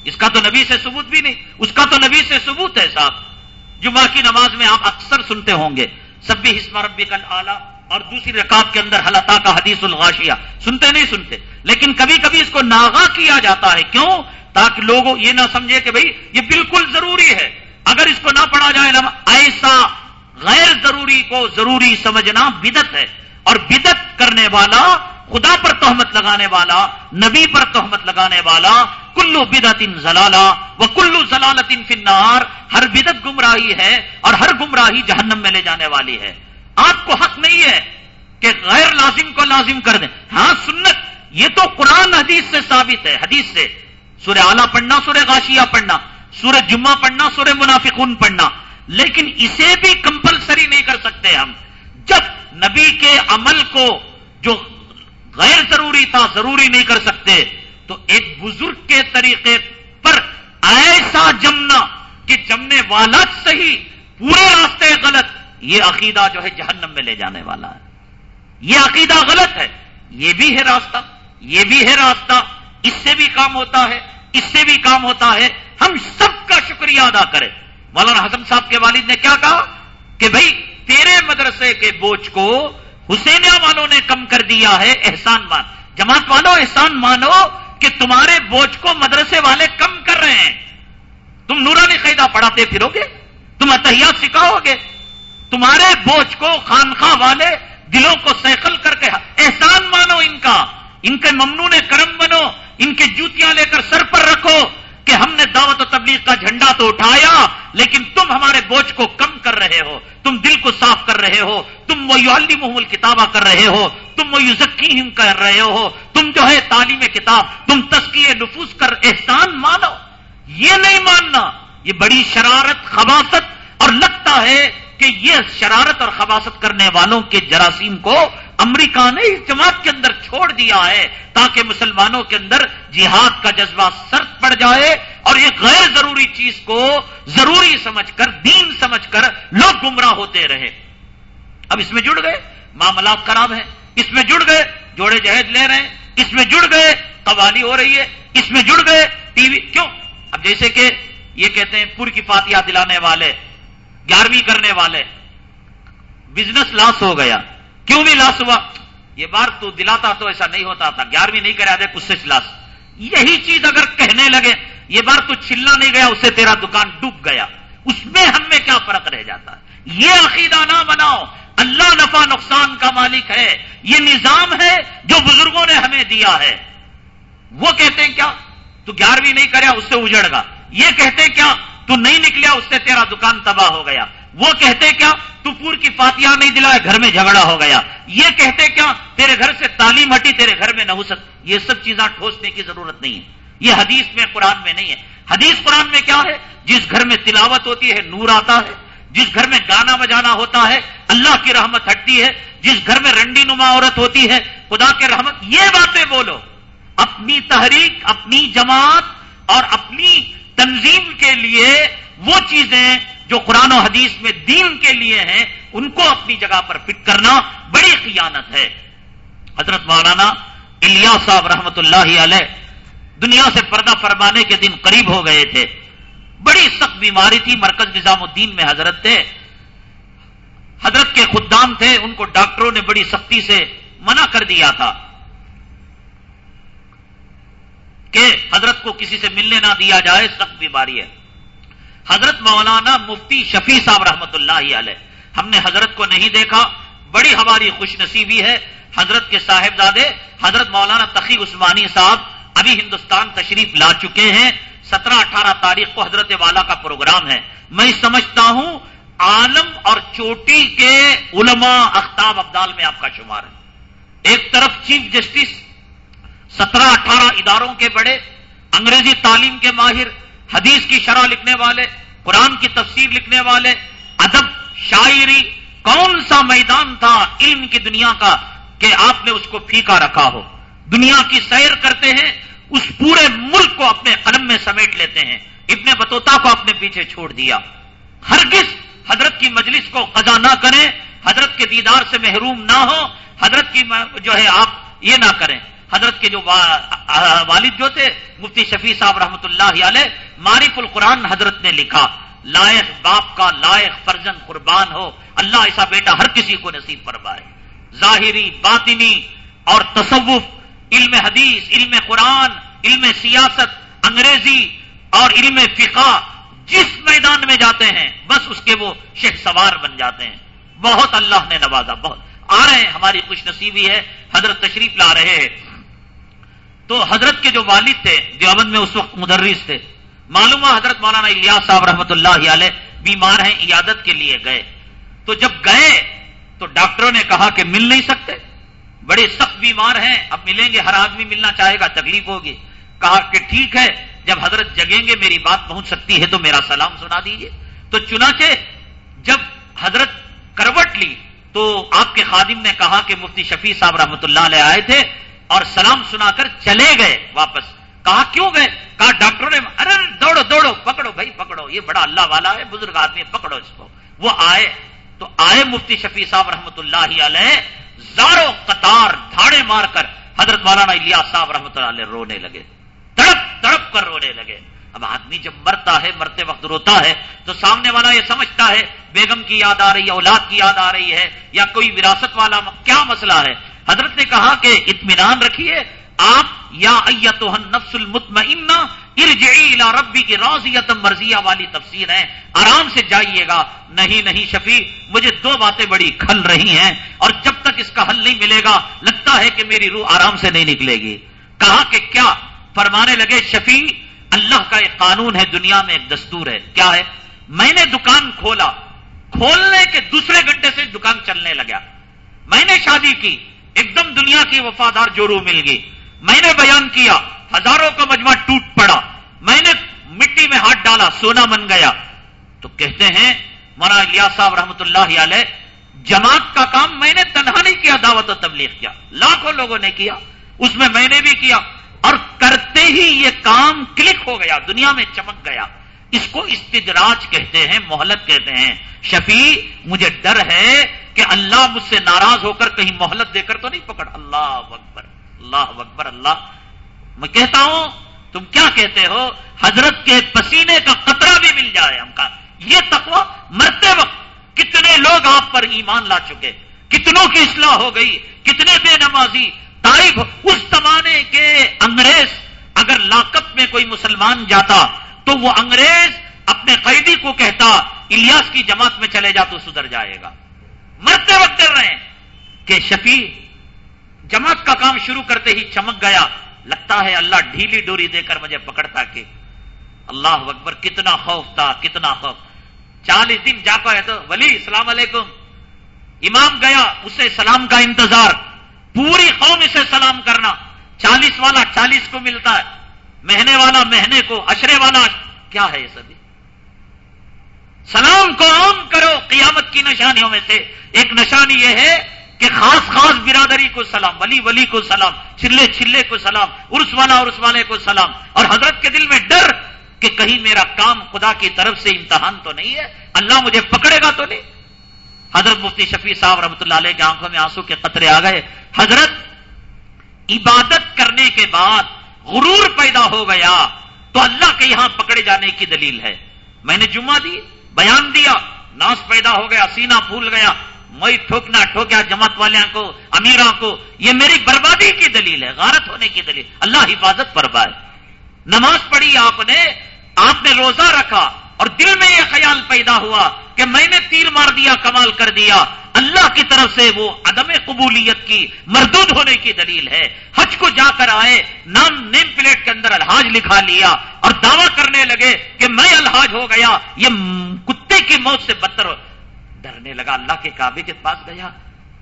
اس کا تو نبی سے ثبوت بھی نہیں۔ اس کا تو نبی سے ثبوت ہے صاحب۔ جمعہ کی نماز میں آپ اکثر سنتے ہوں گے سب بھی حسم ربی کل آلہ اور دوسری رکعت کے اندر حلتا کا حدیث الغاشیہ۔ سنتے نہیں سنتے، لیکن کبھی کبھی اس کو ناغا کیا جاتا ہے۔ کیوں؟ تاکہ لوگ یہ نہ سمجھے کہ بھائی یہ بالکل ضروری ہے۔ اگر اس کو نہ پڑھا جائے ایسا غیر ضروری کو ضروری سمجھنا بدت ہے۔ اور بدت کرنے والا، خدا پر تہمت لگانے والا، نبی پر تہمت لگانے والا، کلو بدت ان زلالہ وہ کلو زلالت ان فنار ہر بدت گمراہی ہے اور ہر گمراہی جہنم میں لے جانے والی ہے۔ آپ کو حق نہیں ہے کہ غیر لازم کو لازم کر دیں۔ ہاں سنت، یہ تو قرآن حدیث سے ثابت ہے، حدیث سے۔ سورہ آلہ پڑھنا، سورہ غاشیہ پڑھنا، سورہ جمعہ پڑھنا، سورہ منافقون پڑھنا۔ لیکن اسے بھی کمپلسری نہیں کر سکتے ہم۔ جب نبی کے عمل کو جو غیر ضروری تھا، ضروری نہیں کر سکتے، تو ایک بزرگ کے طریقے پر ایسا جمنا کہ جمنے والا صحیح، پورے راستے غلط، یہ عقیدہ جو ہے جہنم میں لے جانے والا ہے۔ یہ عقیدہ غلط ہے، یہ بھی ہے راستہ، یہ بھی ہے راستہ، اس سے بھی کام ہوتا ہے، اس سے بھی کام ہوتا ہے۔ ہم سب کا شکریہ ادا کریں۔ مولانا حسن صاحب کے والد نے کیا کہا کہ بھائی تیرے مدرسے کے بوجھ کو حسینیا والوں نے کم کر دیا ہے، احسان مان جماعت والوں احسان مانو کہ تمہارے بوجھ کو مدرسے والے کم کر رہے ہیں۔ تم نورانی قیدہ پڑھاتے پھرو گے؟ تم اتحیات سکھاؤ گے؟ تمہارے بوجھ کو خانخواہ والے دلوں کو سیکل کر کے احسان مانو ان کا۔ ان کے ممنون کرم بنو، ان کے جوتیاں لے کر سر پر رکھو۔ کہ ہم نے دعوت و تبلیغ کا جھنڈا تو اٹھایا، لیکن تم ہمارے بوجھ کو کم کر رہے ہو۔ تم دل کو صاف کر رہے ہو۔ تم وہ یو کتابہ کر رہے ہو۔ تم وہ یوزکی کر رہے ہو۔ تم جو ہے تعلیم کتاب، تم تسکی نفوس کر احسان مانو۔ یہ نہیں ماننا، یہ بڑی شرارت خباست اور لگتا ہے کہ یہ شرارت اور خباست کرنے والوں کے جراثیم کو امریکہ نے اس جماعت کے اندر چھوڑ دیا ہے تاکہ مسلمانوں کے اندر جہاد کا جذبہ سرد پڑ جائے اور ایک غیر ضروری چیز کو ضروری سمجھ کر، دین سمجھ کر لوگ گمراہ ہوتے رہے۔ اب اس میں جڑ گئے، معاملات خراب ہیں۔ اس میں جڑ گئے، جوڑے جہد لے رہے ہیں۔ اس میں جڑ گئے، قوالی ہو رہی ہے۔ اس میں جڑ گئے، ٹی وی، کیوں؟ اب جیسے کہ یہ کہتے ہیں پور کی فاتحہ دلانے والے، گیارہویں کرنے والے۔ بزنس لاس ہو گیا۔ کیوں بھی لاس ہوا؟ یہ بار تو دلاتا تو ایسا نہیں ہوتا تھا، گیارہویں نہیں کرا دے، کچھ سے لاس۔ یہی چیز اگر کہنے لگے، یہ بار تو چلنا نہیں گیا، اسے تیرا دکان ڈوب گیا۔ اس میں ہم میں کیا فرق رہ جاتا؟ ہے یہ عقیدہ نہ بناؤ۔ اللہ نفع نقصان کا مالک ہے۔ یہ نظام ہے جو بزرگوں نے ہمیں دیا ہے۔ وہ کہتے ہیں کیا؟ تو گیارہویں نہیں کریا، اس سے اجڑ گا۔ یہ کہتے ہیں کیا؟ تو نہیں نکلیا، اس سے تیرا دکان تباہ ہو گیا۔ وہ کہتے کیا؟ تو پور کی فاتحہ نہیں دلا گھر میں جھگڑا ہو گیا۔ یہ کہتے کیا تیرے گھر سے تعلیم ہٹی، تیرے گھر میں نہ ہو سک۔ یہ سب چیزاں ٹھوسنے کی ضرورت نہیں ہے۔ یہ حدیث میں، قرآن میں نہیں ہے۔ حدیث قرآن میں کیا ہے؟ جس گھر میں تلاوت ہوتی ہے، نور آتا ہے۔ جس گھر میں گانا بجانا ہوتا ہے، اللہ کی رحمت ہٹتی ہے۔ جس گھر میں رنڈی نما عورت ہوتی ہے، خدا کے رحمت، یہ باتیں بولو۔ اپنی تحریک، اپنی جماعت اور اپنی تنظیم کے لیے وہ چیزیں جو قرآن و حدیث میں دین کے لیے ہیں، ان کو اپنی جگہ پر فٹ کرنا بڑی خیانت ہے۔ حضرت مولانا الیا صاحب رحمت اللہ علیہ دنیا سے پردہ فرمانے کے دن قریب ہو گئے تھے۔ بڑی سخت بیماری تھی، مرکز نظام الدین میں حضرت تھے۔ حضرت کے خدام تھے، ان کو ڈاکٹروں نے بڑی سختی سے منع کر دیا تھا کہ حضرت کو کسی سے ملنے نہ دیا جائے، سخت بیماری ہے۔ حضرت مولانا مفتی شفیع صاحب رحمت اللہ علیہ۔ ہم نے حضرت کو نہیں دیکھا، بڑی ہماری خوش نصیبی ہے۔ حضرت کے صاحبزادے، حضرت مولانا تقی عثمانی صاحب ابھی ہندوستان تشریف لا چکے ہیں۔ سترہ اٹھارہ تاریخ کو حضرت والا کا پروگرام ہے۔ میں سمجھتا ہوں عالم اور چوٹی کے علماء اختاب ابدال میں آپ کا شمار ہے۔ ایک طرف چیف جسٹس سترہ اٹھارہ اداروں کے بڑے، انگریزی تعلیم کے ماہر حدیث کی شرح لکھنے والے، قرآن کی تفسیر لکھنے والے، ادب، شاعری، کون سا میدان تھا علم کی دنیا کا کہ آپ نے اس کو پھیکا رکھا ہو؟ دنیا کی سیر کرتے ہیں، اس پورے ملک کو اپنے قلم میں سمیٹ لیتے ہیں۔ ابن بتوتا کو اپنے پیچھے چھوڑ دیا۔ ہرگز حضرت کی مجلس کو قضا نہ کریں، حضرت کے دیدار سے محروم نہ ہو حضرت کی جو ہے آپ یہ نہ کریں۔ حضرت کے جو والد جو تھے، مفتی شفیع صاحب رحمۃ اللہ علیہ معرف القرآن حضرت نے لکھا، لائق باپ کا لائق فرزن قربان ہو، اللہ ایسا بیٹا ہر کسی کو نصیب فرمائے۔ ظاہری، باطنی اور تصوف، علم حدیث، علم قرآن، علم سیاست، انگریزی اور علم فقہ جس میدان میں جاتے ہیں، بس اس کے وہ شہ سوار بن جاتے ہیں۔ بہت اللہ نے نوازا، بہت۔ آ رہے ہیں، ہماری خوش نصیبی ہے، حضرت تشریف لا رہے ہیں۔ تو حضرت کے جو والد تھے، دیوبند میں اس وقت مدرس تھے۔ معلوم حضرت مولانا الیاس صاحب رحمۃ اللہ علیہ بیمار ہیں، عیادت کے لیے گئے۔ تو جب گئے تو ڈاکٹروں نے کہا کہ مل نہیں سکتے۔ بڑے سخت بیمار ہیں، اب ملیں گے، ہر آدمی ملنا چاہے گا، تکلیف ہوگی۔ کہا کہ ٹھیک ہے، جب حضرت جگیں گے، میری بات پہنچ سکتی ہے تو میرا سلام سنا دیجیے تو چنانچہ جب حضرت کروٹ لی، تو آپ کے خادم نے کہا کہ مفتی شفیع صاحب رحمۃ اللہ علیہ آئے تھے اور سلام سنا کر چلے گئے واپس۔ کہا کیوں گئے؟ کہا ڈاکٹروں نے ارے دوڑو دوڑو پکڑو یہ بڑا اللہ والا ہے، بزرگ آدمی، پکڑو اس کو۔ وہ آئے، تو آئے مفتی شفیع صاحب رحمۃ اللہ علیہ زارو قطار دھاڑے مار کر حضرت مولانا الیاس صاحب رحمۃ اللہ علیہ رونے لگے۔ تڑپ تڑپ کر رونے لگے۔ اب آدمی جب مرتا ہے، مرتے وقت روتا ہے، تو سامنے والا یہ سمجھتا ہے، بیگم کی یاد آ رہی ہے، اولاد کی یاد آ رہی ہے، یا کوئی وراثت والا کیا مسئلہ ہے؟ حضرت نے کہا کہ اطمینان رکھیے، آپ یا نفس المطمئنہ ارجعی الى ربی کی روزیت مرضیہ والی تفسیر ہے۔ آرام سے جائیے گا۔ نہیں نہیں شفیع، مجھے دو باتیں بڑی کھل رہی ہیں اور جب تک اس کا حل نہیں ملے گا، لگتا ہے کہ میری روح آرام سے نہیں نکلے گی۔ کہا کہ کیا؟ فرمانے لگے، شفیع، اللہ کا ایک قانون ہے، دنیا میں ایک دستور ہے۔ کیا ہے؟ میں نے دکان کھولا۔ کھولنے کے دوسرے گھنٹے سے دکان چلنے لگا۔ میں نے شادی کی۔ ایک دم دنیا کی وفادار جورو مل گئی۔ میں نے بیان کیا۔ ہزاروں کا مجمع ٹوٹ پڑا۔ میں نے مٹی میں ہاتھ ڈالا، سونا بن گیا۔ تو کہتے ہیں، مولانا لیا صاحب رحمت اللہ علیہ، جماعت کا کام میں نے تنہا نہیں کیا، دعوت و تبلیغ کیا۔ لاکھوں لوگوں نے کیا، اس میں میں نے بھی کیا۔ اور کرتے ہی یہ کام کلک ہو گیا، دنیا میں چمک گیا۔ اس کو استدراج کہتے ہیں، مہلت کہتے ہیں۔ شفیع، مجھے ڈر ہے کہ اللہ مجھ سے ناراض ہو کر کہیں مہلت دے کر تو نہیں پکڑ۔ اللہ اکبر اللہ اکبر، اللہ۔ میں کہتا ہوں، تم کیا کہتے ہو؟ حضرت کے پسینے کا قطرہ بھی مل جائے ہم کا۔ یہ تقوی مرتے وقت کتنے لوگ آپ پر ایمان لا چکے، کتنوں کی اصلاح ہو گئی، کتنے بے نمازی تائب اس زمانے کے انگریز، اگر لاکت میں کوئی مسلمان جاتا تو وہ انگریز اپنے قیدی کو کہتا، الیاس کی جماعت میں چلے جا تو سدھر جائے گا۔ مرتے وقت کر رہے ہیں کہ شفیع، جماعت کا کام شروع کرتے ہی چمک گیا۔ لگتا ہے اللہ ڈھیلی ڈوری دے کر مجھے پکڑتا کہ اللہ اکبر، کتنا خوف تھا، کتنا خوف۔ چالیس دن جا ہے تو، ولی، السلام علیکم۔ امام گیا، اسے سلام کا انتظار۔ پوری قوم اسے سلام کرنا۔ چالیس والا چالیس کو ملتا ہے۔ مہینے والا مہینے کو اشرے والا۔ کیا ہے یہ سبھی؟ سلام کو عام کرو، قیامت کی نشانیوں میں سے۔ ایک نشانی یہ ہے کہ خاص خاص برادری کو سلام، ولی ولی کو سلام، چلے چلے کو سلام ارس والا ارس والے کو سلام۔ اور حضرت کے دل میں ڈر کہ کہیں میرا کام خدا کی طرف سے امتحان تو نہیں ہے، اللہ مجھے پکڑے گا تو نہیں۔ حضرت مفتی شفیع صاحب رحمۃ اللہ علیہ کی آنکھوں میں آنسو کے قطرے آ گئے۔ حضرت عبادت کرنے کے بعد غرور پیدا ہو گیا تو اللہ کے یہاں پکڑے جانے کی دلیل ہے۔ میں نے جمعہ دی، بیان دیا، ناس پیدا ہو گیا سینا پھول گیا۔ میں ٹھوکنا ٹھوکیا جماعت والوں کو امیروں کو، یہ میری بربادی کی دلیل ہے، غارت ہونے کی دلیل۔ اللہ حفاظت پر بائے نماز پڑھی آپ نے آپ نے روزہ رکھا اور دل میں یہ خیال پیدا ہوا کہ میں نے تیر مار دیا، کمال کر دیا۔ اللہ کی طرف سے وہ عدم قبولیت کی، مردود ہونے کی دلیل ہے۔ حج کو جا کر آئے، نام نیم پلیٹ کے اندر الحاج لکھا لیا اور دعویٰ کرنے لگے کہ میں الحاج ہو گیا۔ یہ کتے کی موت سے بدتر ڈرنے لگا، اللہ کے کعبے کے پاس گیا۔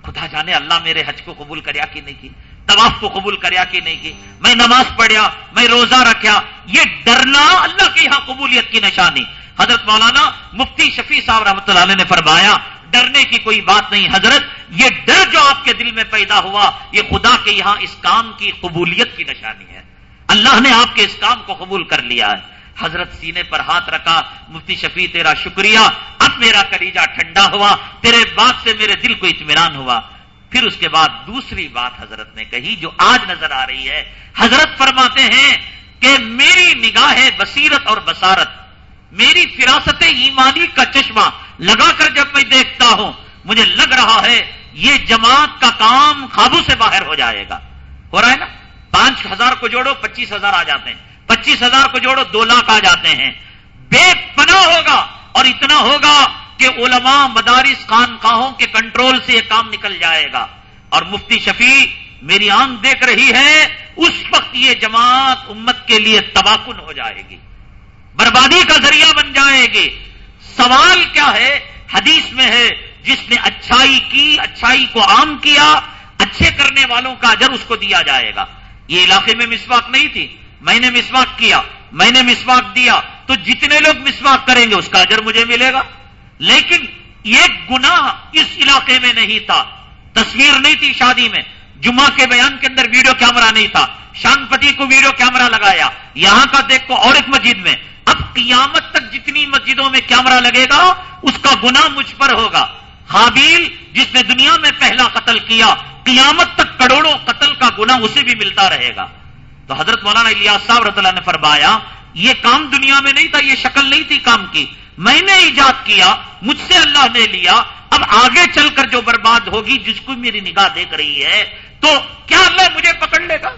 خدا جانے اللہ میرے حج کو قبول کریا کہ نہیں کی، طواف کو قبول کریا کہ نہیں کی۔ میں نماز پڑھیا، میں روزہ رکھیا، یہ ڈرنا اللہ کے یہاں قبولیت کی نشانی۔ حضرت مولانا مفتی شفیع صاحب رحمۃ اللہ علیہ نے فرمایا، ڈرنے کی کوئی بات نہیں حضرت، یہ ڈر جو آپ کے دل میں پیدا ہوا، یہ خدا کے یہاں اس کام کی قبولیت کی نشانی ہے۔ اللہ نے آپ کے اس کام کو قبول کر لیا ہے۔ حضرت سینے پر ہاتھ رکھا، مفتی شفیع تیرا شکریہ، اب میرا کلیجہ ٹھنڈا ہوا، تیرے بات سے میرے دل کو اطمینان ہوا۔ پھر اس کے بعد دوسری بات حضرت نے کہی جو آج نظر آ رہی ہے۔ حضرت فرماتے ہیں کہ میری نگاہ بصیرت اور بسارت میری فراست ایمانی کا چشمہ لگا کر جب میں دیکھتا ہوں، مجھے لگ رہا ہے یہ جماعت کا کام قابو سے باہر ہو جائے گا۔ ہو رہا ہے نا؟ پانچ ہزار کو جوڑو، پچیس ہزار آ جاتے ہیں۔ پچیس ہزار کو جوڑو، دو لاکھ آ جاتے ہیں۔ بے پناہ ہوگا اور اتنا ہوگا کہ علماء مدارس خانقاہوں کے کنٹرول سے یہ کام نکل جائے گا۔ اور مفتی شفیع میری آنکھ دیکھ رہی ہے، اس وقت یہ جماعت امت کے لیے تباکن ہو جائے گی۔ بربادی کا ذریعہ بن جائے گی۔ سوال کیا ہے؟ حدیث میں ہے، جس نے اچھائی کی، اچھائی کو عام کیا، اچھے کرنے والوں کا اجر اس کو دیا جائے گا۔ یہ علاقے میں مسواک نہیں تھی۔ میں نے مسواک کیا، میں نے مسواک دیا، تو جتنے لوگ مسواک کریں گے اس کا اجر مجھے ملے گا؟ لیکن یہ گناہ اس علاقے میں نہیں تھا۔ تصویر نہیں تھی شادی میں۔ جمعہ کے بیان کے اندر ویڈیو کیمرہ نہیں تھا۔ شان پتی کو ویڈیو کیمرہ لگایا۔ یہاں کا دیکھ کو اور ایک مسجد میں۔ اب قیامت تک جتنی مسجدوں میں کیمرہ لگے گا، اس کا گنا مجھ پر ہوگا۔ حابیل جس نے دنیا میں پہلا قتل کیا، قیامت تک کروڑوں قتل کا گنا اسے بھی ملتا رہے گا۔ تو حضرت مولانا الیاس صاحب رضی اللہ نے فرمایا، یہ کام دنیا میں نہیں تھا، یہ شکل نہیں تھی کام کی۔ میں نے ایجاد کیا، مجھ سے اللہ نے لیا۔ اب آگے چل کر جو برباد ہوگی، جس کو میری نگاہ دیکھ رہی ہے، تو کیا اللہ مجھے پکڑ لے گا؟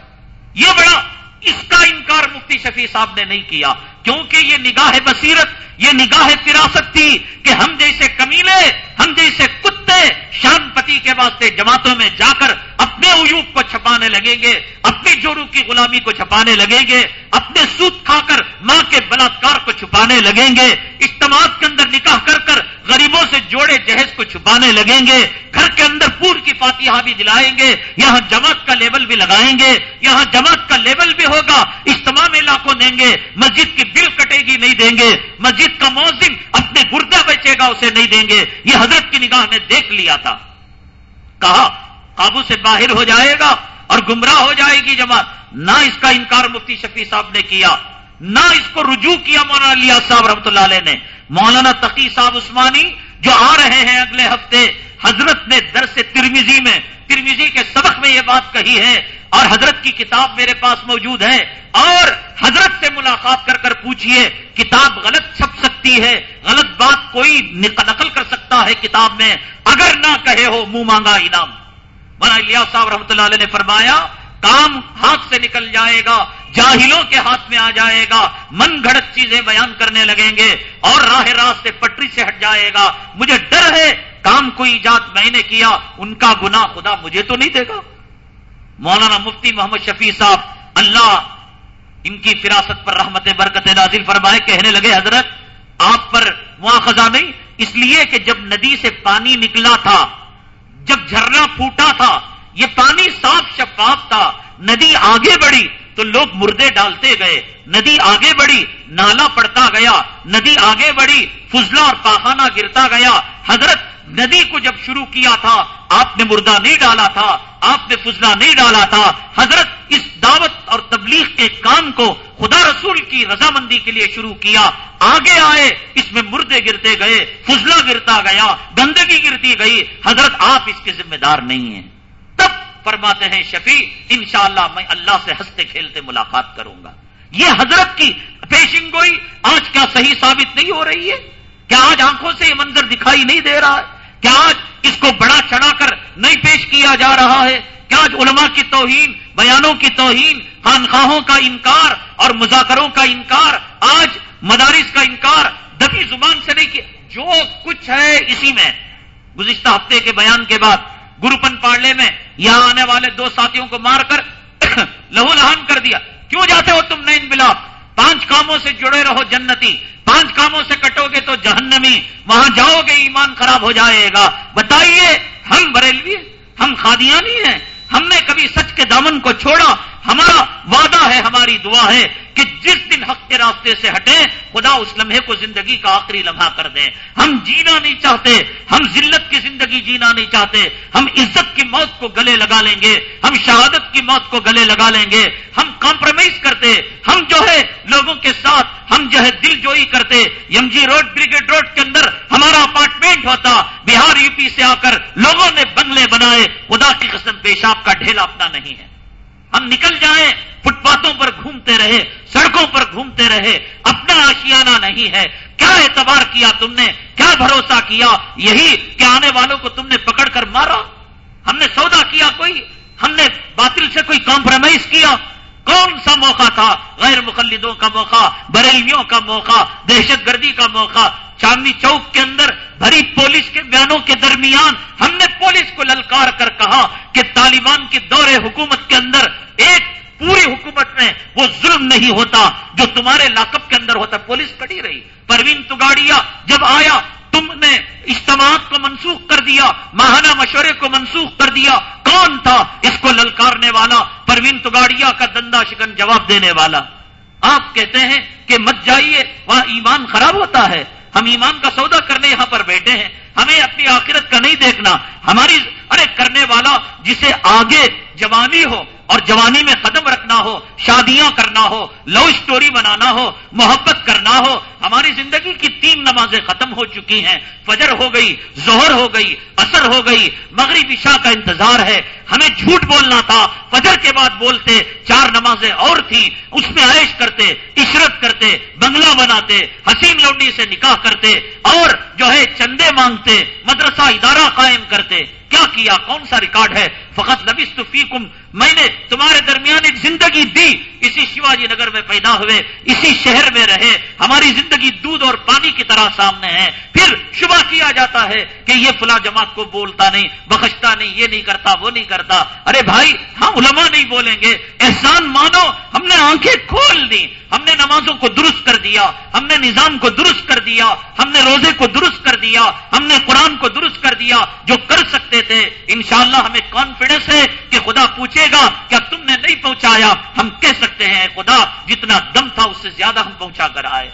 یہ بڑا اس کا انکار مفتی شفیع صاحب نے نہیں کیا۔ کیونکہ یہ نگاہ بصیرت، یہ نگاہ فراست تھی کہ ہم جیسے کمیلے، ہم جیسے کتے شان پتی کے واسطے جماعتوں میں جا کر اپنے عیوب کو چھپانے لگیں گے اپنی جوڑوں کی غلامی کو چھپانے لگیں گے، اپنے سوت کھا کر ماں کے بلاತ್کار کو چھپانے لگیں گے اجتماع کے اندر نکاح کر کر غریبوں سے جوڑے جہیز کو چھپانے لگیں گے، گھر کے اندر پور کی فاتحہ بھی دلائیں گے، یہاں جماعت کا لیول بھی لگائیں گے، یہاں جماعت کا لیول بھی ہوگا، اجتماع میں لاکھوں دیں گے، مسجد کی بل کٹے گی نہیں دیں گے۔ مسجد کا موزم اپنے گردہ بیچے گا، اسے نہیں دیں گے۔ یہ حضرت کی نگاہ نے دیکھ لیا تھا۔ کہا، قابو سے باہر ہو جائے گا اور گمراہ ہو جائے گی جماعت۔ نہ اس کا انکار مفتی شفیع صاحب نے کیا، نہ اس کو رجوع کیا مولانا لیا صاحب رحمۃ اللہ علیہ نے۔ مولانا تقی صاحب عثمانی جو آ رہے ہیں اگلے ہفتے، حضرت نے درس ترمیزی میں ترمیزی کے سبق میں یہ بات کہی ہے اور حضرت کی کتاب میرے پاس موجود ہے اور حضرت سے ملاقات کر کر پوچھئے، کتاب غلط چھپ سکتی ہے، غلط بات کوئی نقل کر سکتا ہے کتاب میں، اگر نہ کہے ہو منہ مانگا انعام۔ مولانا صاحب رحمۃ اللہ علیہ نے فرمایا، کام ہاتھ سے نکل جائے گا، جاہلوں کے ہاتھ میں آ جائے گا، من گھڑت چیزیں بیان کرنے لگیں گے اور راہ راست پٹری سے ہٹ جائے گا۔ مجھے ڈر ہے، کام کو ایجاد میں نے کیا، ان کا گنا خدا مجھے تو نہیں دے گا۔ مولانا مفتی محمد شفیع صاحب اللہ ان کی فراست پر رحمت برکت نازل فرمائے، کہنے لگے، حضرت، آپ پر وہاں خزاں نہیں، اس لیے کہ جب ندی سے پانی نکلا تھا، جب جھرنا پھوٹا تھا، یہ پانی صاف شفاف تھا، ندی آگے بڑھی، تو لوگ مردے ڈالتے گئے، ندی آگے بڑھی، نالا پڑتا گیا، ندی آگے بڑھی، فضلہ اور پاخانہ گرتا گیا۔ حضرت ندی کو جب شروع کیا تھا، آپ نے مردہ نہیں ڈالا تھا، آپ نے فضلہ نہیں ڈالا تھا، حضرت اس دعوت اور تبلیغ کے کام کو خدا رسول کی رضامندی کے لیے شروع کیا، آگے آئے، اس میں مردے گرتے گئے، فضلہ گرتا گیا، گندگی گرتی گئی، حضرت آپ اس کے ذمہ دار نہیں ہیں۔ تب فرماتے ہیں، شفیع، انشاءاللہ میں اللہ سے ہنستے کھیلتے ملاقات کروں گا۔ یہ حضرت کی پیشن گوئی آج کیا صحیح ثابت نہیں ہو رہی ہے؟ کیا آج آنکھوں سے یہ منظر دکھائی نہیں دے رہا ہے؟ کیا آج اس کو بڑا چڑھا کر نہیں پیش کیا جا رہا ہے؟ کیا آج علماء کی توہین، بیانوں کی توہین، خانخواہوں کا انکار اور مذاکروں کا انکار، آج مدارس کا انکار دبی زبان سے نہیں کیا؟ جو کچھ ہے اسی میں۔ گزشتہ ہفتے کے بیان کے بعد گروپن پارلے میں یہاں آنے والے دو ساتھیوں کو مار کر لہو لہان کر دیا۔ کیوں جاتے ہو تم نئی بلا پانچ کاموں سے جڑے رہو جنتی، پانچ کاموں سے کٹو گے تو جہنمی، وہاں جاؤ گے ایمان خراب ہو جائے گا۔ بتائیے، ہم بریلوی ہم خادیانی ہیں؟ ہم نے کبھی سچ کے دامن کو چھوڑا؟ ہمارا وعدہ ہے، ہماری دعا ہے کہ جس دن حق کے راستے سے ہٹیں، خدا اس لمحے کو زندگی کا آخری لمحہ کر دیں۔ ہم جینا نہیں چاہتے، ہم ذلت کی زندگی جینا نہیں چاہتے۔ ہم عزت کی موت کو گلے لگا لیں گے، ہم شہادت کی موت کو گلے لگا لیں گے۔ ہم کمپرومائز کرتے، ہم جو ہے لوگوں کے ساتھ، ہم جو ہے دل جوئی کرتے۔ M G road, brigade road کے اندر ہمارا اپارٹمنٹ ہوتا، بہار یو پی سے آ کر لوگوں نے بنگلے بنائے۔ خدا کی قسم، پیشاب کا ڈھیلا اپنا نہیں ہے۔ ہم نکل جائیں، فٹ پاتھوں پر گھومتے رہے، سڑکوں پر گھومتے رہے، اپنا آشیانہ نہیں ہے۔ کیا اعتبار کیا تم نے؟ کیا بھروسہ کیا؟ یہی کہ آنے والوں کو تم نے پکڑ کر مارا؟ ہم نے سودا کیا کوئی؟ ہم نے باطل سے کوئی کمپرومائز کیا؟ کون سا موقع تھا، غیر مقلدوں کا موقع، بریلیوں کا موقع، دہشت گردی کا موقع۔ چاندنی چوک کے اندر بھری پولیس کے بیانوں کے درمیان ہم نے پولیس کو للکار کر کہا کہ طالبان کے دور حکومت کے اندر ایک پوری حکومت میں وہ ظلم نہیں ہوتا جو تمہارے لاکپ کے اندر ہوتا، پولیس کڑی رہی۔ پروین تگاڑیا جب آیا، تم نے اجتماعات کو منسوخ کر دیا، ماہانہ مشورے کو منسوخ کر دیا۔ کون تھا اس کو للکارنے والا؟ پروین تگاڑیا کا دندا شکن جواب دینے والا۔ آپ کہتے ہیں کہ مت جائیے، وہاں ایمان خراب ہوتا ہے۔ ہم ایمان کا سودا کرنے یہاں پر بیٹھے ہیں۔ ہمیں اپنی آخرت کا نہیں دیکھنا۔ ہماری، ارے کرنے والا جسے آگے جوانی ہو اور جوانی میں قدم رکھنا ہو، شادیاں کرنا ہو لو اسٹوری بنانا ہو، محبت کرنا ہو، ہماری زندگی کی تین نمازیں ختم ہو چکی ہیں۔ فجر ہو گئی زہر ہو گئی اثر ہو گئی، مغرب عشاء کا انتظار ہے۔ ہمیں جھوٹ بولنا تھا، فجر کے بعد بولتے، چار نمازیں اور تھی اس میں عائش کرتے، عشرت کرتے، بنگلہ بناتے، حسین لوڈی سے نکاح کرتے، اور جو ہے چندے مانگتے، مدرسہ ادارہ قائم کرتے۔ کیا کیا؟ کون سا ریکارڈ ہے؟ فقط لبیس فیکم میں نے تمہارے درمیان ایک زندگی دی، اسی شیواجی نگر میں پیدا ہوئے، اسی شہر میں رہے، ہماری زندگی دودھ اور پانی کی طرح سامنے ہے۔ پھر شبہ کیا جاتا ہے کہ یہ فلاں جماعت کو بولتا نہیں، بخشتا نہیں، یہ نہیں کرتا، وہ نہیں کرتا۔ ارے بھائی، ہم علماء نہیں بولیں گے۔ احسان مانو، ہم نے آنکھیں کھول دی ہم نے نمازوں کو درست کر دیا، ہم نے نظام کو درست کر دیا، ہم نے روزے کو درست کر دیا، ہم نے قرآن کو درست کر دیا، جو کر سکتے تھے۔ انشاءاللہ ہمیں کانفیڈنس ہے کہ خدا پوچھے گا، کیا تم نے نہیں پہنچایا؟ ہم کہہ سکتے ہیں، خدا جتنا دم تھا اس سے زیادہ ہم پہنچا کر آئے۔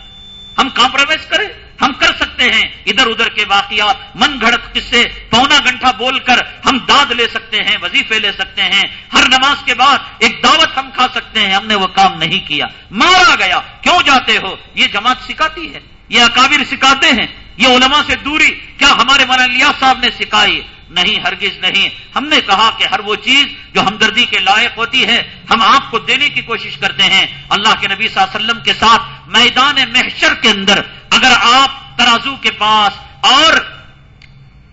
ہم کمپرومائز کریں۔ ہم کر سکتے ہیں۔ ادھر ادھر کے واقعات، من گھڑت قصے، پونا گھنٹہ بول کر ہم داد لے سکتے ہیں، وظیفے لے سکتے ہیں۔ ہر نماز کے بعد ایک دعوت ہم کھا سکتے ہیں۔ ہم نے وہ کام نہیں کیا۔ مارا گیا۔ کیوں جاتے ہو؟ یہ جماعت سکھاتی ہے۔ یہ اکابر سکھاتے ہیں۔ یہ علماء سے دوری۔ کیا ہمارے مولانا صاحب نے سکھائی؟ نہیں، ہرگز نہیں۔ ہم نے کہا کہ ہر وہ چیز جو ہمدردی کے لائق ہوتی ہے، ہم آپ کو دینے کی کوشش کرتے ہیں۔ اللہ کے نبی صلی اللہ علیہ وسلم کے ساتھ میدان محشر کے اندر اگر آپ ترازو کے پاس اور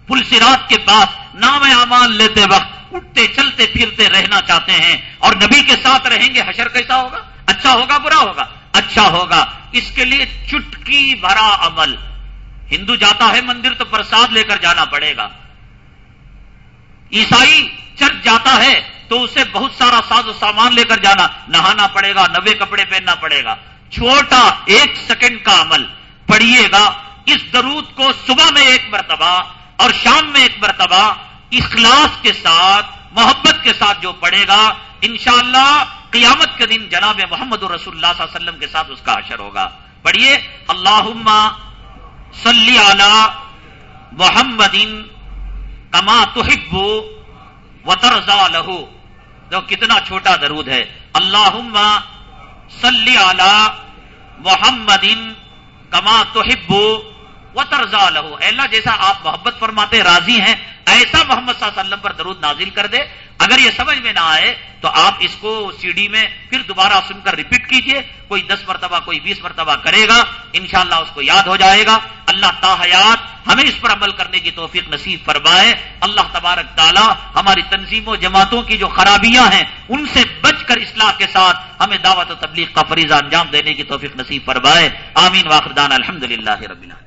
پلسرات کے پاس نام امان لیتے وقت اٹھتے چلتے پھرتے رہنا چاہتے ہیں اور نبی کے ساتھ رہیں گے، حشر کیسا ہوگا؟ اچھا ہوگا، برا ہوگا؟ اچھا ہوگا۔ اس کے لیے چٹکی بھرا عمل۔ ہندو جاتا ہے مندر تو پرساد لے کر جانا پڑے گا۔ عیسائی چرچ جاتا ہے تو اسے بہت سارا ساز و سامان لے کر جانا، نہانا پڑے گا، نوے کپڑے پہننا پڑے گا۔ چھوٹا ایک سیکنڈ کا عمل پڑھیے گا۔ اس درود کو صبح میں ایک مرتبہ اور شام میں ایک مرتبہ اخلاص کے ساتھ، محبت کے ساتھ جو پڑھے گا، انشاءاللہ قیامت کے دن جناب محمد رسول اللہ صلی اللہ علیہ وسلم کے ساتھ اس کا اشر ہوگا۔ پڑھیے اللہ صلی علی محمد کما تحب و ترزا لہو۔ جو کتنا چھوٹا درود ہے۔ اللہ صلی علی محمد کما تحب و ترزا لہو اللہ، جیسا آپ محبت فرماتے، راضی ہیں، ایسا محمد صلی اللہ علیہ وسلم پر درود نازل کر دے۔ اگر یہ سمجھ میں نہ آئے، تو آپ اس کو سی ڈی میں پھر دوبارہ سن کر ریپیٹ کیجیے۔ کوئی دس مرتبہ، کوئی بیس مرتبہ کرے گا، انشاءاللہ اس کو یاد ہو جائے گا۔ اللہ تاحیات ہمیں اس پر عمل کرنے کی توفیق نصیب فرمائے۔ اللہ تبارک تعالیٰ ہماری تنظیموں جماعتوں کی جو خرابیاں ہیں، ان سے بچ کر اصلاح کے ساتھ ہمیں دعوت و تبلیغ کا فریضہ انجام دینے کی توفیق نصیب فرمائے۔ آمین۔ واخردان الحمد للہ رب اللہ